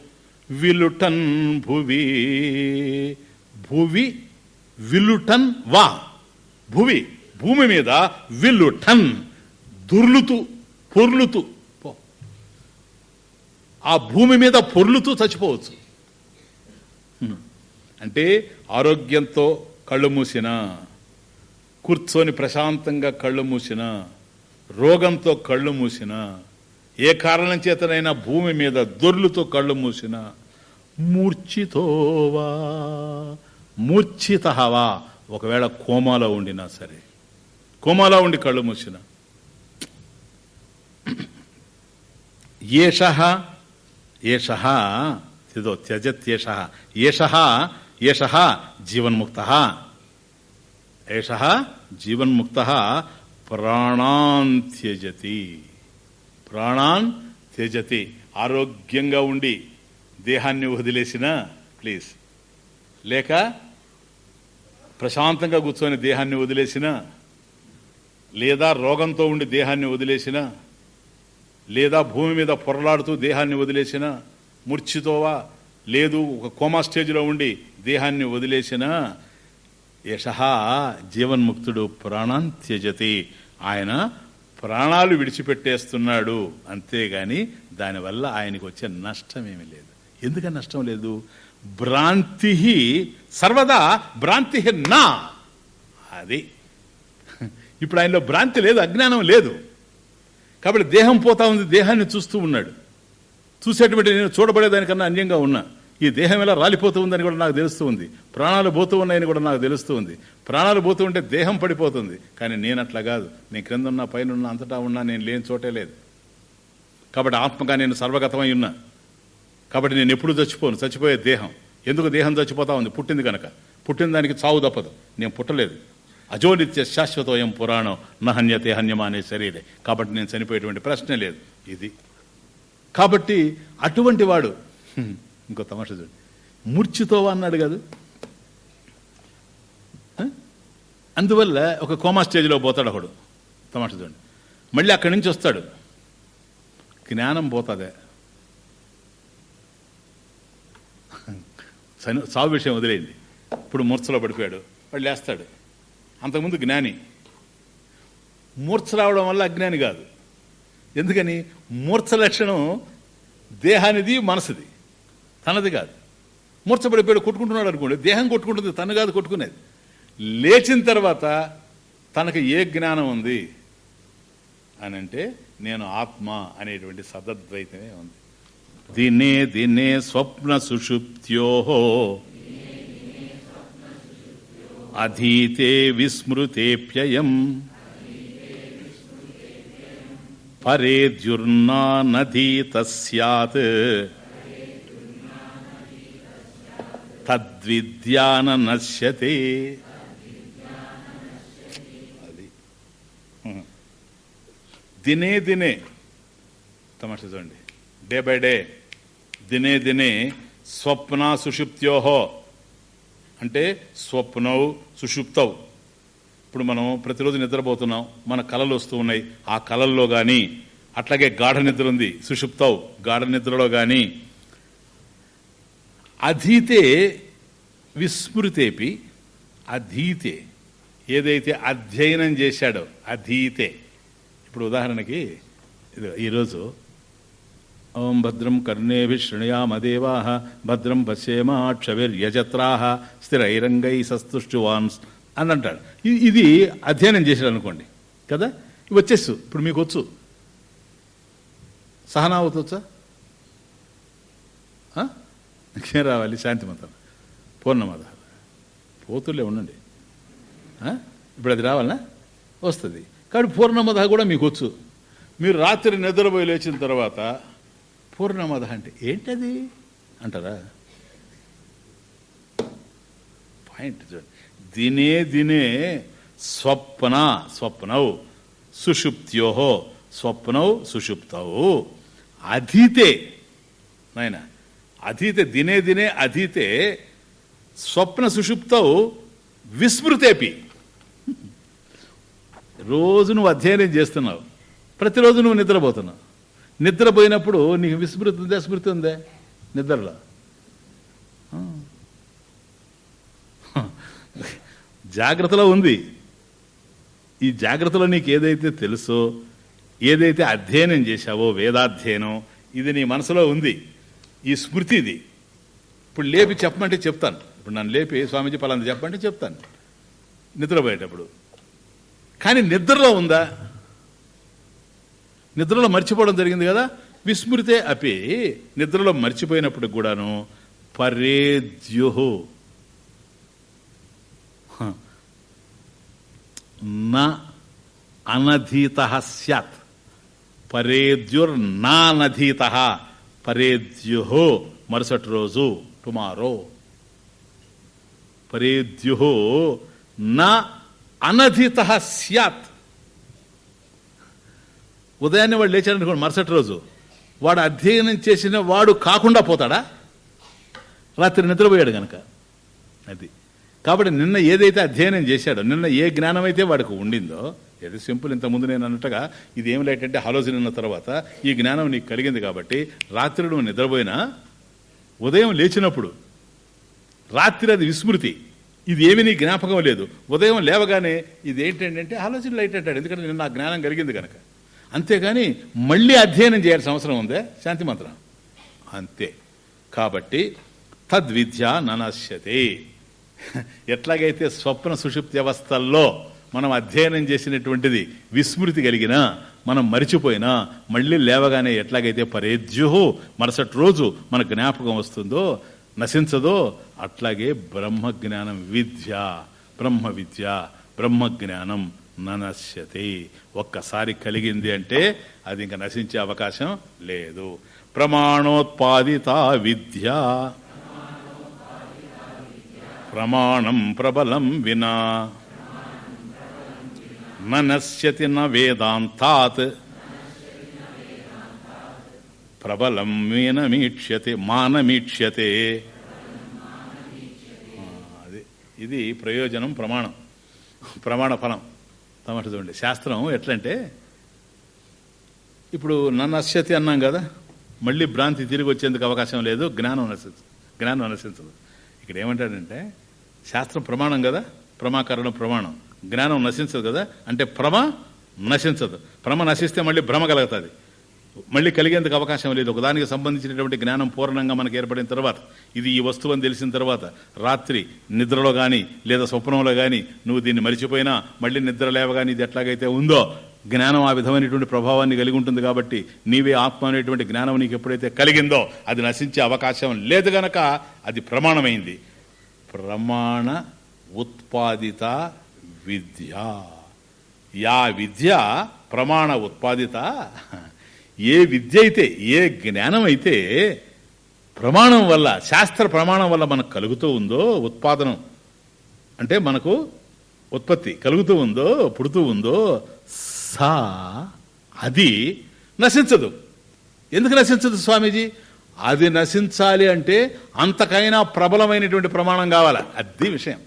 విలుటన్ భువి. భువి విల్లుటన్ వా? భువి భూమి మీద విల్లుటన్ దుర్లుతూ పొర్లుతూ. ఆ భూమి మీద పొర్లుతూ చచ్చిపోవచ్చు. అంటే ఆరోగ్యంతో కళ్ళు మూసిన కూర్చొని ప్రశాంతంగా కళ్ళు మూసిన రోగంతో కళ్ళు మూసిన ఏ కారణం చేతనైనా భూమి మీద దొర్లుతో కళ్ళు మూసిన మూర్ఛితోవా మూర్ఛితవా ఒకవేళ కోమాలో ఉండినా సరే. కోమాలో ఉండి కళ్ళు మూసిన. ఏష ఏష ఇదో త్యజత్యేష. ఏష ఏష జీవన్ముక్త. ఏష జీవన్ముక్త ప్రాణాన్ త్యజతి. ప్రాణాన్ త్యజతి. ఆరోగ్యంగా ఉండి దేహాన్ని వదిలేసిన ప్లీజ్. లేక ప్రశాంతంగా కూర్చొని దేహాన్ని వదిలేసిన లేదా రోగంతో ఉండి దేహాన్ని వదిలేసిన లేదా భూమి మీద పొరలాడుతూ దేహాన్ని వదిలేసిన మూర్ఛితోవా లేదు ఒక కోమా స్టేజ్లో ఉండి దేహాన్ని వదిలేసిన యశ జీవన్ముక్తుడు ప్రాణాన్ త్యజతి. ఆయన ప్రాణాలు విడిచిపెట్టేస్తున్నాడు. అంతేగాని దానివల్ల ఆయనకు వచ్చే నష్టమేమీ లేదు. ఎందుకని నష్టం లేదు? భ్రాంతి సర్వదా భ్రాంతి నా. అది. ఇప్పుడు ఆయనలో భ్రాంతి లేదు అజ్ఞానం లేదు. కాబట్టి దేహం పోతా ఉంది దేహాన్ని చూస్తూ ఉన్నాడు. చూసేటువంటి నేను చూడబడేదానికన్నా అన్యంగా ఉన్నా. ఈ దేహం ఎలా రాలిపోతూ ఉందని కూడా నాకు తెలుస్తూ ఉంది. ప్రాణాలు పోతూ ఉన్నాయని కూడా నాకు తెలుస్తూ ఉంది. ప్రాణాలు పోతూ ఉంటే దేహం పడిపోతుంది. కానీ నేను అట్లా కాదు. నేను క్రింద ఉన్నా పైన ఉన్నా అంతటా ఉన్నా నేను లేని చోటే లేదు. కాబట్టి ఆత్మగా నేను సర్వగతమై ఉన్నా. కాబట్టి నేను ఎప్పుడు చచ్చిపోను చచ్చిపోయే దేహం. ఎందుకు దేహం చచ్చిపోతా ఉంది? పుట్టింది కనుక పుట్టిన దానికి చావు తప్పదు. నేను పుట్టలేదు. అజోనిత్య శాశ్వతోయం పురాణం. నహన్యతే హన్యమానే శరీరే. కాబట్టి నేను చనిపోయేటువంటి ప్రశ్నే లేదు. ఇది. కాబట్టి అటువంటి వాడు ఇంకో తమాషా చూడు. మూర్ఛితోవా అన్నాడు కాదు? ఆ? అందువల్ల ఒక కోమా స్టేజ్లో పోతాడు ఒకడు. తమాషా చూడండి. మళ్ళీ అక్కడి నుంచి వస్తాడు. జ్ఞానం పోతుందే. చని సాగు విషయం వదిలేయండి. ఇప్పుడు మూర్ఛలో పడిపోయాడు. వాడు లేస్తాడు. అంతకుముందు జ్ఞాని. మూర్ఛ రావడం వల్ల అజ్ఞాని కాదు. ఎందుకని? మూర్ఛ లక్షణం దేహానిది మనసుది. తనది కాదు. మూర్ఛ పడిపోయాడు కొట్టుకుంటున్నాడు అనుకోండి. దేహం కొట్టుకుంటుంది తను కాదు కొట్టుకునేది. లేచిన తర్వాత తనకు ఏ జ్ఞానం ఉంది? అని అంటే నేను ఆత్మ అనేటువంటి సదద్వైతమే ఉంది. దినే దినే స్వప్న సుషుప్త్యో అధీతే విస్మృతేప్యయం పరేద్యుర్నానధీత సత్ తద్విద్యాన నశ్యతే దినే దినే తమాషా చూడండి డే బై డే దినే దినే స్వప్న సుషుప్త్యోహో అంటే స్వప్నవు సుషుప్తవు. ఇప్పుడు మనం ప్రతిరోజు నిద్రపోతున్నాం మన కళలు వస్తూ ఉన్నాయి. ఆ కళల్లో కానీ అట్లాగే గాఢ నిద్ర ఉంది సుషుప్తవు గాఢ నిద్రలో కానీ అధీతే విస్మృతేపి అధీతే. ఏదైతే అధ్యయనం చేశాడో అధీతే. ఇప్పుడు ఉదాహరణకి ఇది ఈరోజు ఓం భద్రం కర్ణేభి శృణుయామదేవా భద్రం పశ్యేమాక్షవిర్యజత్రా స్థిరైరంగై సస్తుష్టువాన్స్ అని అంటాడు ఇది అధ్యయనం చేశాడు అనుకోండి కదా? ఇవి వచ్చేస్తు ఇప్పుడు మీకు వచ్చు. సహనా అవుతుందా ఆ? ఇంకేం రావాలి? శాంతి మంత్రం. పూర్ణమద. పోతులే ఉండండి. ఇప్పుడు అది రావాలనా? వస్తుంది. కాబట్టి పూర్ణమద కూడా మీకు వచ్చు. మీరు రాత్రి నిద్రపోయి లేచిన తర్వాత పూర్ణమద అంటే ఏంటది? అంటారా? పాయింట్ దినే దినే స్వప్న స్వప్నౌ సుషుప్త్యో స్వప్నౌ సుషుప్తవు అధీతే నాయన అధీతే దినే దినే అధీతే స్వప్న సుషుప్తౌ విస్మృతేపి. రోజు నువ్వు అధ్యయనం చేస్తున్నావు. ప్రతిరోజు నువ్వు నిద్రపోతున్నావు. నిద్రపోయినప్పుడు నీకు విస్మృతి ఉందా స్మృతి ఉందా? నిద్రలో. జాగ్రత్తలో ఉంది. ఈ జాగ్రత్తలో నీకు ఏదైతే తెలుసో ఏదైతే అధ్యయనం చేశావో వేదాధ్యయనం ఇది నీ మనసులో ఉంది. ఈ స్మృతి ఇది. ఇప్పుడు లేపి చెప్పమంటే చెప్తాను. ఇప్పుడు నన్ను లేపి స్వామీజీ పలాంది చెప్పమంటే చెప్తాను. నిద్రపోయేటప్పుడు. కానీ నిద్రలో ఉందా? నిద్రలో మర్చిపోవడం జరిగింది కదా? విస్మృతే అపి. నిద్రలో మర్చిపోయినప్పుడు కూడాను పరేద్యుహు. హ. న అనధీత స్యాత్. పరేద్యుర్నానధీత. పరేద్యుహో. మరుసటి రోజు టుమారో. పరేద్యుహో నా అనధీత సత్ ఉదయాన్నే వాడు లేచాడనుకోండి మరుసటి రోజు. వాడు అధ్యయనం చేసిన వాడు కాకుండా పోతాడా? రాత్రి నిద్రపోయాడు గనక. అది. కాబట్టి నిన్న ఏదైతే అధ్యయనం చేశాడో నిన్న ఏ జ్ఞానం అయితే వాడికి ఉండిందో ఏది సింపుల్ ఇంతకుముందు నేను అన్నట్టుగా ఇది ఏం లేటంటే ఆలోచన ఉన్న తర్వాత ఈ జ్ఞానం నీకు కలిగింది కాబట్టి రాత్రి నువ్వు నిద్రపోయినా ఉదయం లేచినప్పుడు రాత్రి అది విస్మృతి. ఇది ఏమీ నీ జ్ఞాపకం లేదు. ఉదయం లేవగానే ఇది ఏంటంటే ఆలోచనలు ఏంటంటాడు ఎందుకంటే నిన్న ఆ జ్ఞానం కలిగింది కనుక అంతేగాని మళ్ళీ అధ్యయనం చేయాల్సిన అవసరం ఉందే? శాంతి మంత్రం. అంతే. కాబట్టి తద్విద్య ననశ్యతే. ఎట్లాగైతే స్వప్న సుషుప్తి అవస్థల్లో మనం అధ్యయనం చేసినటువంటిది విస్మృతి కలిగినా మనం మరిచిపోయినా మళ్ళీ లేవగానే ఎట్లాగైతే పరేద్యుహు మరుసటి రోజు మన జ్ఞాపకం వస్తుందో నశించదో అట్లాగే బ్రహ్మ జ్ఞానం విద్య బ్రహ్మ విద్య బ్రహ్మ జ్ఞానం ననశ్యతి. ఒక్కసారి కలిగింది అంటే అది ఇంకా నశించే అవకాశం లేదు. ప్రమాణోత్పాదిత విద్య. ప్రమాణం ప్రబలం వినా. నశ్యతి న వేదాంతాత్. ప్రబలం మీనమీక్ష్యతే. మానమీక్ష్యతే అది ఇది ప్రయోజనం ప్రమాణం. ప్రమాణ ఫలం తమట చూడండి. శాస్త్రం ఎట్లంటే ఇప్పుడు నన్ను నశ్యతి అన్నాం కదా మళ్ళీ భ్రాంతి తిరిగి వచ్చేందుకు అవకాశం లేదు జ్ఞానం నశించదు జ్ఞానం నశించదు. ఇక్కడ ఏమంటాడంటే శాస్త్రం ప్రమాణం కదా ప్రమాకరణం ప్రమాణం. జ్ఞానం నశించదు కదా అంటే ప్రమ నశించదు. ప్రమ నశిస్తే మళ్ళీ భ్రమ కలుగుతుంది. మళ్ళీ కలిగేందుకు అవకాశం లేదు. ఒకదానికి సంబంధించినటువంటి జ్ఞానం పూర్ణంగా మనకు ఏర్పడిన తర్వాత ఇది ఈ వస్తువు అని తెలిసిన తర్వాత రాత్రి నిద్రలో కానీ లేదా స్వప్నంలో కానీ నువ్వు దీన్ని మరిచిపోయినా మళ్ళీ నిద్ర లేవగాని ఇది ఎట్లాగైతే ఉందో జ్ఞానం ఆ విధమైనటువంటి ప్రభావాన్ని కలిగి ఉంటుంది కాబట్టి నీవే ఆత్మ అనేటువంటి జ్ఞానం నీకు ఎప్పుడైతే కలిగిందో అది నశించే అవకాశం లేదు గనక అది ప్రమాణమైంది. ప్రమాణ ఉత్పాదిత విద్య. యా విద్య ప్రమాణ ఉత్పాదిత ఏ విద్య అయితే ఏ జ్ఞానం అయితే ప్రమాణం వల్ల శాస్త్ర ప్రమాణం వల్ల మనకు కలుగుతూ ఉందో ఉత్పాదనం అంటే మనకు ఉత్పత్తి కలుగుతూ ఉందో పుడుతూ ఉందో సా అది నశించదు. ఎందుకు నశించదు స్వామీజీ? అది నశించాలి అంటే అంతకైనా ప్రబలమైనటువంటి ప్రమాణం కావాలా? అది విషయం.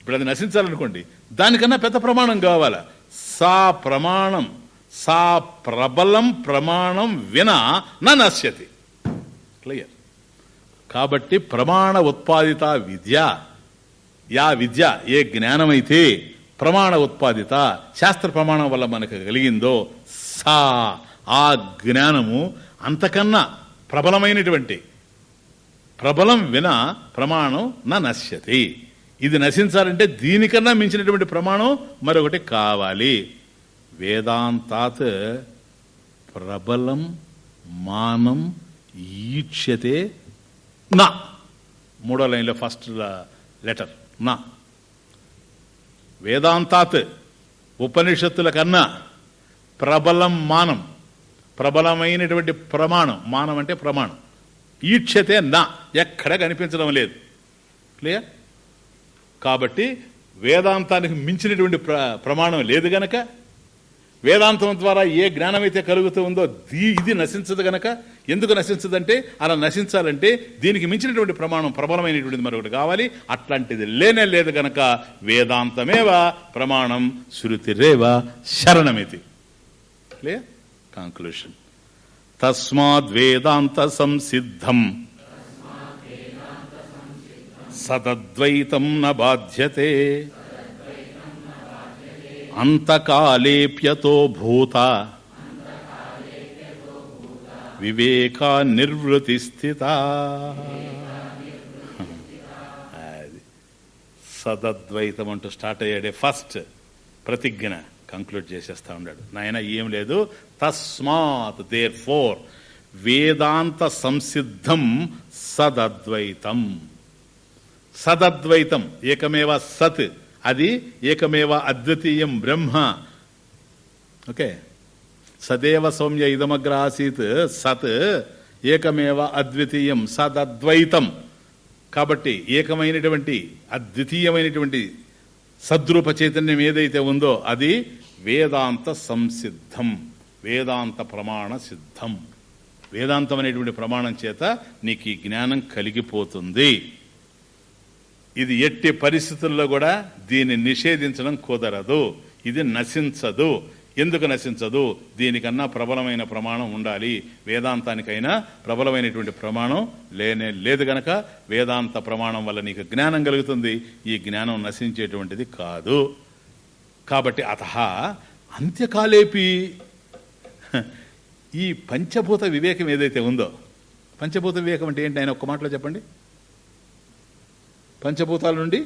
ఇప్పుడు అది నశించాలనుకోండి దానికన్నా పెద్ద ప్రమాణం కావాలా? సా ప్రమాణం. సా ప్రబలం ప్రమాణం వినా నశ్యతి. క్లియర్ కాబట్టి ప్రమాణ ఉత్పాదిత విద్య యా విద్య ఏ జ్ఞానమైతే ప్రమాణ ఉత్పాదిత శాస్త్ర ప్రమాణం వల్ల మనకు కలిగిందో సా ఆ జ్ఞానము అంతకన్నా ప్రబలమైనటువంటి. ప్రబలం విన ప్రమాణం నా నశ్యతి. ఇది నశించాలంటే దీనికన్నా మించినటువంటి ప్రమాణం మరొకటి కావాలి. వేదాంతాత్ ప్రబలం మానం ఈక్ష్యతే నా. మూడో లైన్లో ఫస్ట్ లెటర్. నా. వేదాంతాత్ ఉపనిషత్తుల కన్నా ప్రబలం మానం ప్రబలమైనటువంటి ప్రమాణం మానం అంటే ప్రమాణం. ఈక్షతే నా. ఎక్కడ కనిపించడం లేదు. క్లియర్? కాబట్టి వేదాంతానికి మించినటువంటి ప్ర ప్రమాణం లేదు గనక వేదాంతం ద్వారా ఏ జ్ఞానమైతే అయితే కలుగుతూ ఉందో దీ ఇది నశించదు గనక. ఎందుకు నశించదంటే? అలా నశించాలంటే దీనికి మించినటువంటి ప్రమాణం ప్రబలమైనటువంటిది మరొకటి కావాలి. అట్లాంటిది లేనే లేదు గనక వేదాంతమేవా? ప్రమాణం శృతిరేవా? శరణమితి. Clear conclusion తస్మాద్వేదాంత సంసిద్ధం. సతద్వైతం న బాధ్యతే. అంతకాలేప్యతో భూత. వివేకా నిర్వృతి స్థిత. అది సదద్వైతం అంటూ స్టార్ట్ అయ్యాడే ఫస్ట్ ప్రతిజ్ఞ కంక్లూడ్ చేసేస్తా ఉన్నాడు. నాయన ఏం లేదు. తస్మాత్ దేర్ ఫోర్ వేదాంత సంసిద్ధం సదద్వైతం. సదద్వైతం ఏకమేవ సత్. అది ఏకమేవ అద్వితీయం బ్రహ్మ. ఓకే. సదేవ సౌమ్య ఇదమగ్ర ఆసీత్ సత్ ఏకమేవ అద్వితీయం సదద్వైతం. కాబట్టి ఏకమైనటువంటి అద్వితీయమైనటువంటి సద్రూప చైతన్యం ఏదైతే ఉందో అది వేదాంత సంసిద్ధం వేదాంత ప్రమాణ సిద్ధం. వేదాంతం అనేటువంటి ప్రమాణం చేత నీకు ఈ జ్ఞానం కలిగిపోతుంది. ఇది ఎట్టి పరిస్థితుల్లో కూడా దీన్ని నిషేధించడం కుదరదు. ఇది నశించదు. ఎందుకు నశించదు? దీనికన్నా ప్రబలమైన ప్రమాణం ఉండాలి. వేదాంతానికైనా ప్రబలమైనటువంటి ప్రమాణం లేనే లేదు గనక వేదాంత ప్రమాణం వల్ల నీకు జ్ఞానం కలుగుతుంది. ఈ జ్ఞానం నశించేటువంటిది కాదు. కాబట్టి అత అంత్యకాలేపి. ఈ పంచభూత వివేకం ఏదైతే ఉందో పంచభూత వివేకం అంటే ఏంటి? ఆయన ఒక్క మాటలో చెప్పండి. పంచభూతాల నుండి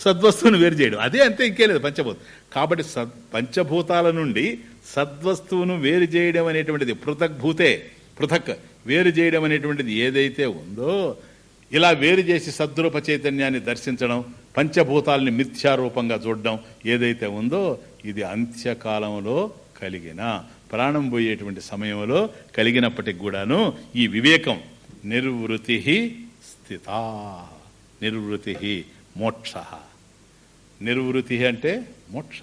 సద్వస్తువును వేరు చేయడం. అదే అంతే ఇంకే లేదు పంచభూత. కాబట్టి సద్ పంచభూతాల నుండి సద్వస్తువును వేరు చేయడం అనేటువంటిది పృథక్ భూతే పృథక్ వేరు చేయడం అనేటువంటిది ఏదైతే ఉందో ఇలా వేరు చేసి సద్రూప చైతన్యాన్ని దర్శించడం పంచభూతాలని మిథ్యారూపంగా చూడడం ఏదైతే ఉందో ఇది అంత్యకాలంలో కలిగిన ప్రాణం పోయేటువంటి సమయంలో కలిగినప్పటికి కూడాను ఈ వివేకం నిర్వృతి స్థిత నిర్వృతి మోక్ష. నిర్వృతి అంటే మోక్ష.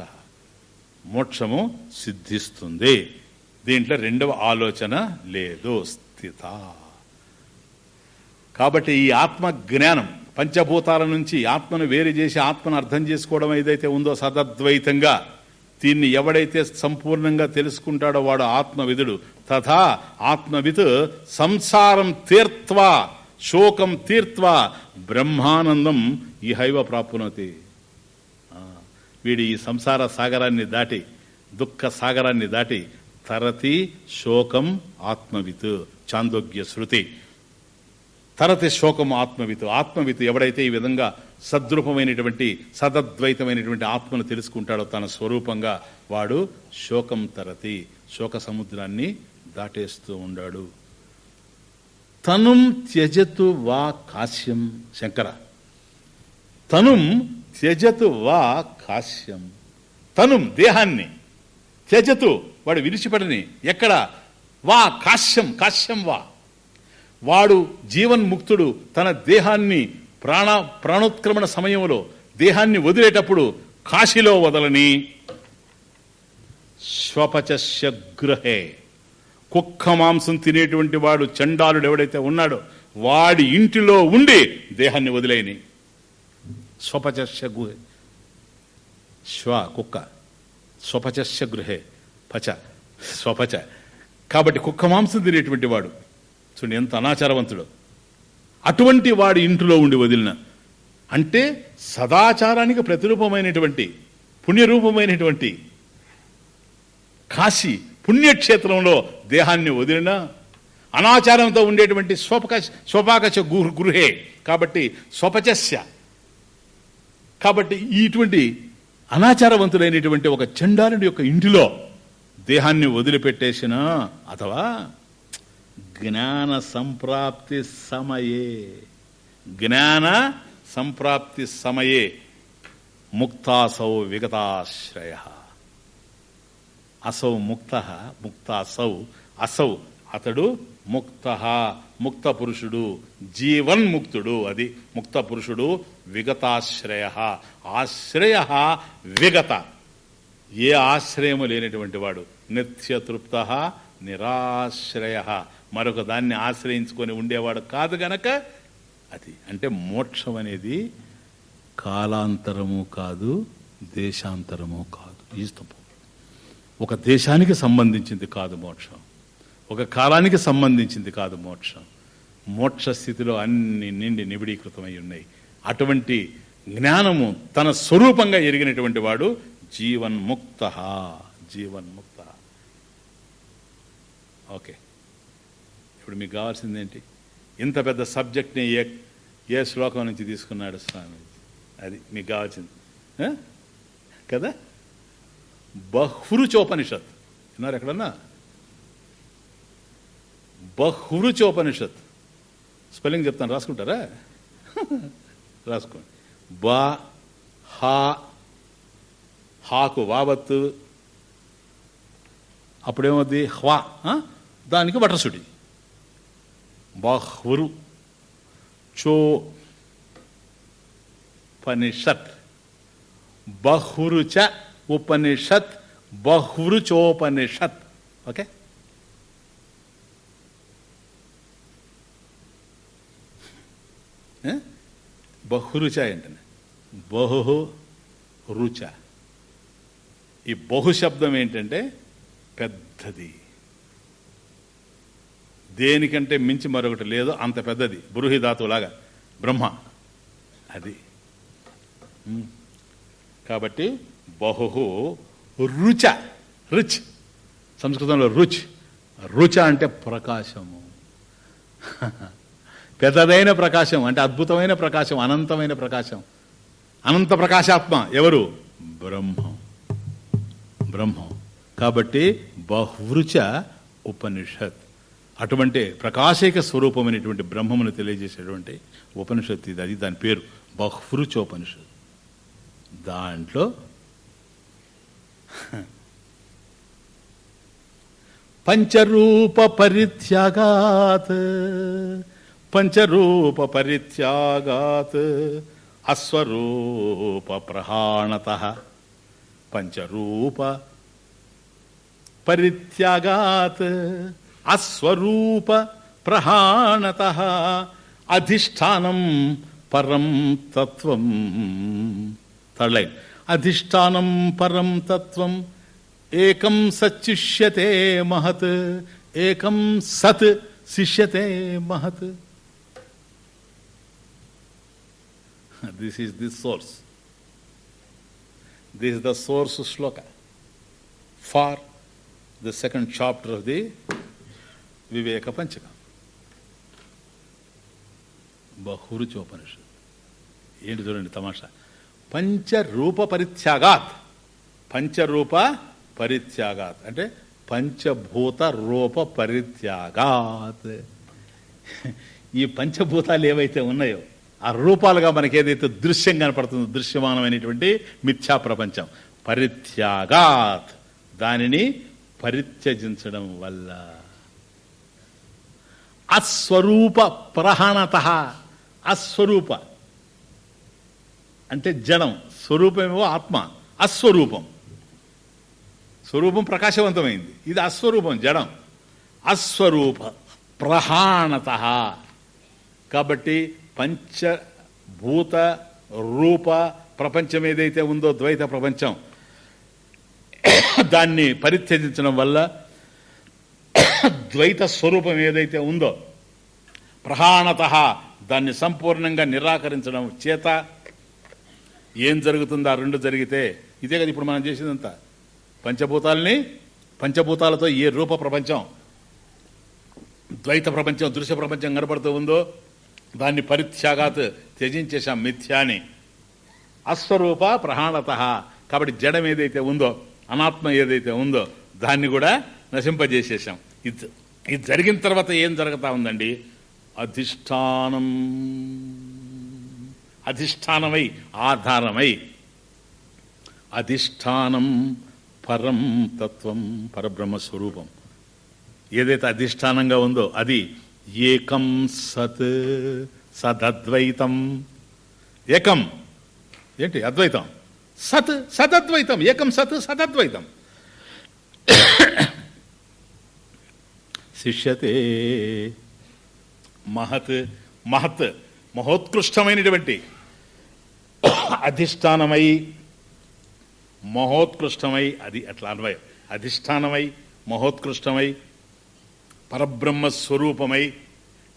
మోక్షము సిద్ధిస్తుంది. దీంట్లో రెండవ ఆలోచన లేదు స్థిత. కాబట్టి ఈ ఆత్మ జ్ఞానం పంచభూతాల నుంచి ఆత్మను వేరు చేసి ఆత్మను అర్థం చేసుకోవడం ఏదైతే ఉందో సదద్వైతంగా దీన్ని ఎవడైతే సంపూర్ణంగా తెలుసుకుంటాడో వాడు ఆత్మవిధుడు తథా ఆత్మవిత్ సంసారం తీర్త్వా శోకం తీర్త్వా బ్రహ్మానందం ఈ హైవ ప్రాప్నోతి వీడి ఈ సంసార సాగరాన్ని దాటి దుఃఖ సాగరాన్ని దాటి తరతి శోకం ఆత్మవిత్ చాందోగ్య శృతి. తరతి శోకం ఆత్మవిత్ ఆత్మవిత్ ఎవడైతే ఈ విధంగా సద్రూపమైనటువంటి సదద్వైతమైనటువంటి ఆత్మను తెలుసుకుంటాడో తన స్వరూపంగా వాడు శోకం తరతి శోక సముద్రాన్ని దాటేస్తూ ఉండాడు. తనుం త్యజతు వా కాశ్యం శంకర. తనుం త్యజతు వా కాశ్యం. తనుం దేహాన్ని త్యజతు వాడు విడిచిపెడని ఎక్కడ? వా కాశ్యం కాశ్యం వా. వాడు జీవన్ముక్తుడు తన దేహాన్ని ప్రాణ ప్రాణోత్క్రమణ సమయంలో దేహాన్ని వదిలేటప్పుడు కాశీలో వదలని. స్వపచస్య గృహే. కుక్క మాంసం తినేటువంటి వాడు చండాలుడు ఎవడైతే ఉన్నాడో వాడి ఇంటిలో ఉండి దేహాన్ని వదిలేని స్వపచస్య గుహే. శ్వ కుక్క. స్వపచస్య గృహే. పచ. స్వపచ. కాబట్టి కుక్క మాంసం తినేటువంటి వాడు చూడండి ఎంత అనాచారవంతుడు. అటువంటి వాడి ఇంటిలో ఉండి వదిలిన అంటే సదాచారానికి ప్రతిరూపమైనటువంటి పుణ్యరూపమైనటువంటి కాశీ పుణ్యక్షేత్రంలో దేహాన్ని వదిలినా అనాచారంతో ఉండేటువంటి స్వపక స్వపాకచ గృహే కాబట్టి స్వపచస్య. కాబట్టి ఇటువంటి అనాచారవంతులైనటువంటి ఒక చండాలుడి యొక్క ఇంటిలో దేహాన్ని వదిలిపెట్టేసిన అథవా జ్ఞాన సంప్రాప్తి సమయే. జ్ఞాన సంప్రాప్తి సమయే ముక్తాసౌ విగతాశ్రయ. అసౌ ముక్త ముక్త అసౌ. అతడు ముక్త ముక్త పురుషుడు జీవన్ముక్తుడు అది. ముక్త పురుషుడు విగతాశ్రయ. ఆశ్రయ విగత. ఏ ఆశ్రయము లేనటువంటి వాడు? నిత్యతృప్త నిరాశ్రయ. మరొక దాన్ని ఆశ్రయించుకొని ఉండేవాడు కాదు గనక అది. అంటే మోక్షం అనేది కాలాంతరము కాదు దేశాంతరము కాదు. ఈ స్తంభం ఒక దేశానికి సంబంధించింది కాదు మోక్షం. ఒక కాలానికి సంబంధించింది కాదు మోక్షం. మోక్ష స్థితిలో అన్ని నిండి నిబిడీకృతమై ఉన్నాయి. అటువంటి జ్ఞానము తన స్వరూపంగా ఎరిగినటువంటి వాడు జీవన్ముక్త జీవన్ముక్త ఓకే. ఇప్పుడు మీకు కావాల్సింది ఏంటి? ఇంత పెద్ద సబ్జెక్ట్ని ఏ ఏ శ్లోకం నుంచి తీసుకున్నాడు స్వామి అది మీకు కావాల్సింది. ఆ? కదా? బహ్రుచోపనిషత్ విన్నారు ఎక్కడన్నా? బహ్రుచోపనిషత్ స్పెల్లింగ్ చెప్తాను రాసుకుంటారా? రాసుకోండి. బా హా హాకు వావత్తు అప్పుడేమవుద్ది? హ్వా దానికి వటసుడి. బహ్వరు చో పనిషత్. బహురుచ ఉపనిషత్ బహ్వృచోపనిషత్ ఓకే బహురుచ ఏంటనే బహు రుచ ఈ బహు శబ్దం ఏంటంటే పెద్దది దేనికంటే మించి మరొకటి లేదో అంత పెద్దది బృహిధాతువులాగా బ్రహ్మ అది కాబట్టి బహు రుచ రుచ్. సంస్కృతంలో రుచ్. రుచ అంటే ప్రకాశము. పెద్దదైన ప్రకాశం అంటే అద్భుతమైన ప్రకాశం అనంతమైన ప్రకాశం. అనంత ప్రకాశాత్మ ఎవరు? బ్రహ్మం. బ్రహ్మం. కాబట్టి బహృచ ఉపనిషత్. అటువంటి ప్రకాశిక స్వరూపమైనటువంటి బ్రహ్మమును తెలియజేసేటువంటి ఉపనిషత్ ఇది అది దాని పేరు. బహృచోపనిషత్ దాంట్లో పంచరూప పరిత్యాగాత్ పంచరూప పరిత్యాగాత్ అస్వరూప ప్రహాణత పంచరూప పరిత్యాగాత్ అస్వరూప ప్రహాణత అధిష్టానం పరం తత్వం థర్డ్ లైన్ అధిష్టానం పరం తత్వం ఏకం సచ్యుష్యతే మహత్ ఏకం సత్ శిష్యతే మహత్ this is the source this the source shloka for the second chapter of the Viveka Panchakam బహురుచోపనిషత్ ఏంటి చూడండి తమాషా పంచరూప పరిత్యాగాత్ పంచరూప పరిత్యాగాత్ అంటే పంచభూత రూప పరిత్యాగాత్ ఈ పంచభూతాలు ఏవైతే ఉన్నాయో ఆ రూపాలుగా మనకి ఏదైతే దృశ్యం కనపడుతుందో దృశ్యమానమైనటువంటి మిథ్యా ప్రపంచం పరిత్యాగాత్. దానిని పరిత్యజించడం వల్ల. అస్వరూప ప్రహణత. అస్వరూప. అంటే జడం స్వరూపమేమో ఆత్మ అస్వరూపం. స్వరూపం ప్రకాశవంతమైంది. ఇది అస్వరూపం జడం. అస్వరూప ప్రహాణత. కాబట్టి పంచభూత రూప ప్రపంచం ఏదైతే ఉందో ద్వైత ప్రపంచం దాన్ని పరిత్యజించడం వల్ల ద్వైత స్వరూపం ఏదైతే ఉందో ప్రహాణత దాన్ని సంపూర్ణంగా నిరాకరించడం చేత ఏం జరుగుతుందో? ఆ రెండు జరిగితే ఇదే కదా ఇప్పుడు మనం చేసేదంతా. పంచభూతాలని పంచభూతాలతో ఏ రూప ప్రపంచం ద్వైత ప్రపంచం దృశ్య ప్రపంచం కనబడుతూ ఉందో దాన్ని పరిత్యాగాత్ త్యజించేశాం మిథ్యాని అస్వరూప ప్రహాణత. కాబట్టి జడం ఏదైతే ఉందో అనాత్మ ఏదైతే ఉందో దాన్ని కూడా నశింపజేసేసాం ఇది ఇది జరిగిన తర్వాత ఏం జరుగుతూ ఉందండి? అధిష్టానం. అధిష్టానమై ఆధారమై. అధిష్టానం పరం తత్వం పరబ్రహ్మ స్వరూపం ఏదైతే అధిష్టానంగా ఉందో అది ఏకం సత్ సదద్వైతం. ఏకం. ఏంటి? అద్వైతం. సత్ సదద్వైతం. ఏకం సత్ సదద్వైతం. శిష్యతే మహత్ మహత్. మహోత్కృష్టమైనటువంటి అధిష్టానమై మహోత్కృష్టమై అది అట్లా అన్వయం. అధిష్టానమై మహోత్కృష్టమై పరబ్రహ్మ స్వరూపమై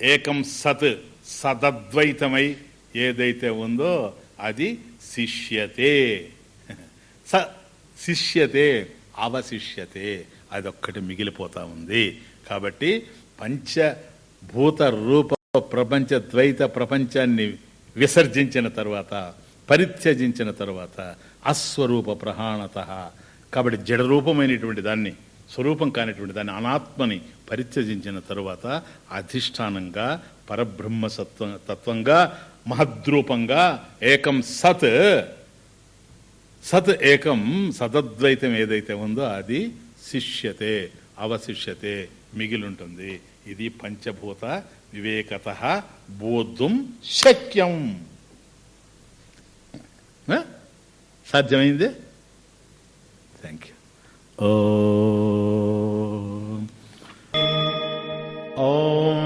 ఏకం సత్ సదద్వైతమై ఏదైతే ఉందో అది శిష్యతే. స శిష్యతే అవశిష్యతే అదొక్కటి మిగిలిపోతా ఉంది. కాబట్టి పంచభూత రూప ప్రపంచ ద్వైత ప్రపంచాన్ని విసర్జించిన తర్వాత పరిత్యజించిన తర్వాత అస్వరూప ప్రహాణత. కాబట్టి జడరూపమైనటువంటి దాన్ని స్వరూపం కానిటువంటి దాన్ని అనాత్మని పరిత్యజించిన తరువాత అధిష్టానంగా పరబ్రహ్మసత్వ తత్వంగా మహద్రూపంగా ఏకం సత్ సత్ ఏకం సదద్వైతం ఏదైతే ఉందో అది శిష్యతే అవశిష్యతే మిగిలుంటుంది. ఇది పంచభూత వివేకత బోధుం శక్యం సాధ్యమైంది థ్యాంక్ యూ ఓం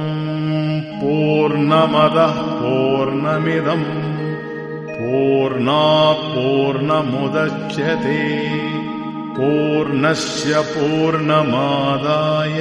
పూర్ణమద పూర్ణమిదం పూర్ణా పూర్ణముద్యతే పూర్ణస్ పూర్ణమాదాయ